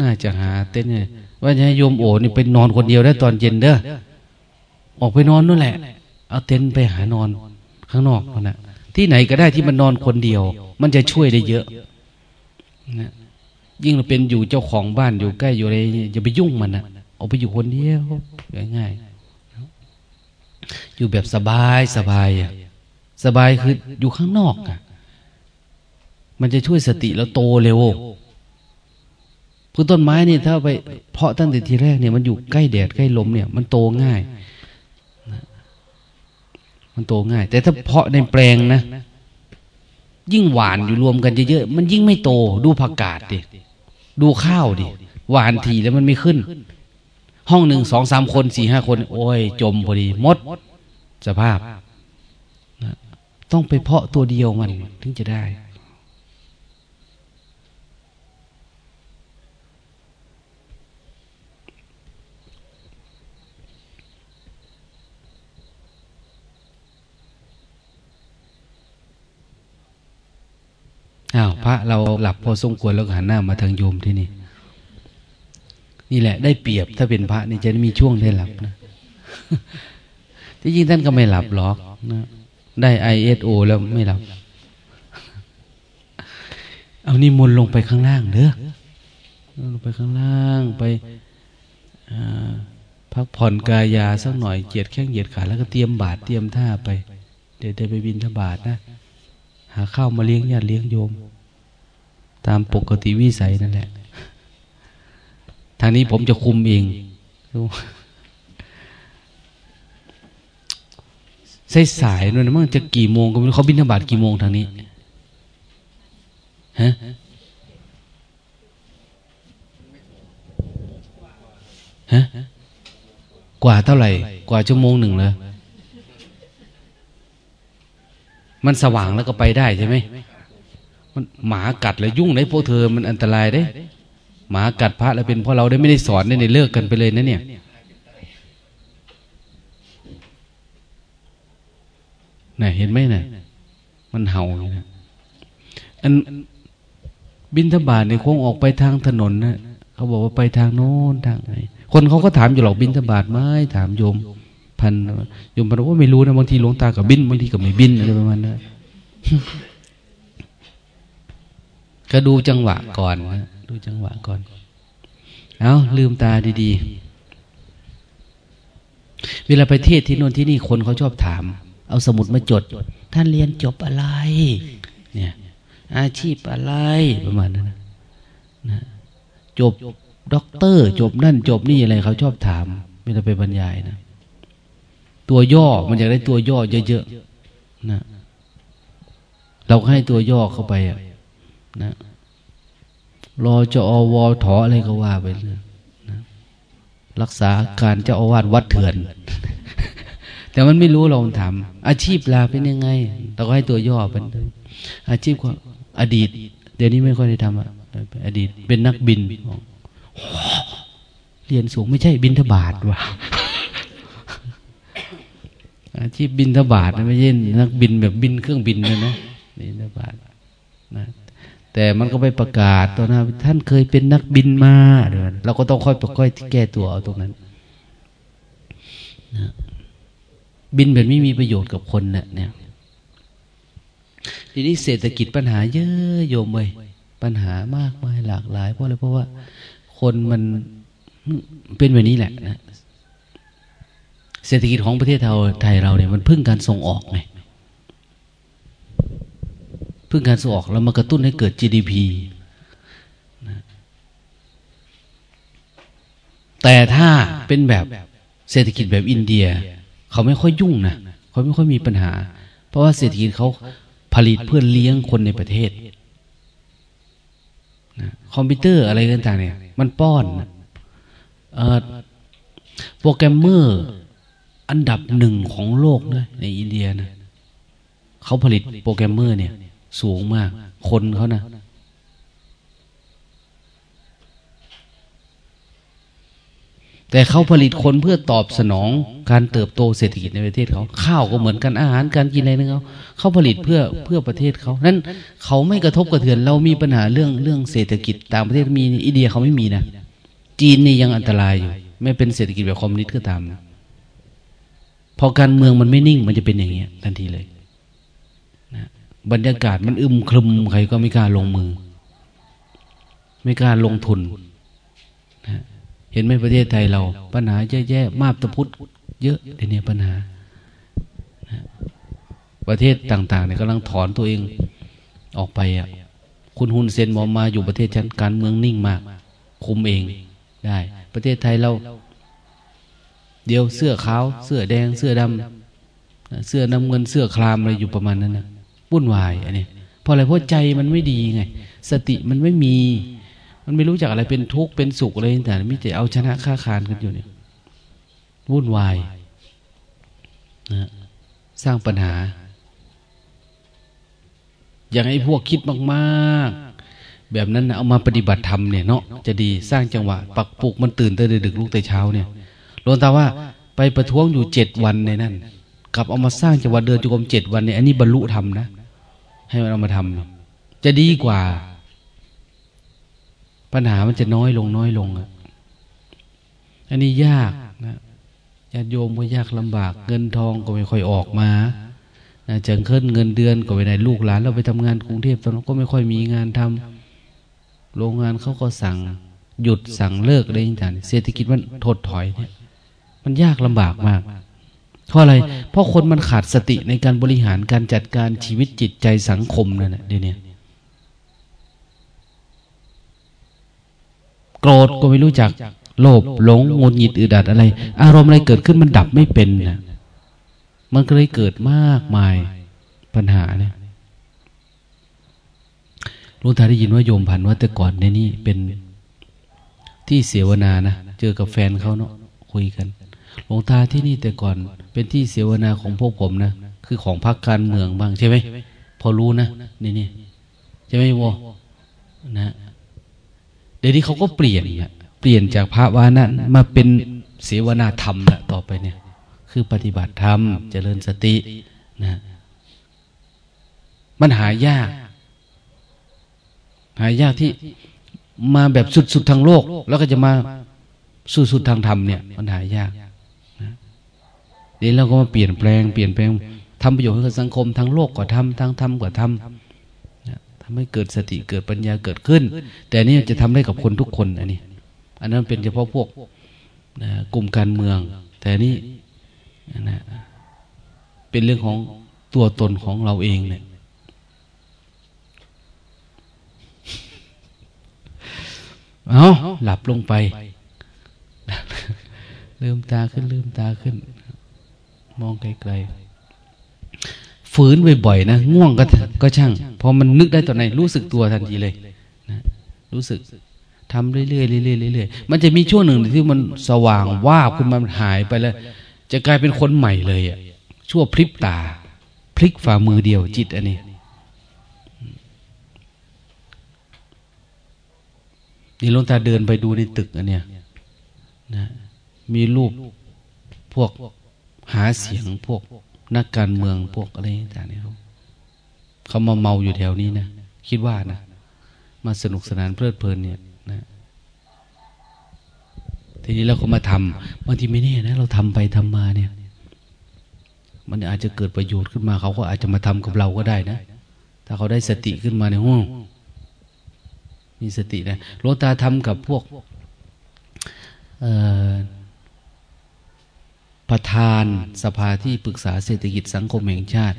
น่าจะหา เต็นท์เนี่ยว่าจะให้โยมโอนี่ไปนอนคนเดียวได้ตอนเย็นเด้อออกไปนอนนู่นแหละ เอาเต็นท์ไปหานอนข้างนอกนะที่ไหนก็ได้ที่มันนอนคนเดียว มันจะช่วยได้เยอะนะยิ่งเราเป็นอยู่เจ้าของบ้านอยู่ใกล้อยู่อะไรอย่าไปยุ่งมันนะ ออกไปอยู่คนเดียวง่ายๆอยู่แบบสบายสบายอะสบายคืออยู่ข้างนอกอะมันจะช่วยสติแล้วโตเร็วพือต้นไม้นี่ถ้าไปเพาะตั้งแต่ทีแรกเนี่ยมันอยู่ใกล้แดดใกล้ลมเนี่ย มันโตง่าย มันโตง่าย แต่ถ้าเพาะในแปลงนะ ยิ่งหวานอยู่รวมกันเยอะๆมันยิ่งไม่โต ดูผักกาดดิดูข้าวดิหวานทีแล้วมันไม่ขึ้น ห้องหนึ่งสองสามคนสี่ห้าคน โอ้ย จมพอดีมด สภาพต้องไปเพาะตัวเดียวมันถึงจะได้ อ้าว พระเราหลับพอสมควรแล้วหันหน้ามาทางโยมที่นี่ นี่แหละ ได้เปรียบถ้าเป็นพระนี่จะมีช่วงได้หลับนะที่จริงท่านก็ไม่หลับหรอกนะได้ไอเอสโอแล้วไม่หลับ เอานี่มนลงไปข้างล่างเด้อลงไปข้างล่างไปพักผ่อนกายาสักหน่อยเกียดแข้งเหยียดขาแล้วก็เตรียมบาตรเตรียมท่าไป เดี๋ยวได้ไปบินทบาทนะ หาข้าวมาเลี้ยงญาติเลี้ยงโยม ตามปกติวิสัยนั่นแหละ ทางนี้ผมจะคุมเองสายสายนู่นมันจะกี่โมงก็ไม่รู้เขาบินธบาตกี่โมงทางนี้ฮะฮะกว่าเท่าไหร่ กว่าชั่วโมงหนึ่งเลยมันสว่างแล้วก็ไปได้ใช่ไหมมันหมากัดแล้วยุ่งในพวกเธอมันอันตรายได้ หมากัดพระแล้วเป็นเพราะเราได้ไม่ได้สอนเนี่ยเลิกกันไปเลยนะเนี่ยน่ะเห็นไหมน่ะมันเห่านะอันบินทบาทเนี่ยคงออกไปทางถนนนะเขาบอกว่าไปทางโน้นทางไหนคนเขาก็ถามอยู่หรอกบินทบาทไหมถามโยม พันโยมพันว่าไม่รู้นะบางทีหลวงตากับบินบางทีกับไม่บินอะไรประมาณนั้นก็ดูจังหวะก่อนนะ ดูจังหวะก่อน เอาลืมตาดีๆ เวลาไปเทศที่โน่นที่นี่คนเขาชอบถาม เอาสมุดมาจด ท่านเรียนจบอะไร เนี่ย อาชีพอะไรประมาณนั้นนะจบด็อกเตอร์ จบนั่นจบนี่อะไรเขาชอบถามเวลาไปบรรยายนะตัวย่อมันอยากได้ตัวย่อเยอะๆนะเราให้ตัวย่อเข้าไปอะนะ รอจะอวถออะไรก็ว่าไปเลยนะรักษาการเจ้าอาวาสวัดเถื่อน แต่มันไม่รู้เราถามอาชีพลาเป็นยังไงเราก็ให้ตัวย่อเป็นอาชีพก็อดีต เดี๋ยวนี้ไม่ค่อยได้ทำอะอดีตเป็นนักบินเรียนสูงไม่ใช่บินทบาทว่ะอาชีพบินทบาทนะไม่ใช่นักบินแบบบินเครื่องบินนะนะบินทบาทนะ แต่มันก็ไปประกาศตอนนั้นท่านเคยเป็นนักบินมาเดี๋ยวเราก็ต้องค่อยค่อยแก้ตัวเอาตรงนั้นนะบินแบบไม่มีประโยชน์กับคนเนี่ยเนี่ยทีนี้เศรษฐกิจปัญหาเยอะโยมเลยปัญหามากมายหลากหลาย เพราะอะไรเพราะว่าคนมันเป็นแบบนี้แหละนะเศรษฐกิจของประเทศไทยเราเนี่ยมันพึ่งการส่งออกไง พึ่งการส่งออกแล้วมากระตุ้นให้เกิด GDP นะแต่ถ้าเป็นแบบเศรษฐกิจแบบอินเดีย เขาไม่ค่อยยุ่งนะเขาไม่ค่อยมีปัญหา เพราะว่าเศรษฐกิจเขาผลิตเพื่อเลี้ยงคนในประเทศนะคอมพิวเตอร์อะไรต่างๆเนี่ย มันป้อนโปรแกรมเมอร์อันดับหนึ่งของโลกนะในอินเดียนะเขาผลิตโปรแกรมเมอร์เนี่ย สูงมาก คนเขานะแต่เขาผลิตคนเพื่อตอบสนองการเติบโตเศรษฐกิจในประเทศเขา ข้าวก็เหมือนกันอาหารการกินอะไรนึงเขาเขาผลิตเพื่อเพื่อประเทศเขานั้นเขาไม่กระทบกระเทือน เรามีปัญหาเรื่องเรื่องเศรษฐกิจต่างประเทศมีอินเดียเขาไม่มีนะจีนนี่ยังอันตรายอยู่ไม่เป็นเศรษฐกิจแบบคอมมิวนิสต์ก็ตามนะพอการเมืองมันไม่นิ่งมันจะเป็นอย่างเงี้ยทันทีเลย บรรยากาศมันอึมครึมใครก็ไม่กล้าลงมือ ไม่กล้าลงทุนนะเห็นไหมประเทศไทยเรา ปัญหาแย่ๆมาบตะพุทธเยอะเดี๋ยวนี้ปัญหานะประเทศต่างๆเนี่ยกำลังถอนตัวเองออกไปอะคุณฮุนเซนมอมาอยู่ประเทศชั้นการเมืองนิ่งมาก คุมเองได้ ประเทศไทยเรา เดียวเสื้อขาว เสื้อแดง เสื้อดำเสื้อน้ำเงินเสื้อครามอะไรอยู่ประมาณนั้นนะ วุ่นวายอันนี้เพราะอะไรเพราะใจมันไม่ดีไง สติมันไม่มี มันไม่รู้จักอะไรเป็นทุกข์เป็นสุขอะไรต่างๆมิแต่เอาชนะค้าคานกันอยู่เนี่ยวุ่นวายนะสร้างปัญหา อย่างไอ้พวกคิดมากๆ แบบนั้นนะเอามาปฏิบัติธรรมเนี่ยเนาะจะดีสร้างจังหวะ ปักปลุกมันตื่นแต่ดึกลุกแต่เช้าเนี่ยลวงตาว่าไปประท้วงอยู่เจ็ดวันในนั้นกลับเอามาสร้างจังหวัดเดินจุกรมเจ็ดวันเนี่ยอันนี้บรรลุธรรมนะ ให้มันเอามาทำจะดีกว่า ปัญหามันจะน้อยลงน้อยลงอะอันนี้ยากนะญาติโยมก็ยากลำบาก เงินทองก็ไม่ค่อยออกมาจะขึ้นเงินเดือนก็ไปไหนลูกหลานเราไปทำงานกรุงเทพตอนนั้นก็ไม่ค่อยมีงานทำโรงงานเขาก็สั่งหยุดสั่งเลิกอะไรต่างๆเศรษฐกิจมันถดถอยเนี่ยมันยากลำบากมาก เพราะอะไร เพราะคนมันขาดสติในการบริหารการจัดการชีวิตจิตใจสังคมนั่นแหละเดี๋ยวนี้โกรธก็ไม่รู้จัก โลภหลงงุนหงิดอึดอัดอะไร อารมณ์อะไรเกิดขึ้นมันดับไม่เป็นนะมันก็เลยเกิดมากมายปัญหาเนี่ยลุงตาได้ยินว่าโยมพันว่าแต่ก่อนในนี้เป็นที่เสวนานะ เจอกับแฟนเขาเนาะคุยกันหลวงตาที่นี่แต่ก่อน เป็นที่เสวนาของพวกผมนะ คือของพรรคการเมืองบ้างใช่ไหมพอรู้นะ นี่นี่ใช่ไหมโวนะ เดี๋ยวนี้เขาก็เปลี่ยนเปลี่ยนจากพระวานั้นมาเป็นเสวนาธรรมละต่อไปเนี่ย คือปฏิบัติธรรม เจริญสตินะมันหายาก หายากที่มาแบบสุดๆทางโลก แล้วก็จะมาสุดๆทางธรรมเนี่ย มันหายาก เดี๋ยวเราก็มาเปลี่ยนแปลง เปลี่ยนแปลงทำประโยชน์ให้กับสังคมทั้งโลกก็ทำทั้งธรรมก็ทำทำให้เกิดสติเกิดปัญญาเกิดขึ้น แต่นี่จะทำได้กับคนทุกคนอันนี้ อันนั้นเป็นเฉพาะพวกนะกลุ่มการเมือง แต่นี่นะเป็นเรื่องของตัวตนของเราเองเนี่ยเอาหลับลงไป ลืมตาขึ้นลืมตาขึ้น มองไกลๆฝืนบ่อยๆนะง่วงก็ก็ช่างพอมันนึกได้ตอนไหนรู้สึกตัวทันทีเลยนะรู้สึกทำเรื่อยๆเรื่อยๆเรื่อยๆมันจะมีช่วงหนึ่งที่มันสว่างว่าคุณมันหายไปแล้ว จะกลายเป็นคนใหม่เลยอะชั่วพริบตา พลิกฝ่ามือเดียวจิตอันนี้นี่ลงตาเดินไปดูในตึกอันเนี้ยนะมีรูปพวก หาเสียงพวกนักการเมืองพวกอะไรต่างๆเนี่ยเขามาเมาอยู่แถวนี้นะคิดว่านะมาสนุกสนานเพลิดเพลินเนี่ยนะทีนี้เราก็มาทำบางทีไม่แน่นะเราทำไปทำมาเนี่ย มันอาจจะเกิดประโยชน์ขึ้นมา เขาก็อาจจะมาทำกับเราก็ได้นะ ถ้าเขาได้สติขึ้นมาในห้องมีสตินะหลตาทำกับพวก เอ่อ ประธานสภาที่ปรึกษาเศรษฐกิจสังคมแห่งชาติ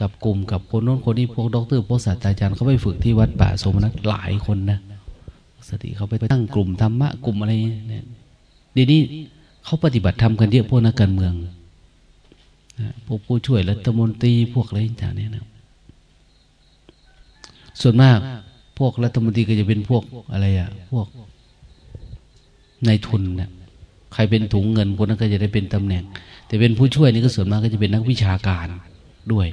กับกลุ่มกับคนโน้นคนนี้พวกด็อกเตอร์พวกศาสตราจารย์เขาไปฝึกที่วัดป่าสมนัตหลายคนนะสติเขาไปตั้งกลุ่มธรรมะกลุ่มอะไรเนี่ยดีนี้เขาปฏิบัติธรรมกันเยอะพวกนักการเมืองพวกผู้ช่วยรัฐมนตรีพวกอะไรต่างๆเนี่ยนะส่วนมากพวกรัฐมนตรีก็จะเป็นพวกอะไรอะพวกในทุนเนี่ย ใครเป็นถุงเงินคนนั้นก็จะได้เป็นตำแหน่ง แต่เป็นผู้ช่วยนี่ก็ส่วนมากก็จะเป็นนักวิชาการด้วย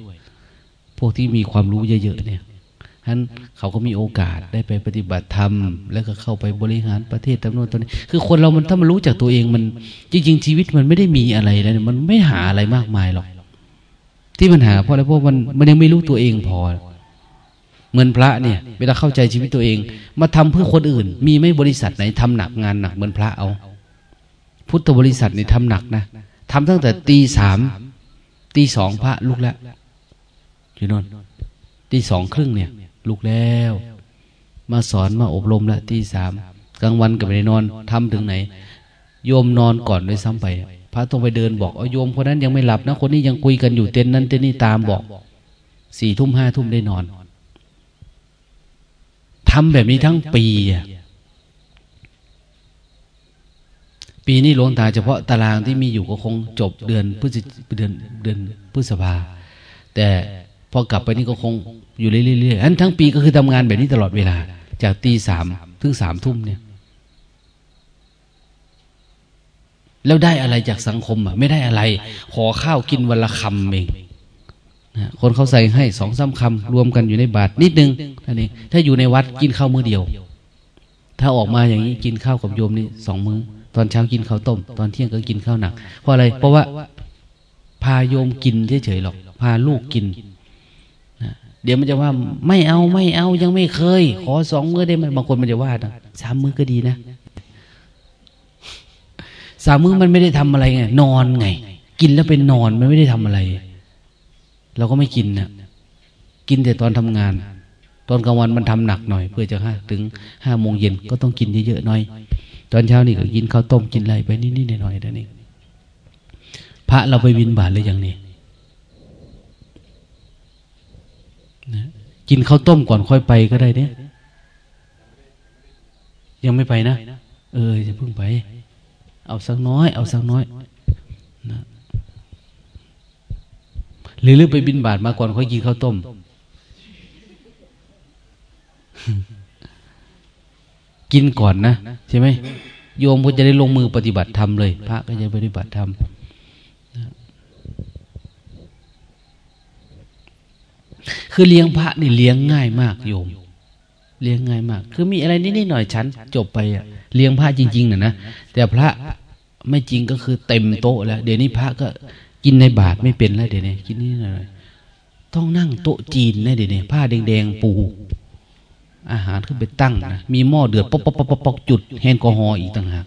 พวกที่มีความรู้เยอะๆเนี่ยฉะนั้นเขาก็มีโอกาสได้ไปปฏิบัติธรรม แล้วก็เข้าไปบริหารประเทศตำนวนตัวนี้ คือคนเรามันถ้ามันรู้จากตัวเองมัน จริง ๆ ชีวิตมันไม่ได้มีอะไรแล้วมันไม่หาอะไรมากมายหรอก ที่มันหาเพราะอะไรเพราะมันมันยังไม่รู้ตัวเองพอเหมือนพระเนี่ยเวลาเข้าใจชีวิตตัวเอง มาทำเพื่อคนอื่น มีไม่บริษัทไหนทำหนักงานหนักเหมือนพระเอา พุทธบริษัทนี่ทำหนักนะทำตั้งแต่ตีสามตีสองพระลุกแล้วอยู่นอนตีสองครึ่งเนี่ย ลุกแล้ว มาสอนมาอบรมแล้วตีสามกลางวันกับไปนอนทำถึงไหน โยมนอนก่อนด้วยซ้ำไป พระต้องไปเดินบอกเอาโยมคนนั้นยังไม่หลับนะคนนี้ยังคุยกันอยู่เต็นนั้นเต็นนี้ตามบอกสี่ทุ่มห้าทุ่มได้นอนทำแบบนี้ทั้งปีอะ ปีนี้หลวงตาเฉพาะตารางที่มีอยู่ก็คงจบเดือนพฤศเดือนเดือนพฤษภา แต่พอกลับไปนี่ก็คงอยู่เรื่อยๆอันทั้งปีก็คือทำงานแบบนี้ตลอดเวลา จากตีสามถึงสามทุ่มเนี่ย แล้วได้อะไรจากสังคมอะ ไม่ได้อะไร ขอข้าวกินวันละคำเองคนเขาใส่ให้สองสาคำรวมกันอยู่ในบาทนิดนึงท่านเองถ้าอยู่ในวัดกินข้าวมื้อเดียว ถ้าออกมาอย่างนี้กินข้าวกับโยมนี่สองมือ้อ ตอนเช้ากินข้าวต้ม ตอนเที่ยงก็กินข้าวหนัก เพราะอะไร เพราะว่าพาโยมกินเฉยๆหรอก พาลูกกินเดี๋ยวมันจะว่าไม่เอาไม่เอายังไม่เคย ขอสองมื้อได้ไหมบางคนมันจะว่านะสามมื้อก็ดีนะสามมื้อมันไม่ได้ทำอะไรไงนอนไง กินแล้วเป็นนอนมันไม่ได้ทำอะไร เราก็ไม่กินนะกินแต่ตอนทำงาน ตอนกลางวันมันทำหนักหน่อย เพื่อจะห้าถึงห้าโมงเย็นก็ต้องกินเยอะๆหน่อย ตอนเช้านี่ก็กินข้าวต้มกินอะไรไปนิดๆหน่อยๆนั่นเองพระเราไปวินบาทเลยอย่างนี้นะกินข้าวต้มก่อนค่อยไปก็ได้เนี่ย ยังไม่ไปนะ เออจะเพิ่งไป เอาสักน้อย เอาสักน้อยนะหรือหรือไปบินบาทมาก่อนค่อยกินข้าวต้ม กินก่อนนะใช่ไหมโยมก็จะได้ลงมือปฏิบัติธรรมเลย พระก็จะปฏิบัติธรรมคือเลี้ยงพระนี่เลี้ยงง่ายมากโยม เลี้ยงง่ายมาก คือมีอะไรนิดๆหน่อยฉันจบไปอะเลี้ยงพระจริงๆนะนะแต่พระไม่จริงก็คือเต็มโต๊ะแล้ว เดี๋ยวนี้พระก็กินในบาทไม่เป็นแล้วเดี๋ยวนี้กินนี่หน่อยต้องนั่งโต๊ะจีนนะเดี๋ยวนี้ผ้าแดงๆปู อาหารขึ้นไปตั้งนะมีหม้อเดือดปอกปอกปอกปอกจุดแฮนกอฮอล์อีกต่างหาก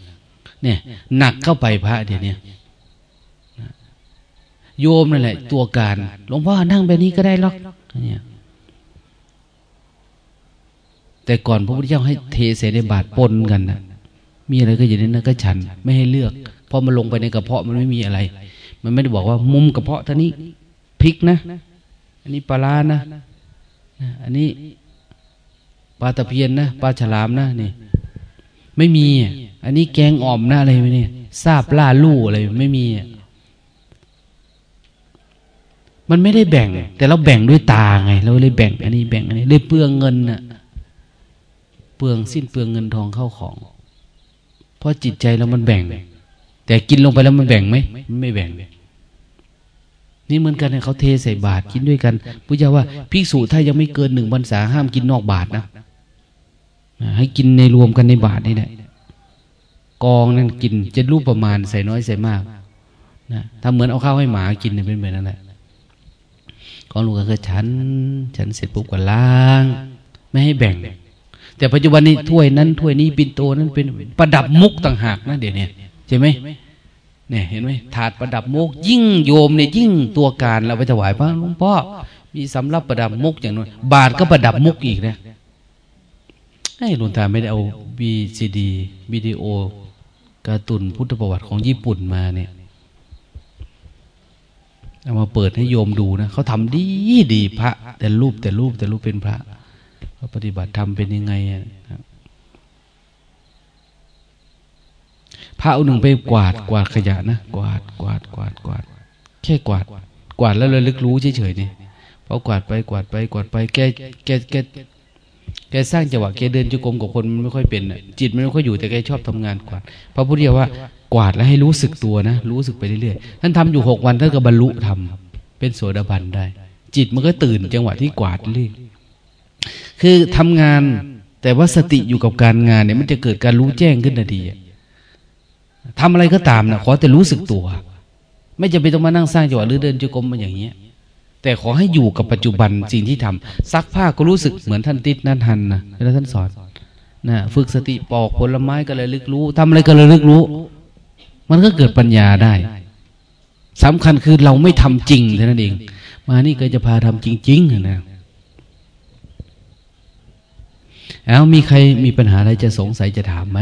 เนี่ย หนักเข้าไปพระเดี๋ยวนี้โยมนั่นแหละ ตัวการหลวงพ่อนั่งแบบนี้ก็ได้หรอกเนี่ยแต่ก่อนพระพุทธเจ้าให้เทเสในบาทปนกันนะมีอะไรก็อย่างนี้นะก็ฉัน ไม่ให้เลือกพอมันลงไปในกระเพาะมันไม่มีอะไร มันไม่ได้บอกว่ามุมกระเพาะท่านี้พริกนะ อันนี้ปลานะอันนี้ ปลาตะเพียนนะปลาฉลามนะนี่ ไม่มี อันนี้แกงอ่อมนะอะไรไม่นี่ซาบล่าลู่อะไรไม่มี มันไม่ได้แบ่ง แต่เราแบ่งด้วยตาไง เราเลยแบ่ง อันนี้แบ่งอันนี้เลยเปลืองเงินน่ะเปลืองสิ้นเปลืองเงินทองเข้าของ เพราะจิตใจเรามันแบ่ง แต่กินลงไปแล้วมันแบ่งไหมไม่แบ่งนี่เหมือนกันเขาเทใส่บาตรกินด้วยกันพุทธเจ้าว่าภิกษุถ้ายังไม่เกินหนึ่งพรรษาห้ามกินนอกบาตรนะ ให้กินในรวมกันในบาตรนี่แหละกองนั่นกินจะรูปประมาณใส่น้อยใส่มากนะถ้าเหมือนเอาข้าวให้หมากินเนี่ยเป็นแบบนั้นแหละกองลูกก็คือฉัน ฉันเสร็จปุ๊บก็ล้าง ไม่ให้แบ่ง แต่ปัจจุบันนี้ถ้วยนั้นถ้วยนี้ปินโตนั้นเป็นประดับมุกต่างหากนะเดี๋ยวนี้ใช่ไหมเนี่ยเห็นไหมถาดประดับมุกยิ่งโยมเนี่ยยิ่งตัวการเราไปถวายพระหลวงพ่อมีสำรับประดับมุกอย่างนู้นบาทก็ประดับมุกอีกนะ ให้หลวงตาไม่ได้เอาวีซีดีวิดีโอการ์ตูนพุทธประวัติของญี่ปุ่นมาเนี่ยเอามาเปิดให้โยมดูนะเขาทำดีดีพระ แต่รูปแต่รูปแต่รูปเป็นพระเขาปฏิบัติทำเป็นยังไงอะพระอุหนึ่งไปกวาดกวาดขยะนะกวาดกวาดกวาดกวาดแค่กวาด กวาดแล้วเลยลึกรู้เฉยๆนี่พอกวาดไปกวาดไปกวาดไปแกแกแก แกสร้างจังหวะแกเดินจุกรมกับคนมันไม่ค่อยเป็นจิตมันไม่ค่อยอยู่แต่แกชอบทำงานกวาดพระพุทธเจ้าว่ากวาดแล้วให้รู้สึกตัวนะ รู้สึกไปเรื่อยๆท่านทำอยู่หกวันท่านก็บรรลุทำเป็นโสดาบันได้ จิตมันก็ตื่นจังหวะที่กวาดเรื่อยคือทำงานแต่ว่าสติอยู่กับการงานเนี่ยมันจะเกิดการรู้แจ้งขึ้นทันทีทำอะไรก็ตามนะขอแต่รู้สึกตัว ไม่จะไปต้องมานั่งสร้างจังหวะหรือเดินจุกรมมาอย่างเงี้ย แต่ขอให้อยู่กับปัจจุบันสิ่งที่ทำซักผ้าก็รู้สึกเหมือนท่านติดนั่นทันนะแล้วท่านสอนนะฝึกสติปอกผลไม้ก็เลยลึกรู้ทำอะไรก็เลยลึกรู้ มันก็เกิดปัญญาได้สำคัญคือเราไม่ทำจริงเท่านั้นเอง มานี่ก็จะพาทำจริงๆนะแล้วมีใครมีปัญหาอะไรจะสงสัยจะถามไหม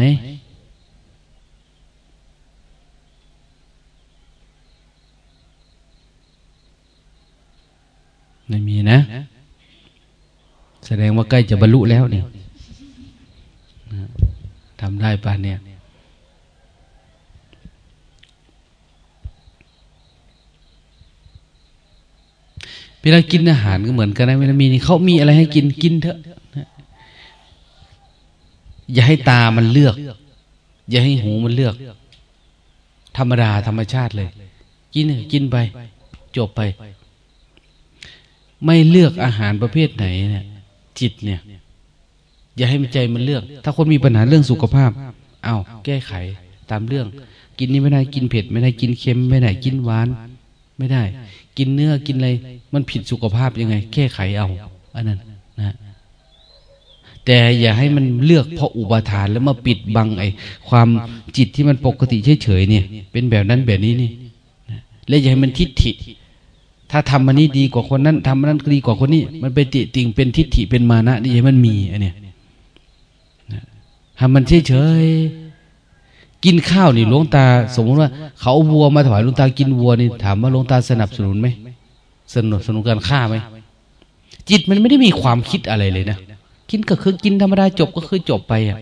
ไม่มีนะ แสดงว่าใกล้จะบรรลุแล้วเนี่ยทำได้ป่ะเนี่ยเวลากินอาหารก็เหมือนกันนะเวลามีนี่เขามีอะไรให้กินกินเถอะ อย่าให้ตามันเลือก อย่าให้หูมันเลือก ธรรมดาธรรมชาติเลย กินกินไป จบไป ไม่เลือกอาหารประเภทไหนเนี่ย จิตเนี่ย อย่าให้มันใจมันเลือก ถ้าคนมีปัญหาเรื่องสุขภาพ เอาแก้ไขตามเรื่อง กินนี้ไม่ได้กินเผ็ด ไม่ได้กินเค็ม ไม่ได้กินหวาน ไม่ได้ กินเนื้อกินอะไรมันผิดสุขภาพยังไง แก้ไขเอาอันนั้นนะแต่อย่าให้มันเลือกเพราะอุปทานแล้วมาปิดบังไอ้ความจิตที่มันปกติเฉยๆเนี่ย เป็นแบบนั้นแบบนี้นี่และอย่าให้มันทิฏฐิ ถ้าทำมันนี้ดีกว่าคนนั้นทำมันนั้นดีกว่าคนนี้ มันไปติติงเป็นทิฏฐิเป็นมานะนี่มันมีอันเนี้ยทำมันเฉยเฉยกินข้าวนี่หลวงตา สมมติว่า เขาวัวมาถวายหลวงตากินวัวนี่ถามว่าหลวงตาสนับสนุนไหมสนับสนุนการฆ่าไหมจิตมันไม่ได้มีความคิดอะไรเลยนะกินก็คือกินธรรมดาจบก็คือจบไปอะ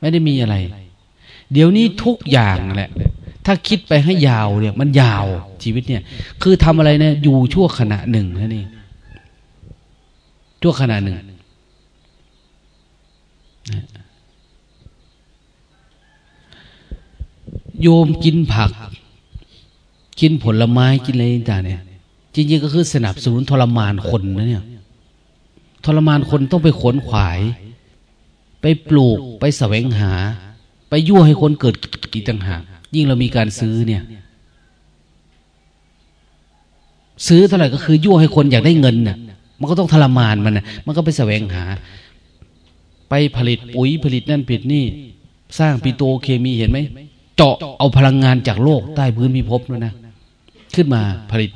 ไม่ได้มีอะไร เดี๋ยวนี้ทุกอย่างแหละ ถ้าคิดไปให้ยาวเนี่ย มันยาวชีวิตเนี่ย คือทำอะไรเนี่ยอยู่ชั่วขณะหนึ่งนั่นเองชั่วขณะหนึ่งโยมกินผัก กินผลไม้กินอะไรต่างเนี่ย จริงๆก็คือสนับสนุนทรมานคนนะเนี่ย ทรมานคนต้องไปขนขวาย ไปปลูกไปแสวงหา ไปยั่วให้คนเกิดกิจต่างหาก ยิ่งเรามีการซื้อเนี่ย ซื้อเท่าไหร่ก็คือยั่วให้คนอยากได้เงินน่ะ มันก็ต้องทรมานมันน่ะ มันก็ไปแสวงหา ไปผลิตปุ๋ยผลิตนั่นผลิตนี่ สร้างปิโตเคมีเห็นไหมเจาะเอาพลังงานจากโลกใต้พื้นพิภพแล้วนะขึ้นมาผลิต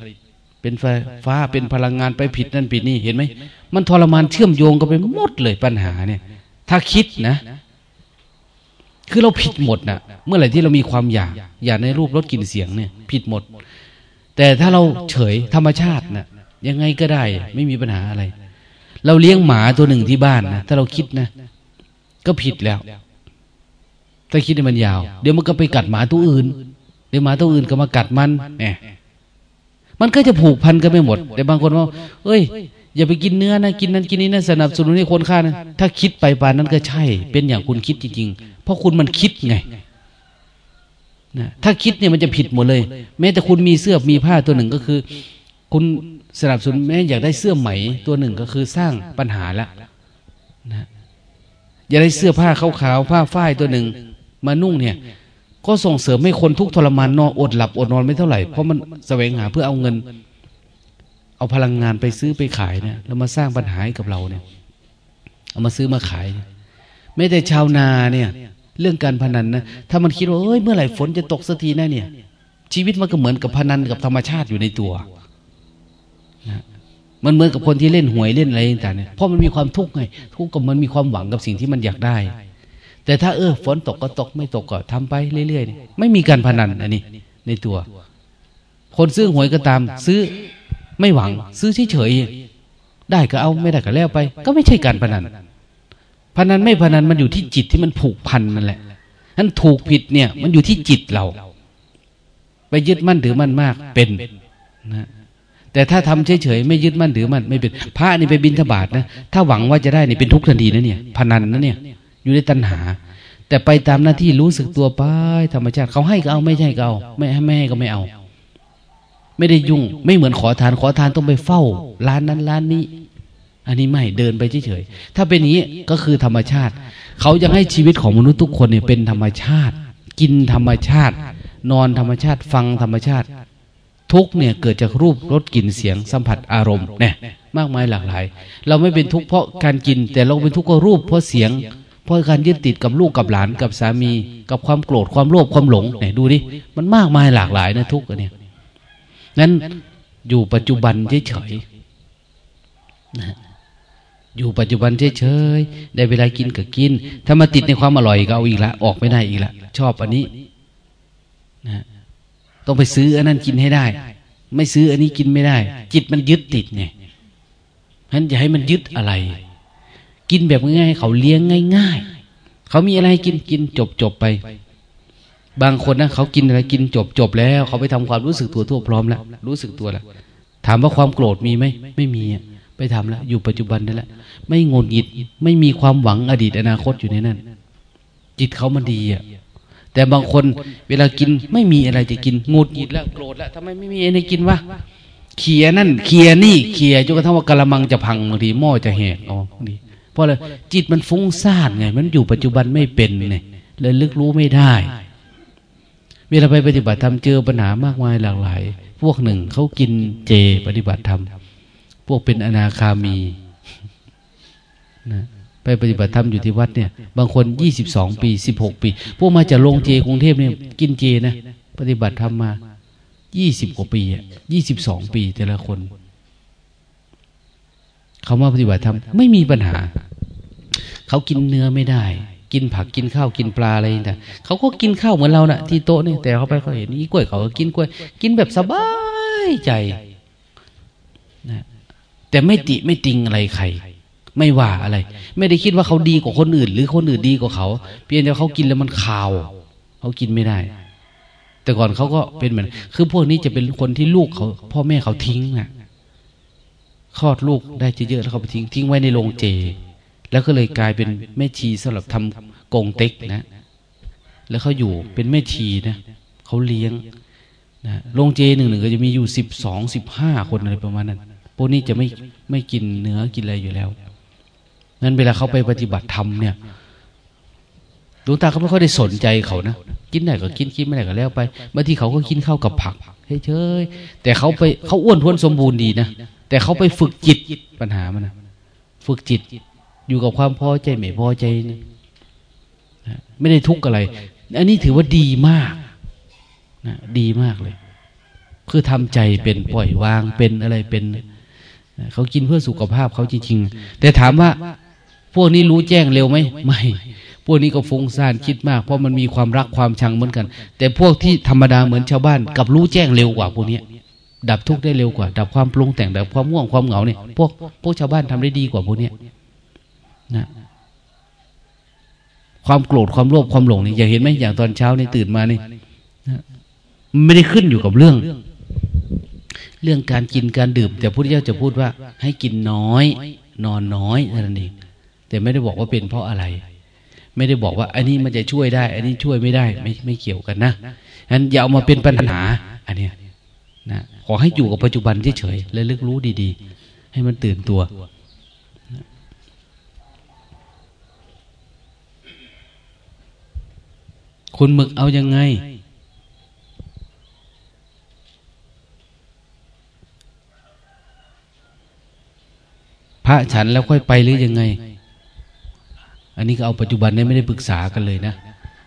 เป็นไฟฟ้าเป็นพลังงานไปผิดนั่นผิดนี่เห็นไหมมันทรมานเชื่อมโยงกันไปหมดเลยปัญหาเนี่ย ถ้าคิดนะ คือเราผิดหมดนะเมื่อไหร่ที่เรามีความอยากอยากในรูปรสกลิ่นเสียงเนี่ย ผิดหมด แต่ถ้าเราเฉยธรรมชาตินะยังไงก็ได้ ไม่มีปัญหาอะไร เราเลี้ยงหมาตัวหนึ่งที่บ้านนะถ้าเราคิดนะ ก็ผิดแล้ว ถ้าคิดให้มันยาว เดี๋ยวมันก็ไปกัดหมาตัวอื่น เดี๋ยวหมาตัวอื่นก็มากัดมันเนี่ยมันก็จะผูกพันกันไปหมด แต่บางคนว่า เอ้ย อย่าไปกินเนื้อนะ กินนั้นกินนี้นะสนับสนุนให้คนฆ่านะ ถ้าคิดไปปานนั้นก็ใช่ เป็นอย่างคุณคิดจริงๆ ราะคุณมันคิดไงนะถ้าคิดเนี่ยมันจะผิดหมดเลย แม้แต่คุณมีเสื้อมีผ้าตัวหนึ่งก็คือ คุณสนับสนุนแม้อยากได้เสื้อไหมตัวหนึ่งก็คือสร้างปัญหาล้วนะอยากได้เสื้อผ้าขาวๆผ้าฝ้ายตัวหนึ่งมานุ่งเนี่ย ก็ส่งเสริมให้คนทุกทรมานนอนอดหลับอดนอนไม่เท่าไหร่เพราะมันแสวงหาเพื่อเอาเงิน เอาพลังงานไปซื้อไปขายเนี่ยแล้วมาสร้างปัญหาให้กับเราเนี่ย เอามาซื้อมาขาย ไม่แต่ชาวนาเนี่ย เรื่องการพนันนะ ถ้ามันคิดว่าเอ้ยเมื่อไหร่ฝนจะตกสักทีนะเนี่ย ชีวิตมันก็เหมือนกับพนันกับธรรมชาติอยู่ในตัวนะมันเหมือนกับคนที่เล่นหวยเล่นอะไรต่างๆเนี่ยเพราะมันมีความทุกข์ไง ทุกข์กับมันมีความหวังกับสิ่งที่มันอยากได้ แต่ถ้าเออฝนตกก็ตกไม่ตกก็ทำไปเรื่อยๆไม่มีการพนันอันนี้ในตัว คนซื้อหวยก็ตาม ซื้อไม่หวัง ซื้อเฉยๆได้ก็เอาไม่ได้ก็แล้วไป ก็ไม่ใช่การพนัน พนันไม่พนันมันอยู่ที่จิตที่มันผูกพันนั่นแหละนั้นถูกผิดเนี่ย มันอยู่ที่จิตเรา ไปยึดมั่นถือมั่นมากเป็นนะแต่ถ้าทำเฉยๆไม่ยึดมั่นถือมั่นไม่เป็นพระนี่ไปบินทบาทนะถ้าหวังว่าจะได้นี่เป็นทุกข์ทันทีนะเนี่ย พนันนะเนี่ย อยู่ในตัณหา แต่ไปตามหน้าที่รู้สึกตัวไปธรรมชาติเขาให้ก็เอาไม่ใช่ก็เอาไม่ให้ไม่ให้ก็ไม่เอา ไม่ได้ยุ่ง ไม่เหมือนขอทานขอทานต้องไปเฝ้า ร้านนั้นร้านนี้ อันนี้ไม่เดินไปเฉยๆ ถ้าเป็นอย่างนี้ก็คือธรรมชาติ เขายังให้ชีวิตของมนุษย์ทุกคนเนี่ยเป็นธรรมชาติ กินธรรมชาติ นอนธรรมชาติฟังธรรมชาติ ทุกเนี่ยเกิดจากรูปรสกลิ่นเสียงสัมผัสอารมณ์เนี่ยมากมายหลากหลาย เราไม่เป็นทุกข์เพราะการกิน แต่เราเป็นทุกข์เพราะรูปเพราะเสียง เพราะการยึดติดกับลูกกับหลานกับสามี กับความโกรธความโลภความหลงเนี่ยดูดิมันมากมายหลากหลายนะทุกข์เนี่ยนั้นอยู่ปัจจุบันเฉยๆ อยู่ปัจจุบันเฉยๆได้เวลากินก็กิน ถ้ามาติดในความอร่อยก็เอาอีกละ ออกไม่ได้อีกละ ชอบอันนี้นะต้องไปซื้ออันนั้นกินให้ได้ ไม่ซื้ออันนี้กินไม่ได้ จิตมันยึดติดไงฉะนั้นจะให้มันยึดอะไร กินแบบง่ายๆเขาเลี้ยงง่าย ๆ เขามีอะไรกินกินจบจบไป บางคนนะเขากินอะไรกินจบจบแล้ว เขาไปทำความรู้สึกตัวทั่วพร้อมแล้วรู้สึกตัวแล้วถามว่าความโกรธมีไหมไม่มี ไปทำแล้วอยู่ปัจจุบันนั่แหละไม่งนหิดไม่มีความหวังอดีตอนาคตอยู่ในนั้น จิตเขามันดีอะแต่บางคนเวลากินไม่มีอะไรจะกินงดหงิดแล้วโกรธแล้วทำไมไม่มีอะไรกินวะเขียนั่นเขียนี่เขียจนกระทั่งว่ากระมังจะพังบางทีหม้อจะแหกอ๋อาดีเพราะอะไรจิตมันฟุ้งซ่านไง มันอยู่ปัจจุบันไม่เป็นไงเลยลึกรู้ไม่ได้ เวลาไปปฏิบัติธรรมเจอปัญหามากมายหลากหลาย พวกหนึ่งเขากินเจปฏิบัติธรรม วกเป็นอนาคามีนะไปปฏิบัติธรรมอยู่ที่วัดเนี่ย บางคนยี่สิบสองปีสิบหกปี พวกมาจากโรงเจกรุงเทพเนี่ยกินเจนะปฏิบัติธรรมมายี่สิบกว่าปีอะยี่สิบสองปีแต่ละคนเขามาปฏิบัติธรรมไม่มีปัญหา เขากินเนื้อไม่ได้ กินผักกินข้าวกินปลาอะไรต่างเขาก็กินข้าวเหมือนเรานะ่ะ ที่โต๊ะนี่แต่เขาไปเขาเห็นนี่กล้วยเขาก็กินกล้วย กินแบบสบายใจนะ แต่ไม่ติไม่ติงอะไรใคร ไม่ว่าอะไร ไม่ได้คิดว่าเขาดีกว่าคนอื่น หรือคนอื่นดีกว่าเขา เพียงแต่เขากินแล้วมันคาว เขากินไม่ได้ แต่ก่อนเขาก็เป็นเหมือน คือพวกนี้จะเป็นคนที่ลูกเขา พ่อแม่เขาทิ้งน่ะคลอดลูกได้เยอะๆแล้วเขาไปทิ้งทิ้งไว้ในโรงเจ แล้วก็เลยกลายเป็นแม่ชีสำหรับทำกงเต็กนะ แล้วเขาอยู่เป็นแม่ชีนะเขาเลี้ยงนะโรงเจหนึ่งหนึ่งก็จะมีอยู่สิบสองสิบห้าคนอะไรประมาณนั้น วกนี้จะไม่ไม่กินเนื้อกินอะไรอยู่แล้วนั้นเวลาเขาไปปฏิบัติธรรมเนี่ยดวงตาเขาไม่ค่อยได้สนใจเขานะกินได้ก็กินกินไม่ได้ก็แล้วไปบางทีเขาก็กินข้าวกับผักเฉยๆแต่เขาไปเขาอ้วนท้วนสมบูรณ์ดีนะแต่เขาไปฝึกจิตปัญหามันนะฝึกจิต อยู่กับความพอใจไม่พอใจนะไม่ได้ทุกข์อะไร อันนี้ถือว่าดีมากนะดีมากเลย คือทำใจเป็นปล่อยวางเป็นอะไรเป็น เขากินเพื่อสุขภาพเขาจริงๆ แต่ถามว่า พวกนี้รู้แจ้งเร็วไหมไม่ พวกนี้ก็ฟุ้งซ่านคิดมาก เพราะมันมีความรักความชังเหมือนกัน แต่พวกที่ธรรมดาเหมือนชาวบ้าน กับรู้แจ้งเร็วกว่าพวกนี้ดับทุกข์ได้เร็วกว่า ดับความปรุงแต่งดับความง่วงความเหงาเนี่ยพวกพวกชาวบ้านทำได้ดีกว่าพวกนี้นะความโกรธความโลภความหลงนี่อย่าเห็นไหมอย่างตอนเช้านี่ตื่นมานี่ไม่ได้ขึ้นอยู่กับเรื่อง เรื่องการกินการดื่ม แต่พระพุทธเจ้าจะพูดว่า ให้กินน้อย นอนน้อยนั่นเองแต่ไม่ได้บอกว่าเป็นเพราะอะไร ไม่ได้บอกว่า อันนี้มันจะช่วยได้ อันนี้ช่วยไม่ได้ ไม่ไม่เกี่ยวกันนะฉะนั้นอย่าเอามาเป็นปัญหา อันเนี้ยนะขอให้อยู่กับปัจจุบันเฉยๆและลึกรู้ดีๆ ให้มันตื่นตัวคุณหมึกเอายังไง พระฉันแล้วค่อยไปหรือยังไง อันนี้ก็เอาปัจจุบันเนี่ยไม่ได้ปรึกษากันเลยนะ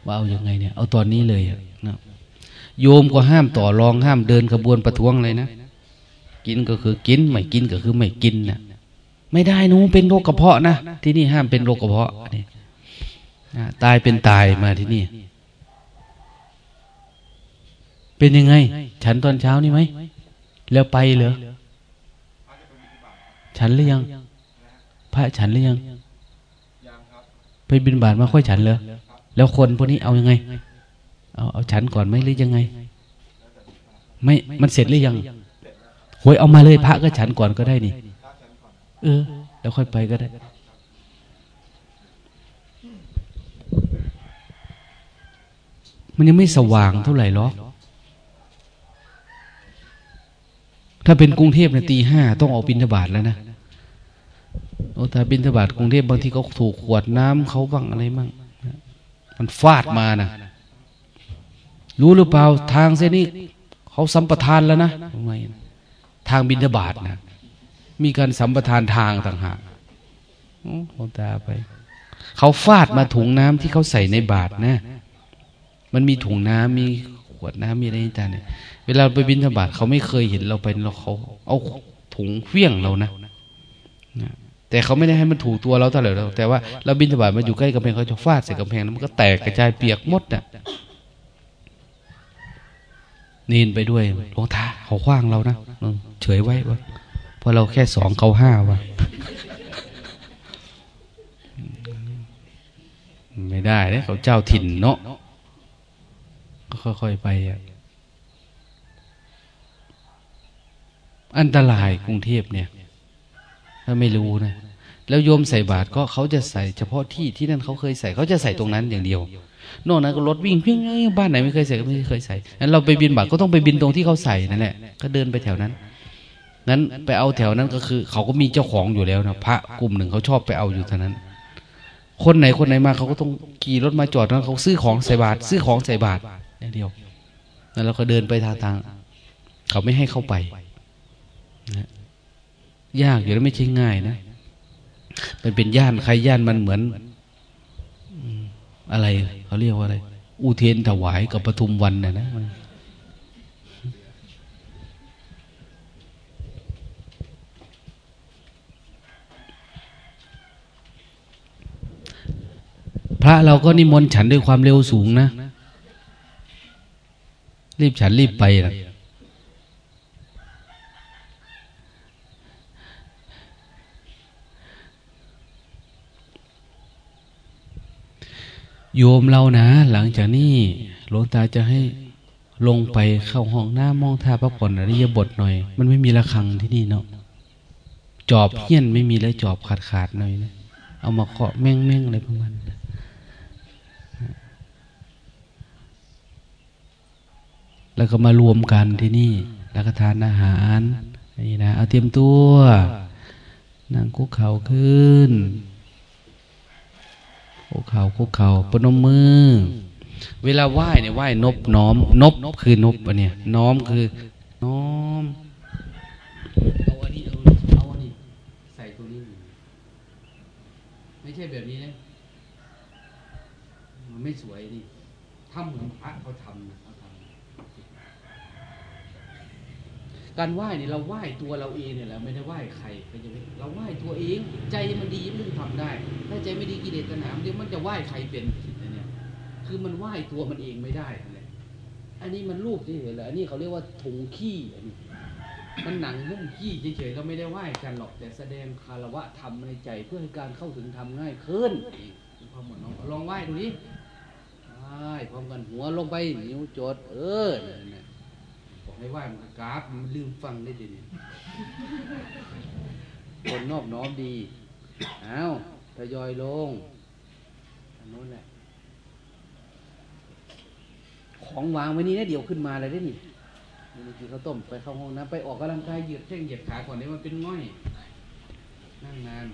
ว่าเอาอยัางไงเนี่ย เอาตอนนี้เลยนะโยมก็ห้ามต่อรองห้ามเดินขบวนประท้วงเลยนะ กินก็คือกิน ไม่กินก็คือไม่กินนะไม่ได้นูเป็นโรคกระเพาะนะที่นี่ห้ามเป็นโรคกระเพาะนี่ตายเป็นตายมาที่นี่ เป็นยังไง ฉันตอนเช้านี่ไหมแล้วไปเหรอฉันหรือยัง พระฉันหรือยังไปบินบาทมาค่อยฉันเหรอแล้วคนพวกนี้เอายังไง เอาเอาฉันก่อนไหมหรือยังไง ไม่มันเสร็จหรือยังหวยเอามาเลยพระก็ฉันก่อนก็ได้นี่ เออ แล้วค่อยไปก็ได้มันยังไม่สว่างเท่าไหร่หรอก ถ้าเป็นกรุงเทพในตีห้าต้องออกบินทบาทแล้วนะ โอ้ถ้าบินทบาทกรุงเทพบางทีเขาถูกขวดน้ำเขาบ้างอะไรบ้างมันฟาดมานะรู้หรือเปล่าทางเส้นนี้เขาสัมปทานแล้วนะไมทางบินทบาทนะมีการสัมปทานทางต่างหากโอ้ตาไป เขาฟาดมาถุงน้ำที่เขาใส่ในบาทนะ มันมีถุงน้ำมีขวดน้ำมีอะไรต่างเนี่ยเวลาไปบินทบาทเขาไม่เคยเห็นเราไปเราเขาเอาถุงเฟี้ยงเรานะนะ แต่เขาไม่ได้ให้มันถูกตัวเราเท่าไหร่เราแต่ว่าเราบินทบาทมาอยู่ใกล้กำแพงเขาจะฟาดใส่กำแพงแล้วมันก็แตกกระจายเปียกหมดน่ะนีนไปด้วยหลวงตาเขาคว้างเรานะเฉยไว้วะเพราะเราแค่สองเขาห้าว่ะไม่ได้เนี่ยเขาเจ้าถิ่นเนาะก็ค่อยๆไปอะอันตรายกรุงเทพเนี่ย ถ้าไม่รู้นะ แล้วโยมใส่บาตรก็เขาจะใส่เฉพาะที่ที่นั่นเขาเคยใส่เขาจะใส่ตรงนั้นอย่างเดียวนอกนั้นก็รถวิ่งเพียงบ้านไหนไม่เคยใส่ก็ไม่เคยใส่นั้นเราไปบินบาตรก็ต้องไปบินตรงที่เขาใส่นั่นแหละก็เดินไปแถวนั้นนั้นไปเอาแถวนั้นก็คือ เขาก็มีเจ้าของอยู่แล้วนะพระกลุ่มหนึ่งเขาชอบไปเอาอยู่เท่านั้น คนไหนคนไหนมาเขาก็ต้องขี่รถมาจอดนั้นเขาซื้อของใส่บาตรซื้อของใส่บาตรอย่างเดียวแล้วเราก็เดินไปทางทาง เขาไม่ให้เข้าไปนะ ยากอยู่แล้วไม่ใช่ง่ายนะมันเป็นย่านใครย่านมันเหมือนอะไรเขาเรียกว่าอะไร อุเทนถวายกับปทุมวันน่ะนะพระเราก็นิมนต์ฉันด้วยความเร็วสูงนะ รีบฉันรีบไปนะ โยมเรานะ หลังจากนี้หลวงตาจะให้ลงไปเข้าห้องหน้ามองท่าพักผ่อนอริยบทหน่อย มันไม่มีระฆังที่นี่เนาะจอบเพี้ยนไม่มีเลยจอบขาดขาดหน่อยนะเอามาเคาะแม่งแม่งอะไรประมาณแล้วก็มารวมกันที่นี่ แล้วก็ทานอาหารนี่นะเอาเตรียมตัว นั่งคุกเข่าขึ้น คุกเข่าคุกเข่าปนมมือ เวลาไหว้เนี่ยไหว้นบน้อม นบคือนบอันเนี้ยน้อมคือ น้อมเอาอันนี้เอาเอาอันนี้ใส่ตัวนี้ ไม่ใช่แบบนี้นะมันไม่สวยนี่ทำเหมือนพระเขาทำนะเขาทำ การไหว้เนี่ยเราไหว้ตัวเราเองเนี่ยแหละไม่ได้ไหว้ใครก็จะไม่เราไหว้ตัวเอง ใจมันดีมันทำได้ ถ้าใจไม่ดีกิเลสตัณหาเดี๋ยวมันจะไหว้ใครเป็นเนี่ย คือมันไหว้ตัวมันเองไม่ได้อะไรอันนี้มันรูปเฉยๆเลยอันนี้เขาเรียกว่าถุงขี้อันนี้มันหนังหุ้มขี้เฉยๆเราไม่ได้ไหว้กันหรอกแต่แสดงคารวะธรรมในใจเพื่อให้การเข้าถึงธรรมง่ายขึ้นความเหมือนน้องลองไหว้ดูนี้ไหว้พร้อมกันหัวลงไปนิ้วจดเออ เนี่ยบอกให้ไหว้มันกราบมันลืมฟังได้ดีเนี่ยคนนอบน้อมดี เอ้าทยอยลงทางโน้นแหละ ของวางไว้นี่นะเดี๋ยวขึ้นมาเลยได้นี่นี่คือข้าวต้มไปเข้าห้องน้ำไปออกกำลังกายเหยียดแข้งเหยียดขาก่อนเนี่ยมันเป็นง่อย นั่งนาน